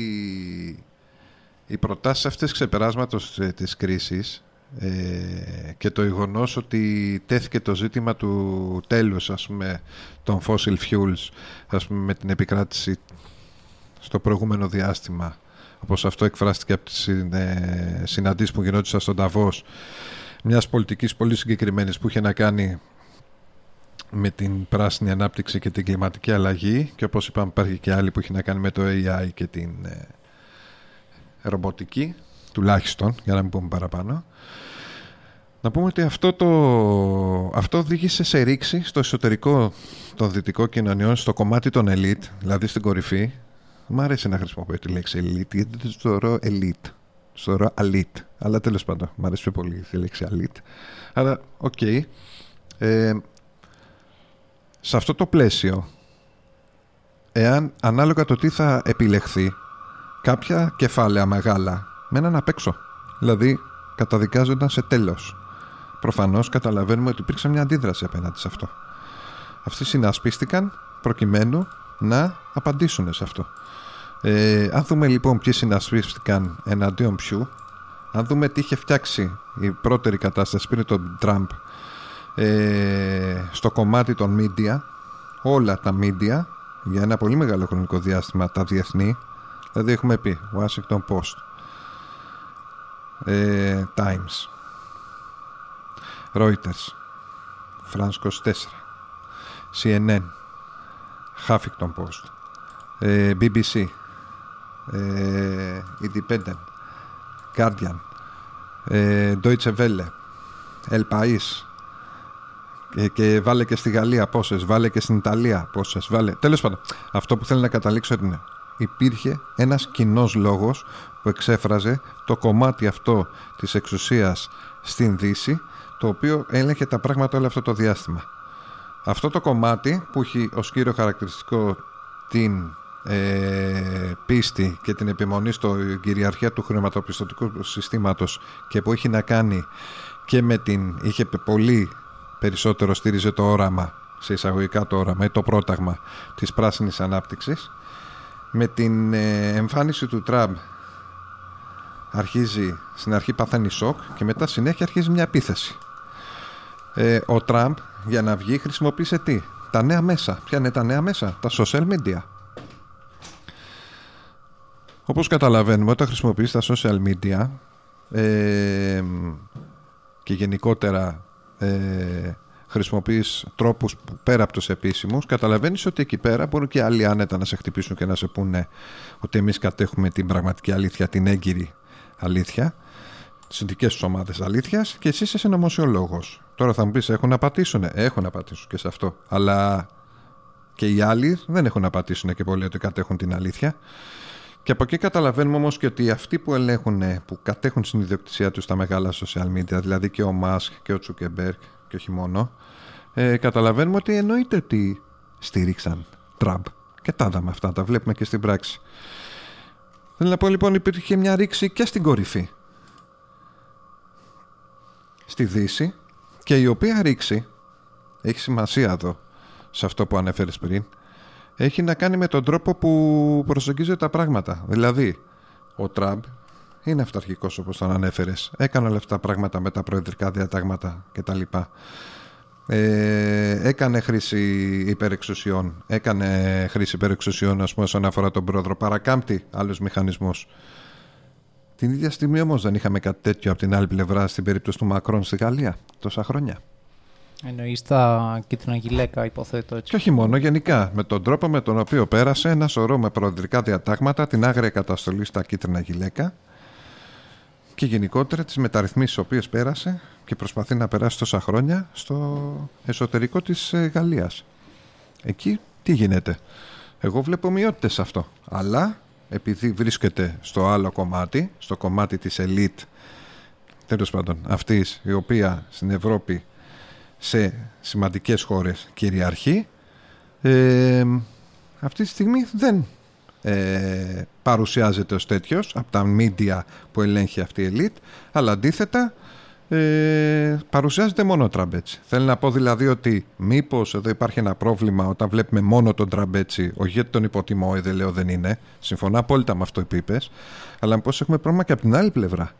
οι προτάσεις αυτές ξεπεράσματος της κρίσης ε, και το γεγονός ότι τέθηκε το ζήτημα του τέλους ας πούμε, των fossil fuels ας πούμε, με την επικράτηση στο προηγούμενο διάστημα όπως αυτό εκφράστηκε από τις ε, συναντήσεις που γινόντουσαν στον Ταβός μιας πολιτικής πολύ συγκεκριμένης που είχε να κάνει με την πράσινη ανάπτυξη και την κλιματική αλλαγή και όπως είπαμε υπάρχει και άλλη που έχει να κάνει με το AI και την ε, ρομποτική τουλάχιστον για να μην πούμε παραπάνω να πούμε ότι αυτό, το, αυτό οδήγησε σε ρήξη στο εσωτερικό των δυτικών κοινωνιών, στο κομμάτι των elite, δηλαδή στην κορυφή. Μ' αρέσει να χρησιμοποιώ τη λέξη elite, γιατί το θεωρώ elite. Το θεωρώ elite. Αλλά τέλος πάντων, μου αρέσει πιο πολύ η λέξη elite. Αλλά, OK. Okay. Ε, σε αυτό το πλαίσιο, εάν ανάλογα το τι θα επιλεχθεί, κάποια κεφάλαια μεγάλα μέναν απ' έξω. Δηλαδή, καταδικάζονταν σε τέλος. Προφανώς καταλαβαίνουμε ότι υπήρξε μια αντίδραση απέναντι σε αυτό. Αυτοί συνασπίστηκαν προκειμένου να απαντήσουν σε αυτό. Ε, αν δούμε λοιπόν ποιοι συνασπίστηκαν εναντίον ποιου, αν δούμε τι είχε φτιάξει η πρώτερη κατάσταση πριν τον Τραμπ ε, στο κομμάτι των media, όλα τα media για ένα πολύ μεγάλο χρονικό διάστημα τα διεθνή, δηλαδή έχουμε πει Washington Post, ε, Times, Reuters, France 24, CNN, Huffington Post, ε, BBC, ε, Independent, Guardian, ε, Deutsche Welle, El País, και, και βάλε και στη Γαλλία πόσες, βάλε και στην Ιταλία πόσες, βάλε. Τέλος πάντων, αυτό που θέλω να καταλήξω είναι υπήρχε ένας κοινός λόγος που εξέφραζε το κομμάτι αυτό της εξουσίας στην Δύση το οποίο έλεγχε τα πράγματα όλο αυτό το διάστημα. Αυτό το κομμάτι που έχει ως κύριο χαρακτηριστικό την ε, πίστη και την επιμονή στο κυριαρχία του χρηματοπιστωτικού συστήματος και που έχει να κάνει και με την είχε πολύ περισσότερο στήριζε το όραμα σε εισαγωγικά το όραμα ή το πρόταγμα της πράσινης ανάπτυξης. Με την ε, εμφάνιση του Τραμπ αρχίζει στην αρχή παθαίνει σοκ και μετά συνέχεια αρχίζει μια επίθεση. Ε, ο Τραμπ για να βγει χρησιμοποίησε τι; Τα νέα μέσα. Ποια είναι τα νέα μέσα; Τα social media. Όπως καταλαβαίνουμε όταν χρησιμοποιείς τα social media ε, και γενικότερα ε, χρησιμοποιείς τρόπους πέρα από τους επίσημους καταλαβαίνεις ότι εκεί πέρα μπορούν και άλλοι άνετα να σε χτυπήσουν και να σε πούνε ότι εμείς κατέχουμε την πραγματική αλήθεια, την έγκυρη αλήθεια τις δικές τους ομάδες αλήθειας και εσύ είσαι νομοσιολόγο. Τώρα θα μου πεις: Έχουν να πατήσουν. Έχουν να πατήσουν και σε αυτό. Αλλά και οι άλλοι δεν έχουν να πατήσουν και πολύ ότι κατέχουν την αλήθεια. Και από εκεί καταλαβαίνουμε όμως και ότι αυτοί που ελέγχουν, που κατέχουν στην ιδιοκτησία τους τα μεγάλα social media, δηλαδή και ο Μάσκ και ο Τσουκεμπέρκ και όχι μόνο, ε, καταλαβαίνουμε ότι εννοείται ότι στήριξαν Τραμπ. Και τα είδαμε αυτά, τα βλέπουμε και στην πράξη. Θέλω να πω λοιπόν υπήρχε μια ρήξη και στην κορυφή. Στη Δύση και η οποία ρήξη έχει σημασία εδώ σε αυτό που ανέφερες πριν έχει να κάνει με τον τρόπο που προσεγγίζει τα πράγματα. Δηλαδή, ο Τραμπ είναι αυταρχικός όπως τον ανέφερες. Έκανε όλα αυτά τα πράγματα με τα προεδρικά διατάγματα κτλ. Ε, έκανε χρήση υπερεξουσιών. Έκανε χρήση υπερεξουσιών, ας πούμε, όσον αφορά τον πρόεδρο. Παρακάμπτει άλλους μηχανισμούς. Την ίδια στιγμή όμως δεν είχαμε κάτι τέτοιο από την άλλη πλευρά στην περίπτωση του Μακρόν στη Γαλλία τόσα χρόνια. Εννοείς τα κίτρινα γυλαίκα, υποθέτω έτσι. Και όχι μόνο, γενικά. Με τον τρόπο με τον οποίο πέρασε ένα σωρό με προεδρικά διατάγματα, την άγρια καταστολή στα κίτρινα γυλαίκα και γενικότερα τις μεταρρυθμίσεις οποίες πέρασε και προσπαθεί να περάσει τόσα χρόνια στο εσωτερικό της ε, Γαλλίας. Εκεί τι γίνεται; Εγώ βλέπω μειότητες σε αυτό. Αλλά επειδή βρίσκεται στο άλλο κομμάτι, στο κομμάτι της ελίτ τέλος πάντων αυτής η οποία στην Ευρώπη σε σημαντικές χώρες κυριαρχεί. Ε, αυτή τη στιγμή δεν ε, παρουσιάζεται ως τέτοιος από τα μίντια που ελέγχει αυτή η ελίτ αλλά αντίθετα ε, παρουσιάζεται μόνο ο Τραμπέτσι. Θέλει να πω δηλαδή ότι μήπως εδώ υπάρχει ένα πρόβλημα όταν βλέπουμε μόνο τον Τραμπέτσι, όχι γιατί τον υποτιμώ ή δεν λέω δεν είναι, συμφωνώ απόλυτα με αυτό που είπες, αλλά μήπως έχουμε πρόβλημα και από την άλλη πλευρά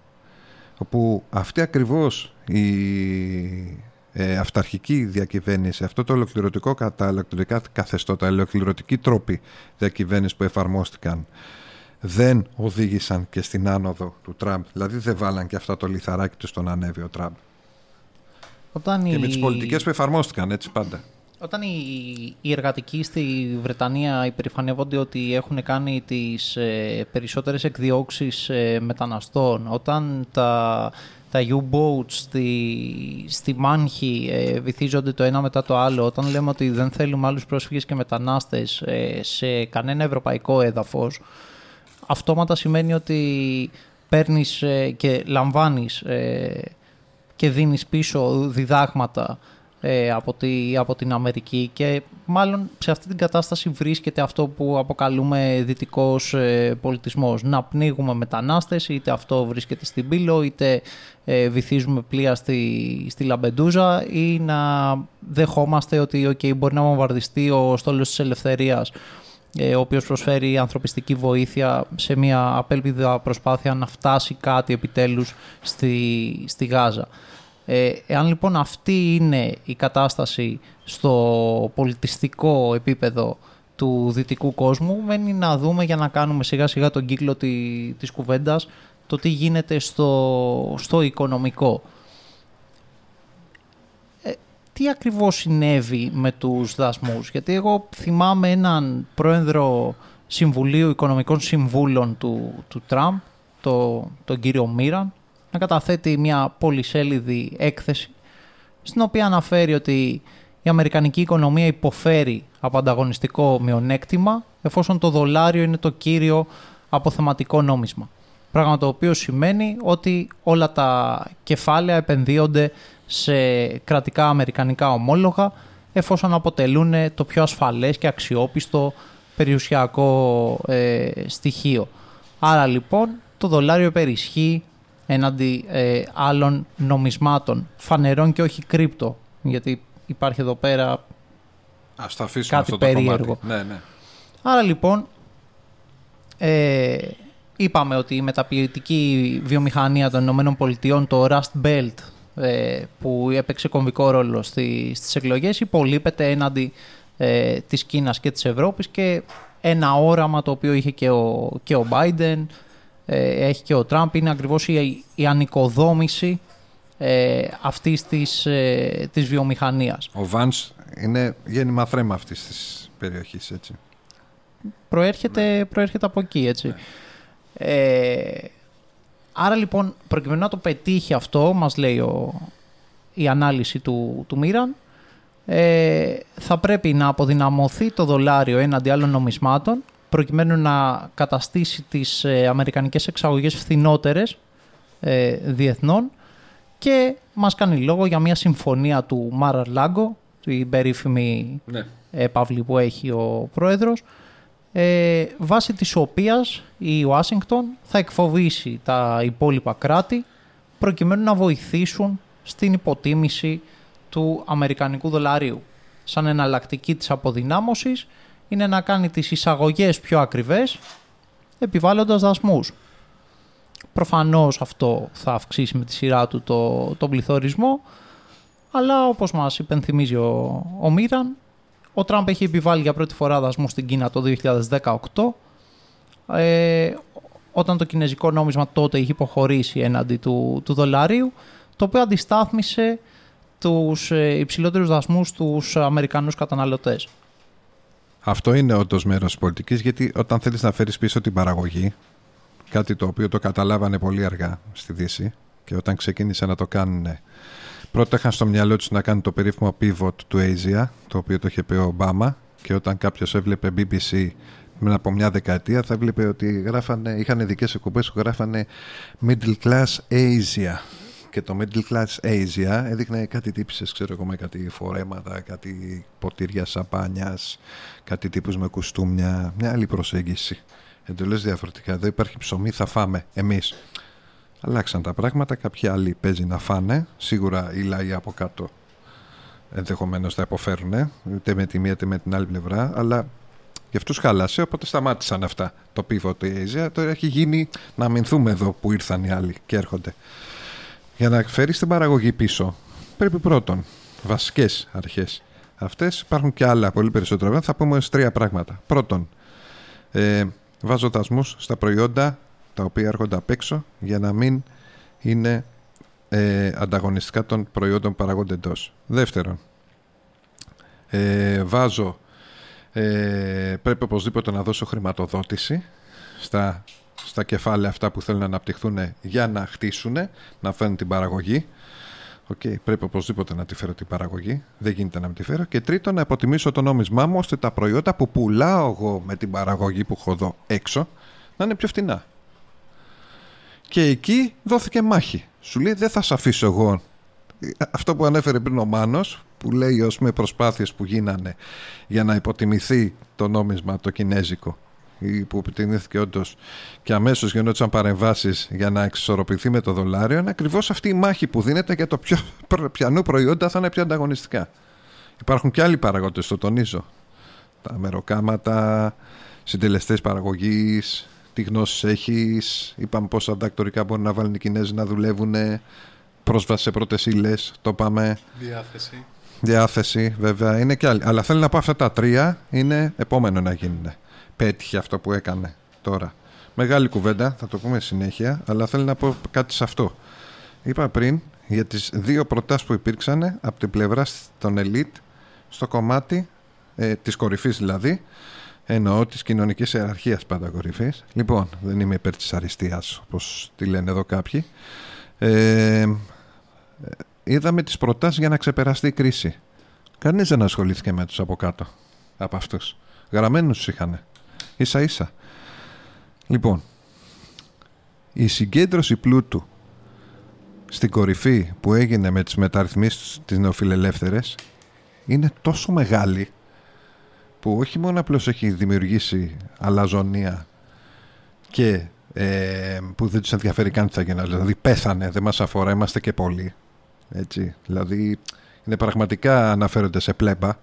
όπου αυτή ακριβώς η ε, αυταρχική διακυβέρνηση, αυτό το ολοκληρωτικό κατά ηλεκτρονικά καθεστώτα, ολοκληρωτικοί τρόποι διακυβέρνησης που εφαρμόστηκαν δεν οδήγησαν και στην άνοδο του Τραμπ. Δηλαδή δεν βάλαν και αυτά το λιθαράκι τους στον ανέβει ο Τραμπ. Όταν και με τις πολιτικές που εφαρμόστηκαν έτσι πάντα. Όταν οι, οι εργατικοί στη Βρετανία υπερηφανεύονται ότι έχουν κάνει τις ε, περισσότερες εκδιώξεις ε, μεταναστών, όταν τα, τα U-boats στη, στη Μάνχη ε, βυθίζονται το ένα μετά το άλλο, όταν λέμε ότι δεν θέλουμε άλλους πρόσφυγες και μετανάστες ε, σε κανένα ευρωπαϊκό έδαφος, αυτόματα σημαίνει ότι παίρνεις ε, και λαμβάνεις ε, και δίνεις πίσω διδάγματα ε, από, τη, από την Αμερική και μάλλον σε αυτή την κατάσταση βρίσκεται αυτό που αποκαλούμε δυτικός ε, πολιτισμός. Να πνίγουμε μετανάστες, είτε αυτό βρίσκεται στην Πύλο, είτε ε, βυθίζουμε πλοία στη, στη Λαμπεντούζα ή να δεχόμαστε ότι okay, μπορεί να βομβαρδιστεί ο στόλος της ελευθερίας ε, ο οποίος προσφέρει ανθρωπιστική βοήθεια σε μια απέλπιδα προσπάθεια να φτάσει κάτι επιτέλους στη, στη Γάζα. Ε, εάν λοιπόν αυτή είναι η κατάσταση στο πολιτιστικό επίπεδο του δυτικού κόσμου, μένει να δούμε για να κάνουμε σιγά σιγά τον κύκλο της κουβέντας το τι γίνεται στο, στο οικονομικό. Ε, τι ακριβώς συνέβη με τους δασμούς, γιατί εγώ θυμάμαι έναν πρόεδρο Συμβουλίου Οικονομικών Συμβούλων του, του Τραμπ, το, τον κύριο Μίραν, να καταθέτει μια πολυσέλιδη έκθεση στην οποία αναφέρει ότι η αμερικανική οικονομία υποφέρει από ανταγωνιστικό μειονέκτημα εφόσον το δολάριο είναι το κύριο αποθεματικό νόμισμα. Πράγμα το οποίο σημαίνει ότι όλα τα κεφάλαια επενδύονται σε κρατικά αμερικανικά ομόλογα εφόσον αποτελούν το πιο ασφαλές και αξιόπιστο περιουσιακό ε, στοιχείο. Άρα λοιπόν το δολάριο υπερισχύει έναντι ε, άλλων νομισμάτων, φανερών και όχι κρύπτο, γιατί υπάρχει εδώ πέρα Ας το αφήσουμε κάτι αυτό το περίεργο. κομμάτι. Ναι, ναι. Άρα λοιπόν, ε, είπαμε ότι η μεταποιητική βιομηχανία των Ηνωμένων Πολιτειών, το Rust Belt, ε, που έπαιξε κομβικό ρόλο στη, στις εκλογές, υπολείπεται έναντι ε, της Κίνας και της Ευρώπης και ένα όραμα το οποίο είχε και ο, και ο Biden, ε, έχει και ο Τραμπ, είναι ακριβώς η, η ανοικοδόμηση ε, αυτής της, ε, της βιομηχανίας. Ο Vance είναι γέννημα θρέμα αυτής της περιοχής, έτσι. προέρχεται, προέρχεται από εκεί, έτσι. Ε, άρα λοιπόν, προκειμένου να το πετύχει αυτό, μας λέει ο, η ανάλυση του, του Μίραν, ε, θα πρέπει να αποδυναμωθεί το δολάριο έναντι άλλων νομισμάτων, προκειμένου να καταστήσει τις ε, αμερικανικές εξαγωγές φθηνότερες ε, διεθνών και μας κάνει λόγο για μια συμφωνία του Μάραρ Λάγκο, την περίφημη Ναι. έπαυλη που έχει ο πρόεδρος, ε, βάσει της οποίας η Ουάσιγκτον θα εκφοβήσει τα υπόλοιπα κράτη προκειμένου να βοηθήσουν στην υποτίμηση του αμερικανικού δολαρίου. Σαν εναλλακτική της αποδυνάμωσης είναι να κάνει τις εισαγωγές πιο ακριβές επιβάλλοντας δασμούς. Προφανώς αυτό θα αυξήσει με τη σειρά του το, τον πληθωρισμό αλλά όπως μας υπενθυμίζει ο, ο Μίραν, ο Τραμπ έχει επιβάλει για πρώτη φορά δασμούς στην Κίνα το 2018, ε, όταν το κινέζικο νόμισμα τότε είχε υποχωρήσει έναντι του, του δολαρίου, το οποίο αντιστάθμισε τους ε, υψηλότερους δασμούς στους Αμερικανούς καταναλωτές. Αυτό είναι όντως μέρος της πολιτικής, γιατί όταν θέλεις να φέρεις πίσω την παραγωγή, κάτι το οποίο το καταλάβανε πολύ αργά στη Δύση και όταν ξεκίνησε να το κάνουν, πρώτα είχαν στο μυαλό τους να κάνουν το περίφημο pivot του Asia, το οποίο το είχε πει ο Ομπάμα, και όταν κάποιος έβλεπε BBC μετά από μια δεκαετία θα έβλεπε ότι γράφανε, είχαν ειδικές εκπομπές που γράφανε Middle Class Asia και το Middle Class Asia έδειχνε κάτι τύψεις, ξέρω εγώ, με κάτι φορέματα, κάτι ποτήρια σαπάνιας, κάτι τύπους με κουστούμια, μια άλλη προσέγγιση. Εντελώς διαφορετικά. Εδώ υπάρχει ψωμί, θα φάμε εμείς. Αλλάξαν τα πράγματα, κάποιοι άλλοι παίζει να φάνε. Σίγουρα οι λαοί από κάτω ενδεχομένως θα υποφέρουν, είτε με τη μία είτε με την άλλη πλευρά, αλλά για αυτούς χάλασε, οπότε σταμάτησαν αυτά. Το pivot του Asia τώρα έχει γίνει να αμυνθούμε εδώ που ήρθαν οι άλλοι και έρχονται. Για να φέρεις την παραγωγή πίσω, πρέπει πρώτον βασικές αρχές. Αυτές υπάρχουν και άλλα πολύ περισσότερα. Θα πούμε ως τρία πράγματα. Πρώτον, ε, βάζω δασμούς στα προϊόντα τα οποία έρχονται απ' έξω για να μην είναι ε, ανταγωνιστικά των προϊόντων που παραγόνται εντός. Δεύτερον, ε, βάζω ε, πρέπει οπωσδήποτε να δώσω χρηματοδότηση στα, στα κεφάλαια αυτά που θέλουν να αναπτυχθούν για να χτίσουν, να φέρουν την παραγωγή. Okay, πρέπει οπωσδήποτε να τη φέρω την παραγωγή. Δεν γίνεται να μην τη φέρω. Και τρίτον, να υποτιμήσω το νόμισμά μου ώστε τα προϊόντα που πουλάω εγώ με την παραγωγή που έχω εδώ έξω να είναι πιο φτηνά. Και εκεί δόθηκε μάχη. Σου λέει δεν θα σε αφήσω εγώ αυτό που ανέφερε πριν ο Μάνος που λέει ως με προσπάθειες που γίνανε για να υποτιμηθεί το νόμισμα το κινέζικο ή που επιτιμήθηκε όντως και αμέσως γινόντουσαν παρεμβάσεις για να εξισορροπηθεί με το δολάριο είναι ακριβώς αυτή η μάχη που δίνεται για το ποιο, ποιανού προϊόντα θα είναι πιο ανταγωνιστικά. Υπάρχουν και άλλοι παραγόντες, το τονίζω. Τα μεροκάματα, συντελεστές παραγωγής, τι γνώσεις έχεις, είπαμε πόσα αντακτορικά μπορεί να βάλουν οι Κινέζοι να δουλεύουν, πρόσβαση σε πρώτες ύλες, το πάμε. Διάθεση. Διάθεση, βέβαια, είναι και άλλοι. Αλλά θέλω να πω αυτά τα τρία είναι επόμενο να γίνουν. Πέτυχε αυτό που έκανε τώρα. Μεγάλη κουβέντα, θα το πούμε συνέχεια, αλλά θέλω να πω κάτι σε αυτό. Είπα πριν για τις δύο προτάσεις που υπήρξαν από την πλευρά των ελίτ στο κομμάτι ε, της κορυφής δηλαδή, εννοώ της κοινωνικής ιεραρχίας πάντα κορυφής. Λοιπόν, δεν είμαι υπέρ της αριστείας όπως τη λένε εδώ κάποιοι. Ε, είδαμε τις προτάσεις για να ξεπεραστεί η κρίση. Κανείς δεν ασχολήθηκε με τους από κάτω από αυτούς. Γραμμένους τους είχαν. Ίσα ίσα. Λοιπόν, η συγκέντρωση πλούτου στην κορυφή που έγινε με τις μεταρρυθμίσεις της νεοφιλελεύθερες είναι τόσο μεγάλη που όχι μόνο απλώς έχει δημιουργήσει αλαζονία και ε, που δεν τους ενδιαφέρει καν τι θα γίνει. Δηλαδή πέθανε, δεν μας αφορά, είμαστε και πολλοί. Έτσι. Δηλαδή είναι πραγματικά αναφέρονται σε πλέμπα.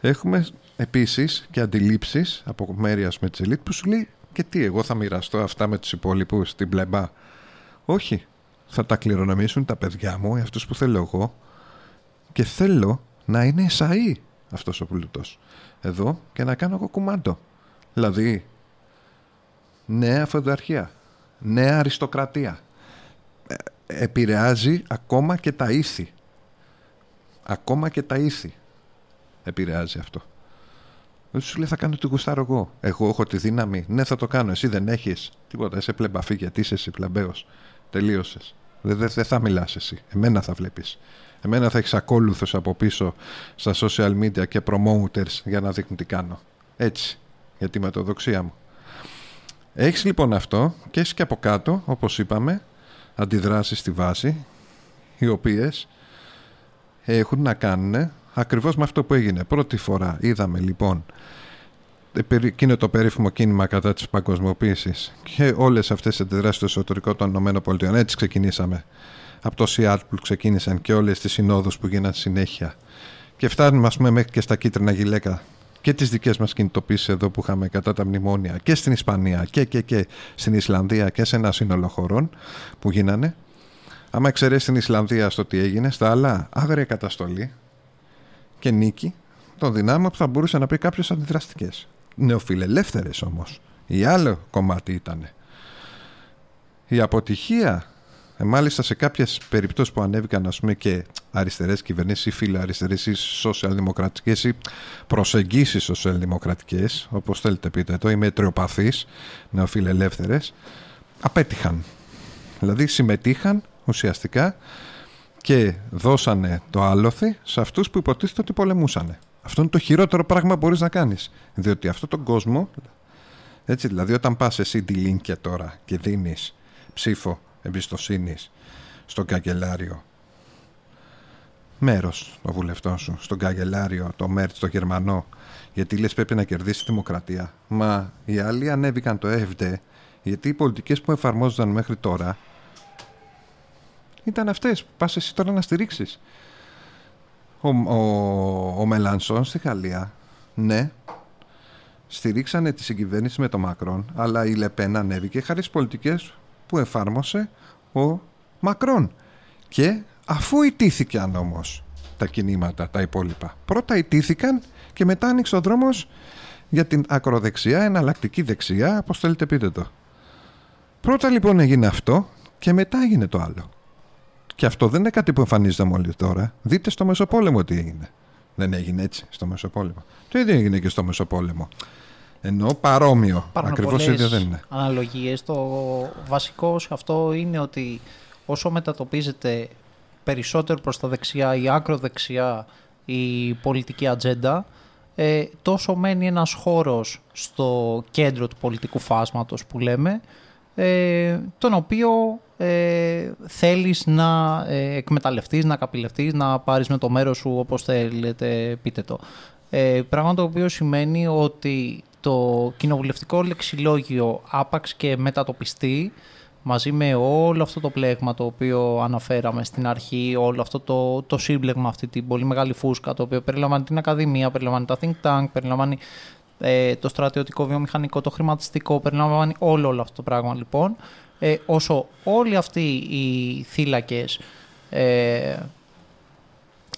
Έχουμε επίσης και αντιλήψεις από μέρη ας πούμε της ελίτ που σου λέει και τι εγώ θα μοιραστώ αυτά με τους υπόλοιπους στην πλέμπα. Όχι. Θα τα κληρονομήσουν τα παιδιά μου, αυτούς που θέλω εγώ και θέλω να είναι εσαΐ αυτός ο πλούτος εδώ και να κάνω εγώ κουμάντο. Δηλαδή νέα φεουδαρχία, νέα αριστοκρατία. Ε, επηρεάζει ακόμα και τα ήθη. Ακόμα και τα ήθη επηρεάζει αυτό. Δεν σου λέει θα κάνω τι γουστάρω εγώ. Εγώ έχω τη δύναμη. Ναι, θα το κάνω. Εσύ δεν έχεις τίποτα. Είσαι πλεμπαφή γιατί είσαι εσύ πλεμπαίο. Τελείωσες. Δεν δε, δε θα μιλάς εσύ. Εμένα θα βλέπεις. Εμένα θα έχεις ακόλουθου από πίσω στα social media και promoters για να δείχνουν τι κάνω. Έτσι. Για τη μετοδοξία μου. Έχεις λοιπόν αυτό και έχεις και από κάτω, όπως είπαμε, αντιδράσεις στη βάση, οι οποίες έχουν να κάνουν ακριβώς με αυτό που έγινε. Πρώτη φορά είδαμε λοιπόν εκείνο το περίφημο κίνημα κατά της παγκοσμιοποίησης και όλες αυτές τις αντιδράσεις στο εσωτερικό των ΗΠΑ. Έτσι ξεκινήσαμε. Από το ΣΥΑΤ που ξεκίνησαν και όλες τις συνόδους που γίνανε συνέχεια. Και φτάνουμε ας πούμε μέχρι και στα κίτρινα γυλαίκα και τις δικές μας κινητοποίησεις εδώ που είχαμε κατά τα μνημόνια και στην Ισπανία και, και, και στην Ισλανδία και σε ένα σύνολο χωρών που γίνανε. Άμα εξαιρέσεις την Ισλανδία στο τι έγινε, στα άλλα άγρια καταστολή, και νίκη των δυνάμεων που θα μπορούσε να πει κάποιος αντιδραστικές. Νεοφιλελεύθερες όμως. Η άλλο κομμάτι ήταν. Η αποτυχία, ε, μάλιστα σε κάποιες περιπτώσεις που ανέβηκαν ας πούμε, και αριστερές κυβερνήσεις ή φιλοαριστερέ ή σοσιαλδημοκρατικές ή προσεγγίσεις σοσιαλδημοκρατικές, όπως θέλετε πείτε το, ή μετριοπαθείς νεοφιλελεύθερες, απέτυχαν. Δηλαδή συμμετείχαν ουσιαστικά και δώσανε το άλοθη σε αυτούς που υποτίθεται ότι πολεμούσαν. Αυτό είναι το χειρότερο πράγμα που μπορείς να κάνεις. Διότι αυτόν τον κόσμο, έτσι δηλαδή όταν πας εσύ τη Λίνκια τώρα και δίνεις ψήφο εμπιστοσύνης στον καγκελάριο μέρος των βουλευτών σου, στον καγκελάριο, το Μέρτ, το Γερμανό, γιατί λες πρέπει να κερδίσει τη δημοκρατία. Μα οι άλλοι ανέβηκαν το ΕΦΔ, γιατί οι πολιτικές που εφαρμόζονταν μέχρι τώρα ήταν αυτές. Πας εσύ τώρα να στηρίξεις. Ο, ο, ο Μελανσόν στη Γαλλία, ναι, στηρίξανε τη συγκυβέρνηση με τον Μακρόν, αλλά η Λεπέν ανέβηκε χάρη στις πολιτικές που εφάρμοσε ο Μακρόν. Και αφού ιτήθηκαν όμως τα κινήματα, τα υπόλοιπα, πρώτα ιτήθηκαν και μετά άνοιξε ο δρόμος για την ακροδεξιά, εναλλακτική δεξιά, όπως θέλετε πείτε το. Πρώτα λοιπόν έγινε αυτό και μετά έγινε το άλλο. Και αυτό δεν είναι κάτι που εμφανίζεται μόλις τώρα. Δείτε στο Μεσοπόλεμο τι έγινε. Δεν έγινε έτσι στο Μεσοπόλεμο. Το ίδιο έγινε και στο Μεσοπόλεμο. Ενώ παρόμοιο. Ακριβώς ίδιο δεν είναι. Αναλογίες. Το βασικό σε αυτό είναι ότι όσο μετατοπίζεται περισσότερο προς τα δεξιά ή άκρο δεξιά η πολιτική ατζέντα, ε, τόσο μένει ένας χώρος στο κέντρο του πολιτικού φάσματος που λέμε, ε, τον οποίο ε, θέλεις να ε, εκμεταλλευτείς, να καπηλευτείς, να πάρεις με το μέρος σου όπως θέλετε πείτε το. Ε, πράγμα το οποίο σημαίνει ότι το κοινοβουλευτικό λεξιλόγιο άπαξ και μετατοπιστεί μαζί με όλο αυτό το πλέγμα το οποίο αναφέραμε στην αρχή, όλο αυτό το, το σύμπλεγμα, αυτή την πολύ μεγάλη φούσκα, το οποίο περιλαμβάνει την Ακαδημία, περιλαμβάνει τα think tank, περιλαμβάνει ε, το στρατιωτικό, βιομηχανικό, το χρηματιστικό, περιλαμβάνει όλο, όλο αυτό το πράγμα λοιπόν. Ε, όσο όλοι αυτοί οι θύλακες ε,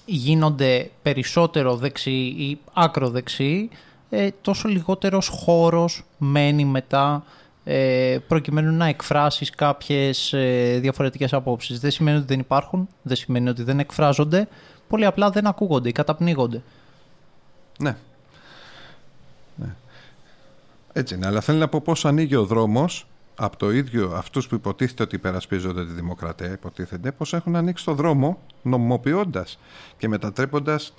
γίνονται περισσότερο δεξιοί ή άκρο δεξιοί, ε, τόσο λιγότερος χώρος μένει μετά ε, προκειμένου να εκφράσεις κάποιες ε, διαφορετικές απόψεις. Δεν σημαίνει ότι δεν υπάρχουν, δεν σημαίνει ότι δεν εκφράζονται, πολύ απλά δεν ακούγονται ή καταπνίγονται. Ναι. ναι. Έτσι είναι, αλλά θέλει να πω πώς ανοίγει ο δρόμος από το ίδιο αυτούς που υποτίθεται ότι υπερασπίζονται τη δημοκρατία, υποτίθεται, πως έχουν ανοίξει το δρόμο νομιμοποιώντας και μετατρέποντας,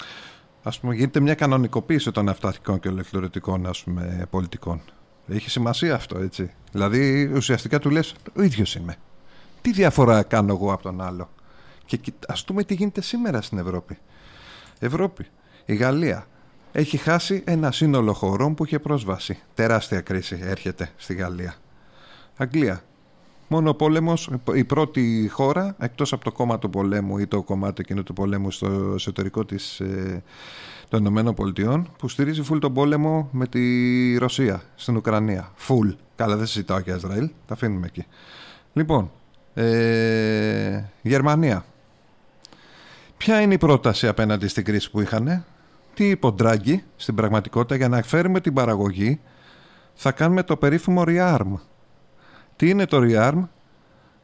ας πούμε, γίνεται μια κανονικοποίηση των αυταρχικών και ολοκληρωτικών ας πούμε, πολιτικών. Έχει σημασία αυτό, έτσι. Δηλαδή, ουσιαστικά του λες, ο ίδιος είμαι. Τι διαφορά κάνω εγώ από τον άλλο; Και ας δούμε τι γίνεται σήμερα στην Ευρώπη. Ευρώπη, η Γαλλία, έχει χάσει ένα σύνολο χωρών που είχε πρόσβαση. Τεράστια κρίση έρχεται στη Γαλλία. Αγγλία. Μόνο ο πόλεμος, η πρώτη χώρα, εκτός από το κόμμα του πολέμου ή το κομμάτι εκείνο του πολέμου στο εσωτερικό της, ε, των Ηνωμένων Πολιτειών, που στηρίζει φουλ τον πόλεμο με τη Ρωσία στην Ουκρανία. Φουλ. Καλά δεν συζητάω για Ισραήλ, τα αφήνουμε εκεί. Λοιπόν, ε, Γερμανία. Ποια είναι η πρόταση απέναντι στην κρίση που είχαν, τι είπε ο Ντράγκη στην πραγματικότητα για να φέρουμε την παραγωγή θα κάνουμε το περίφημο REARM. Τι είναι το REARM?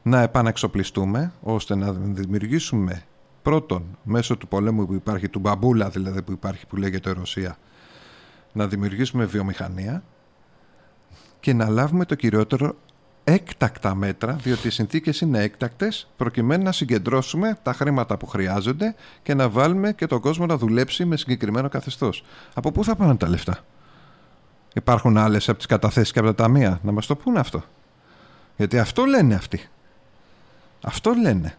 Να επαναξοπλιστούμε ώστε να δημιουργήσουμε πρώτον μέσω του πολέμου που υπάρχει, του μπαμπούλα δηλαδή που υπάρχει που λέγεται Ρωσία, να δημιουργήσουμε βιομηχανία και να λάβουμε το κυριότερο έκτακτα μέτρα, διότι οι συνθήκες είναι έκτακτες, προκειμένου να συγκεντρώσουμε τα χρήματα που χρειάζονται και να βάλουμε και τον κόσμο να δουλέψει με συγκεκριμένο καθεστώς. Από πού θα πάνε τα λεφτά; Υπάρχουν άλλες από τις καταθέσεις και από τα ταμεία; Να μας το πούνε αυτό. Γιατί αυτό λένε αυτοί. Αυτό λένε.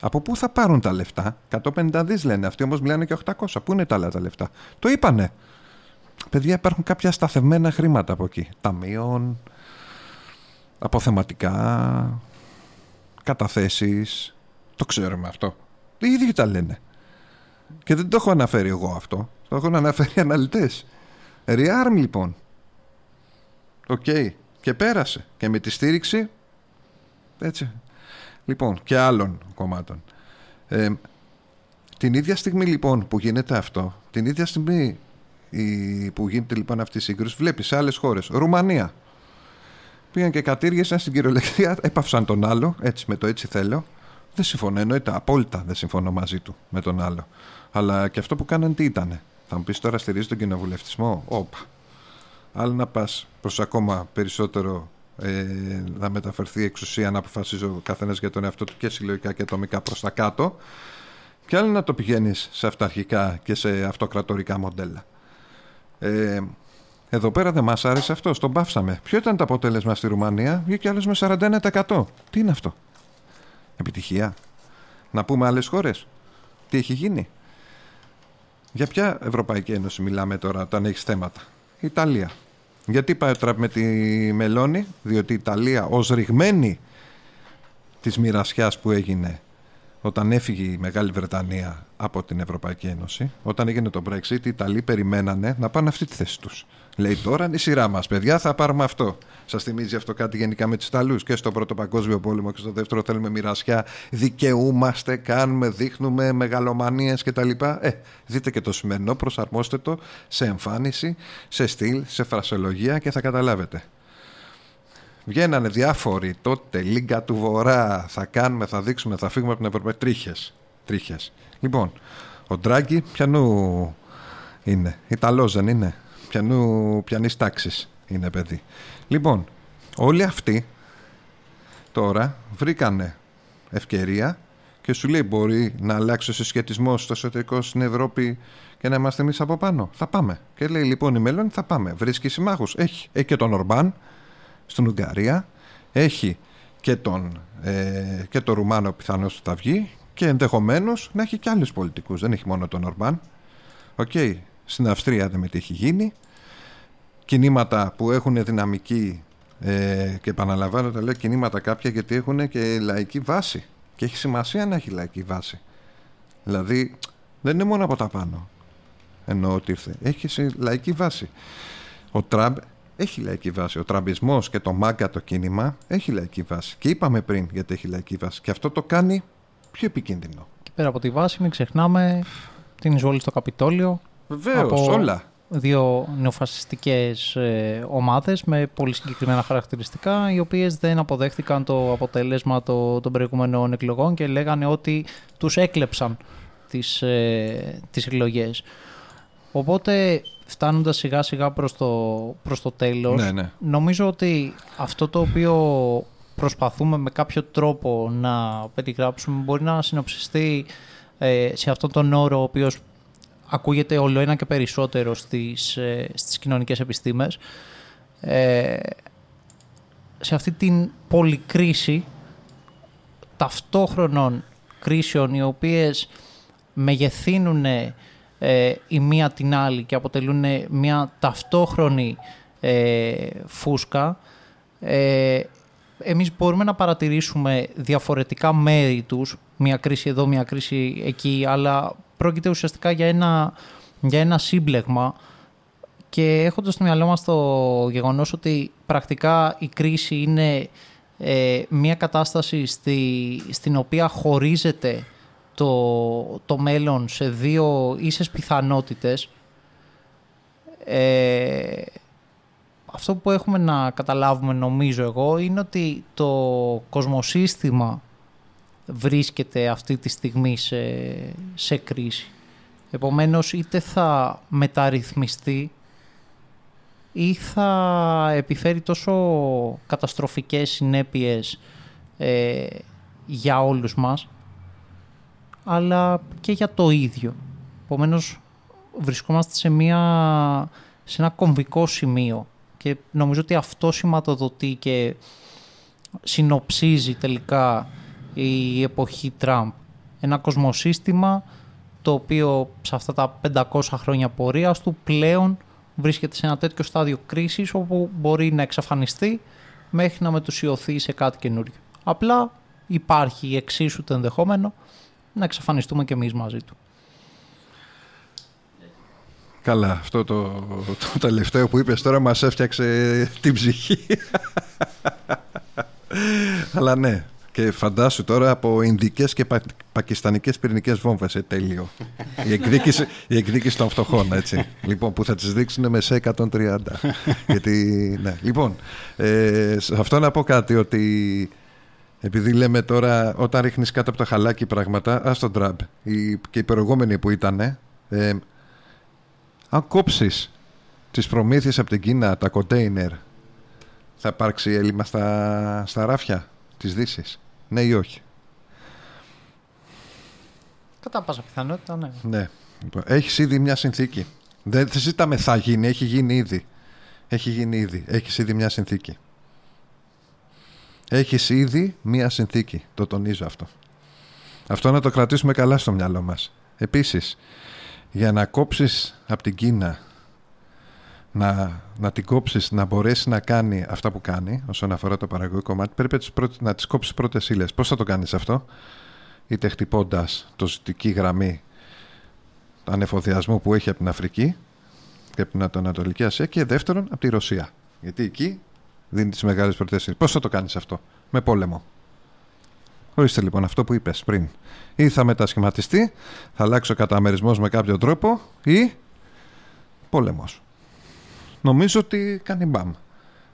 Από πού θα πάρουν τα λεφτά; 150 δις λένε. Αυτοί όμως μιλάνε και 800. Πού είναι τα άλλα τα λεφτά; Το είπανε. Παιδιά υπάρχουν κάποια σταθευμένα χρήματα από εκεί. Ταμείων, αποθεματικά, καταθέσεις. Το ξέρουμε αυτό. Οι ίδιοι τα λένε. Και δεν το έχω αναφέρει εγώ αυτό. Το έχω αναφέρει αναλυτές. ReArm λοιπόν. Οκ. Και πέρασε. Και με τη στήριξη έτσι. Λοιπόν, και άλλων κομμάτων. Ε, την ίδια στιγμή λοιπόν που γίνεται αυτό, την ίδια στιγμή που γίνεται λοιπόν αυτή η σύγκρουση, βλέπεις σε άλλες χώρες. Ρουμανία. Πήγαν και κατήργησαν στην κυριολεξία, έπαυσαν τον άλλο, έτσι με το έτσι θέλω. Δεν συμφωνώ, εννοείται απόλυτα δεν συμφωνώ μαζί του με τον άλλο. Αλλά και αυτό που κάναν τι ήταν. Θα μου πεις τώρα στηρίζει τον κοινοβουλευτισμό; Όπα. Άλλο να πας προς ακόμα περισσότερο ε, να μεταφερθεί η εξουσία να αποφασίζει ο καθένας για τον εαυτό του και συλλογικά και ατομικά προς τα κάτω. Και άλλο να το πηγαίνεις σε αυταρχικά και σε αυτοκρατορικά μοντέλα. Ε, εδώ πέρα δεν μας άρεσε αυτό, τον πάυσαμε. Ποιο ήταν το αποτέλεσμα στη Ρουμανία, βγήκε άλλος με 41%. Τι είναι αυτό, Επιτυχία. Να πούμε άλλες χώρες. Τι έχει γίνει; Για ποια Ευρωπαϊκή Ένωση μιλάμε τώρα όταν έχεις θέματα; Ιταλία. Γιατί πάει ο Τραμπ με τη Μελώνη, διότι η Ιταλία ως ρηγμένη της μοιρασιάς που έγινε όταν έφυγε η Μεγάλη Βρετανία από την Ευρωπαϊκή Ένωση, όταν έγινε το Brexit, οι Ιταλοί περιμένανε να πάνε αυτή τη θέση τους. Λέει τώρα είναι η σειρά μας, παιδιά, θα πάρουμε αυτό. Σας θυμίζει αυτό κάτι γενικά με του Ιταλού και στο Πρώτο Παγκόσμιο Πόλεμο και στο Δεύτερο θέλουμε μοιρασιά. Δικαιούμαστε, κάνουμε, δείχνουμε μεγαλομανίες κτλ. Ε, δείτε και το σημερινό, προσαρμόστε το σε εμφάνιση, σε στυλ, σε φρασολογία και θα καταλάβετε. Βγαίνανε διάφοροι τότε, Λίγκα του Βορρά, θα κάνουμε, θα δείξουμε, θα φύγουμε από την Ευρωπαϊκή. Τρίχες. Τρίχες. Λοιπόν, ο Ντράγκη πιανού είναι; Ιταλός δεν είναι; Πιανού, πιανής τάξης είναι παιδί. Λοιπόν, όλοι αυτοί τώρα βρήκανε ευκαιρία και σου λέει μπορεί να αλλάξει ο συσχετισμό στο εσωτερικό στην Ευρώπη και να είμαστε εμείς από πάνω. Θα πάμε. Και λέει λοιπόν η μέλλον θα πάμε. Βρίσκει συμμάχους. Έχει. Έχει και τον Ορμπάν στην Ουγγαρία. Έχει και τον, ε, και το Ρουμάνο πιθανώς θα βγει και ενδεχομένως να έχει και άλλους πολιτικούς. Δεν έχει μόνο τον Ορμπάν. Οκ. Στην Αυστρία είδαμε τι έχει γίνει. Κινήματα που έχουν δυναμική ε, και επαναλαμβάνω τα λέω κινήματα κάποια γιατί έχουν και λαϊκή βάση. Και έχει σημασία να έχει λαϊκή βάση. Δηλαδή δεν είναι μόνο από τα πάνω. Εννοώ ότι ήρθε. Έχει λαϊκή βάση. Ο Τραμπ έχει λαϊκή βάση. Ο τραμπισμός και το MAGA το κίνημα έχει λαϊκή βάση. Και είπαμε πριν γιατί έχει λαϊκή βάση. Και αυτό το κάνει πιο επικίνδυνο. Και πέρα από τη βάση, μην ξεχνάμε την εισβολή στο Καπιτόλιο. Βεβαίως, όλα. Δύο νεοφασιστικές ε, ομάδες με πολύ συγκεκριμένα χαρακτηριστικά οι οποίες δεν αποδέχτηκαν το αποτέλεσμα το, των προηγούμενων εκλογών και λέγανε ότι τους έκλεψαν τις, ε, τις εκλογές. Οπότε φτάνοντας σιγά σιγά προς το, προς το τέλος, ναι, ναι. νομίζω ότι αυτό το οποίο προσπαθούμε με κάποιο τρόπο να περιγράψουμε μπορεί να συνοψιστεί ε, σε αυτόν τον όρο ο οποίος ακούγεται όλο ένα και περισσότερο στις, ε, στις κοινωνικές επιστήμες. Ε, σε αυτή την πολυκρίση ταυτόχρονων κρίσεων οι οποίες μεγεθύνουν ε, η μία την άλλη και αποτελούν μια ταυτόχρονη ε, φούσκα, ε, εμείς μπορούμε να παρατηρήσουμε διαφορετικά μέρη τους, μια κρίση εδώ, μια κρίση εκεί, αλλά πρόκειται ουσιαστικά για ένα, για ένα σύμπλεγμα. Και έχοντας στο μυαλό μας το γεγονός ότι πρακτικά η κρίση είναι ε, μια κατάσταση στη, στην οποία χωρίζεται το, το μέλλον σε δύο ίσες πιθανότητες ε, αυτό που έχουμε να καταλάβουμε νομίζω εγώ είναι ότι το κοσμοσύστημα βρίσκεται αυτή τη στιγμή σε, σε κρίση. Επομένως είτε θα μεταρρυθμιστεί ή θα επιφέρει τόσο καταστροφικές συνέπειες ε, για όλους μας αλλά και για το ίδιο. Επομένως βρισκόμαστε σε, μια, σε ένα κομβικό σημείο και νομίζω ότι αυτό σηματοδοτεί και συνοψίζει τελικά η εποχή Τραμπ. Ένα κοσμοσύστημα το οποίο σε αυτά τα 500 χρόνια πορείας του πλέον βρίσκεται σε ένα τέτοιο στάδιο κρίσης όπου μπορεί να εξαφανιστεί μέχρι να μετουσιωθεί σε κάτι καινούριο. Απλά υπάρχει εξίσου το ενδεχόμενο να εξαφανιστούμε και εμείς μαζί του. Καλά, αυτό το, το τελευταίο που είπες τώρα μας έφτιαξε την ψυχή. Αλλά ναι, και φαντάσου τώρα από Ινδικές και πα, Πακιστανικές πυρηνικές βόμβες, ε, τέλειο. η, εκδίκηση, η εκδίκηση των φτωχών, έτσι. λοιπόν, που θα τις δείξουν με σε 130. Γιατί, ναι. Λοιπόν, ε, σε αυτό να πω κάτι, ότι επειδή λέμε τώρα, όταν ρίχνεις κάτω από το χαλάκι πράγματα, ας τον Τραμπ. και οι προηγούμενοι που ήταν, ε, αν κόψεις τις προμήθειες από την Κίνα, τα κοντέινερ, θα υπάρξει έλλειμμα στα, στα ράφια της δύσης. Ναι ή όχι. Κατά πάσα πιθανότητα, ναι. Ναι. Λοιπόν, έχεις ήδη μια συνθήκη. Δεν συζητάμε θα γίνει, έχει γίνει ήδη. Έχει γίνει ήδη. Έχεις ήδη μια συνθήκη. Έχεις ήδη μια συνθήκη. Το τονίζω αυτό. Αυτό να το κρατήσουμε καλά στο μυαλό μας. Επίσης, για να κόψεις από την Κίνα να, να την κόψεις να μπορέσει να κάνει αυτά που κάνει όσον αφορά το παραγωγικό κομμάτι πρέπει να τις κόψεις πρώτες ύλες. Πώς θα το κάνεις αυτό; Είτε χτυπώντας το ζητική γραμμή ανεφοδιασμού που έχει από την Αφρική και από την Ανατολική Ασία και δεύτερον από τη Ρωσία. Γιατί εκεί δίνει τις μεγάλες πρώτες Πώς θα το κάνεις αυτό; Με πόλεμο. Ορίστε λοιπόν αυτό που είπες πριν. Ή θα μετασχηματιστεί, θα αλλάξει ο καταμερισμός με κάποιο τρόπο ή πόλεμος. Νομίζω ότι κάνει μπαμ.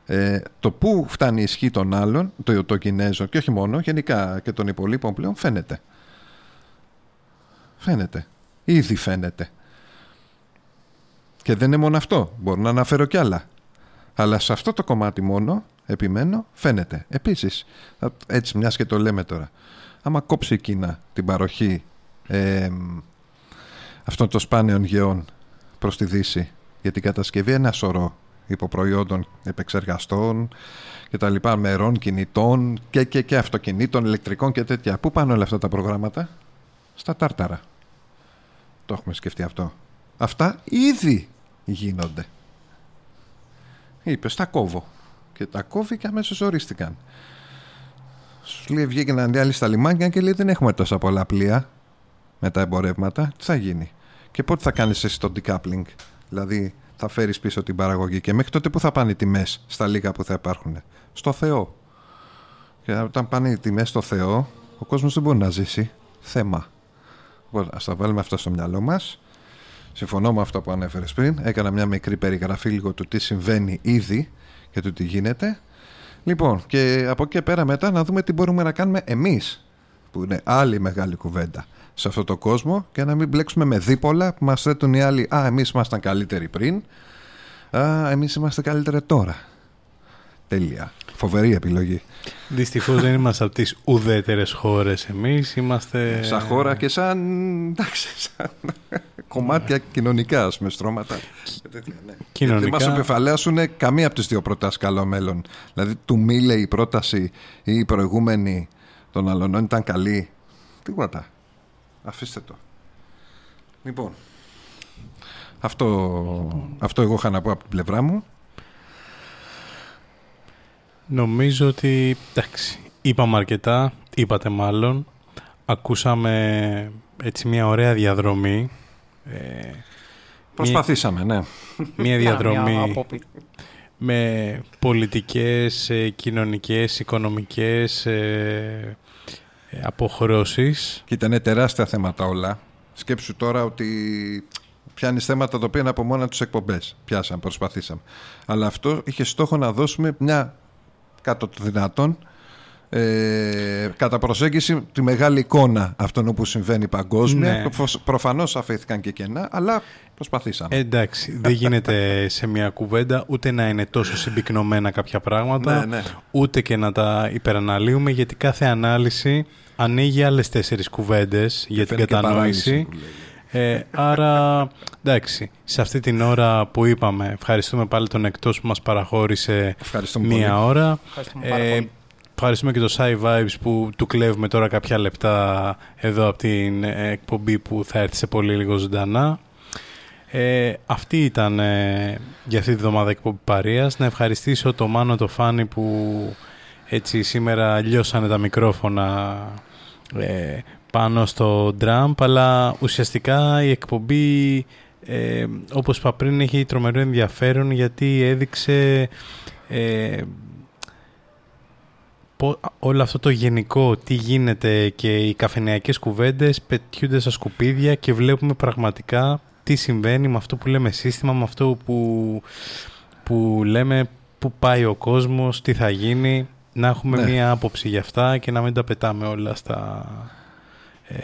Ε, το πού φτάνει η ισχύ των άλλων, το, το Κινέζο και όχι μόνο, γενικά και των υπολείπων πλέον φαίνεται. Φαίνεται. Ήδη φαίνεται. Και δεν είναι μόνο αυτό. Μπορώ να αναφέρω κι άλλα. Αλλά σε αυτό το κομμάτι μόνο, επιμένω, φαίνεται. Επίσης, έτσι μιας και το λέμε τώρα, άμα κόψει η Κίνα την παροχή ε, αυτών των σπάνιων γεών προς τη Δύση για την κατασκευή ένα σωρό υποπροϊόντων επεξεργαστών και τα λοιπά μερών, κινητών και, και, και αυτοκινήτων, ηλεκτρικών και τέτοια. Πού πάνε όλα αυτά τα προγράμματα; Στα τάρταρα. Το έχουμε σκεφτεί αυτό. Αυτά ήδη γίνονται. Είπες, τα κόβω. Και τα κόβει και αμέσως ορίστηκαν. Σου λέει βγήκαν οι άλλοι στα λιμάνια και λέει δεν έχουμε τόσα πολλά πλοία με τα εμπορεύματα. Τι θα γίνει; Και πότε θα κάνεις εσύ το decoupling; Δηλαδή θα φέρεις πίσω την παραγωγή και μέχρι τότε που θα πάνε οι τιμές στα λίγα που θα υπάρχουν. Στο Θεό. Και όταν πάνε οι τιμές στο Θεό ο κόσμος δεν μπορεί να ζήσει. Θέμα. Λοιπόν, ας τα βάλουμε αυτό στο μυαλό μας. Συμφωνώ με αυτό που ανέφερες πριν. Έκανα μια μικρή περιγραφή λίγο του τι συμβαίνει ήδη και του τι γίνεται. Λοιπόν, και από εκεί πέρα μετά να δούμε τι μπορούμε να κάνουμε εμείς, που είναι άλλη μεγάλη κουβέντα σε αυτό το κόσμο και να μην μπλέξουμε με δίπολα που μας θέτουν οι άλλοι «Α, εμείς ήμασταν καλύτεροι πριν, α, εμείς είμαστε καλύτεροι τώρα». Τέλεια. Φοβερή επιλογή. Δυστυχώς δεν είμαστε από τις ουδέτερες χώρες εμείς. Είμαστε... Σαν χώρα και σαν, εντάξει, σαν κομμάτια κοινωνικά, ας πούμε, στρώματα. Ναι. Κοινωνικά... Δεν μας επιφαλέσουν καμία από τις δύο προτάσεις καλό μέλλον. Δηλαδή, του Μίλε η πρόταση ή η προηγούμενη των αλλωνών ήταν καλή. Τίποτα. Αφήστε το. Λοιπόν. Αυτό, αυτό εγώ είχα να πω από την πλευρά μου. Νομίζω ότι, εντάξει, είπαμε αρκετά, είπατε μάλλον. Ακούσαμε έτσι μια ωραία διαδρομή. Ε, Προσπαθήσαμε, ναι. Μια διαδρομή με πολιτικές, ε, κοινωνικές, οικονομικές ε, ε, αποχρώσεις. Και ήταν τεράστια θέματα όλα. Σκέψου τώρα ότι πιάνεις θέματα τα οποία είναι από μόνα τους εκπομπές. Πιάσαμε, προσπαθήσαμε. Αλλά αυτό είχε στόχο να δώσουμε μια κάτω το δυνατόν ε, κατά προσέγγιση τη μεγάλη εικόνα αυτών που συμβαίνει παγκόσμια. Ναι. Προφανώς αφήθηκαν και κενά, αλλά προσπαθήσαμε. εντάξει, δεν γίνεται σε μια κουβέντα ούτε να είναι τόσο συμπυκνωμένα κάποια πράγματα, ναι, ναι. ούτε και να τα υπεραναλύουμε, γιατί κάθε ανάλυση ανοίγει άλλες τέσσερις κουβέντες για την κατανόηση. Ε, άρα, εντάξει, σε αυτή την ώρα που είπαμε, ευχαριστούμε πάλι τον εκτός που μας παραχώρησε μία ώρα. Ε, ευχαριστούμε και το Sci Vibes που του κλέβουμε τώρα κάποια λεπτά εδώ από την εκπομπή που θα έρθει σε πολύ λίγο ζωντανά. Ε, αυτή ήταν ε, για αυτή τη βδομάδα εκπομπή Παρίας. Να ευχαριστήσω το Μάνο το Φάνη που έτσι σήμερα λιώσανε τα μικρόφωνα ε, πάνω στο Drum, αλλά ουσιαστικά η εκπομπή, ε, όπως είπα πριν, έχει τρομερό ενδιαφέρον γιατί έδειξε ε, όλο αυτό το γενικό, τι γίνεται και οι καφενειακές κουβέντες πετιούνται στα σκουπίδια και βλέπουμε πραγματικά τι συμβαίνει με αυτό που λέμε σύστημα, με αυτό που, που λέμε που πάει ο κόσμος, τι θα γίνει, να έχουμε ναι. μία άποψη για αυτά και να μην τα πετάμε όλα στα... Ε,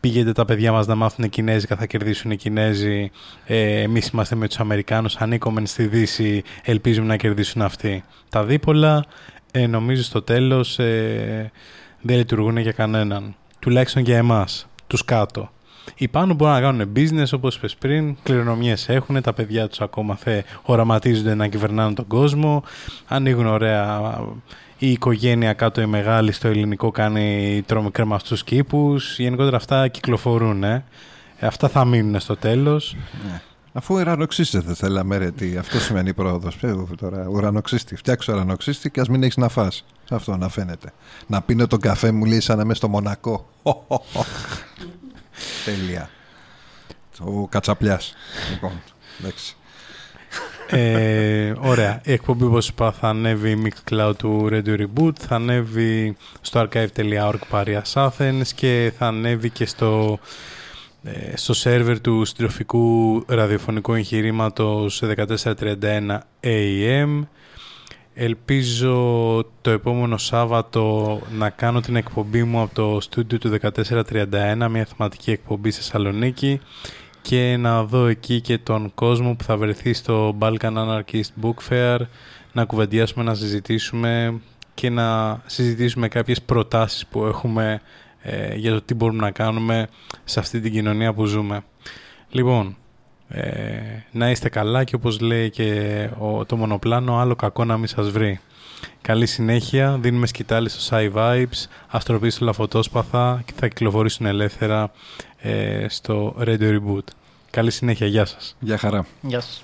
πήγαινε τα παιδιά μας να μάθουν Κινέζικα, θα κερδίσουν οι Κινέζοι. Ε, εμείς είμαστε με τους Αμερικάνους, ανήκομεν στη Δύση, ελπίζουμε να κερδίσουν αυτοί. Τα δίπολα, ε, νομίζω στο τέλος ε, δεν λειτουργούν για κανέναν. Τουλάχιστον για εμάς, τους κάτω. Οι πάνω μπορούν να κάνουν business όπως είπες πριν, κληρονομιές έχουν, τα παιδιά τους ακόμα θε, οραματίζονται να κυβερνάνε τον κόσμο, ανοίγουν ωραία η οικογένεια κάτω η μεγάλη στο ελληνικό κάνει τρώμε κρεμαστούς κήπους. Γενικότερα αυτά κυκλοφορούν. Ε. Αυτά θα μείνουν στο τέλος. Ναι. Αφού ουρανοξύστε θέλαμε ρε τι, αυτό σημαίνει πρόοδος. τώρα, ουρανοξύστη, φτιάξω ουρανοξύστη και ας μην έχεις να φας. Αυτό να φαίνεται. Να πίνω τον καφέ μου λέει σαν να είμαι στο Μονακό. Τέλεια. Ο Κατσαπλιάς. Λοιπόν, εντάξει. Ε, ωραία. Η εκπομπή, όπως είπα, θα ανέβει η Cloud του Radio Reboot, θα ανέβει στο archive.org Parias Athens και θα ανέβει και στο, ε, στο σερβερ του συντροφικού ραδιοφωνικού εγχειρήματος 1431 AM. Ελπίζω το επόμενο Σάββατο να κάνω την εκπομπή μου από το στούντιο του 1431, μια θεματική εκπομπή στη Θεσσαλονίκη και να δω εκεί και τον κόσμο που θα βρεθεί στο Balkan Anarchist Book Fair να κουβεντιάσουμε, να συζητήσουμε και να συζητήσουμε κάποιες προτάσεις που έχουμε ε, για το τι μπορούμε να κάνουμε σε αυτή την κοινωνία που ζούμε. Λοιπόν, ε, να είστε καλά και όπως λέει και το μονοπλάνο άλλο κακό να μην σας βρει. Καλή συνέχεια, δίνουμε σκητάλη στο Sci Vibes, αστροπίστολα φωτόσπαθα και θα κυκλοφορήσουν ελεύθερα ε, στο Radio Reboot. Καλή συνέχεια, γεια σας. Γεια χαρά. Γεια σας.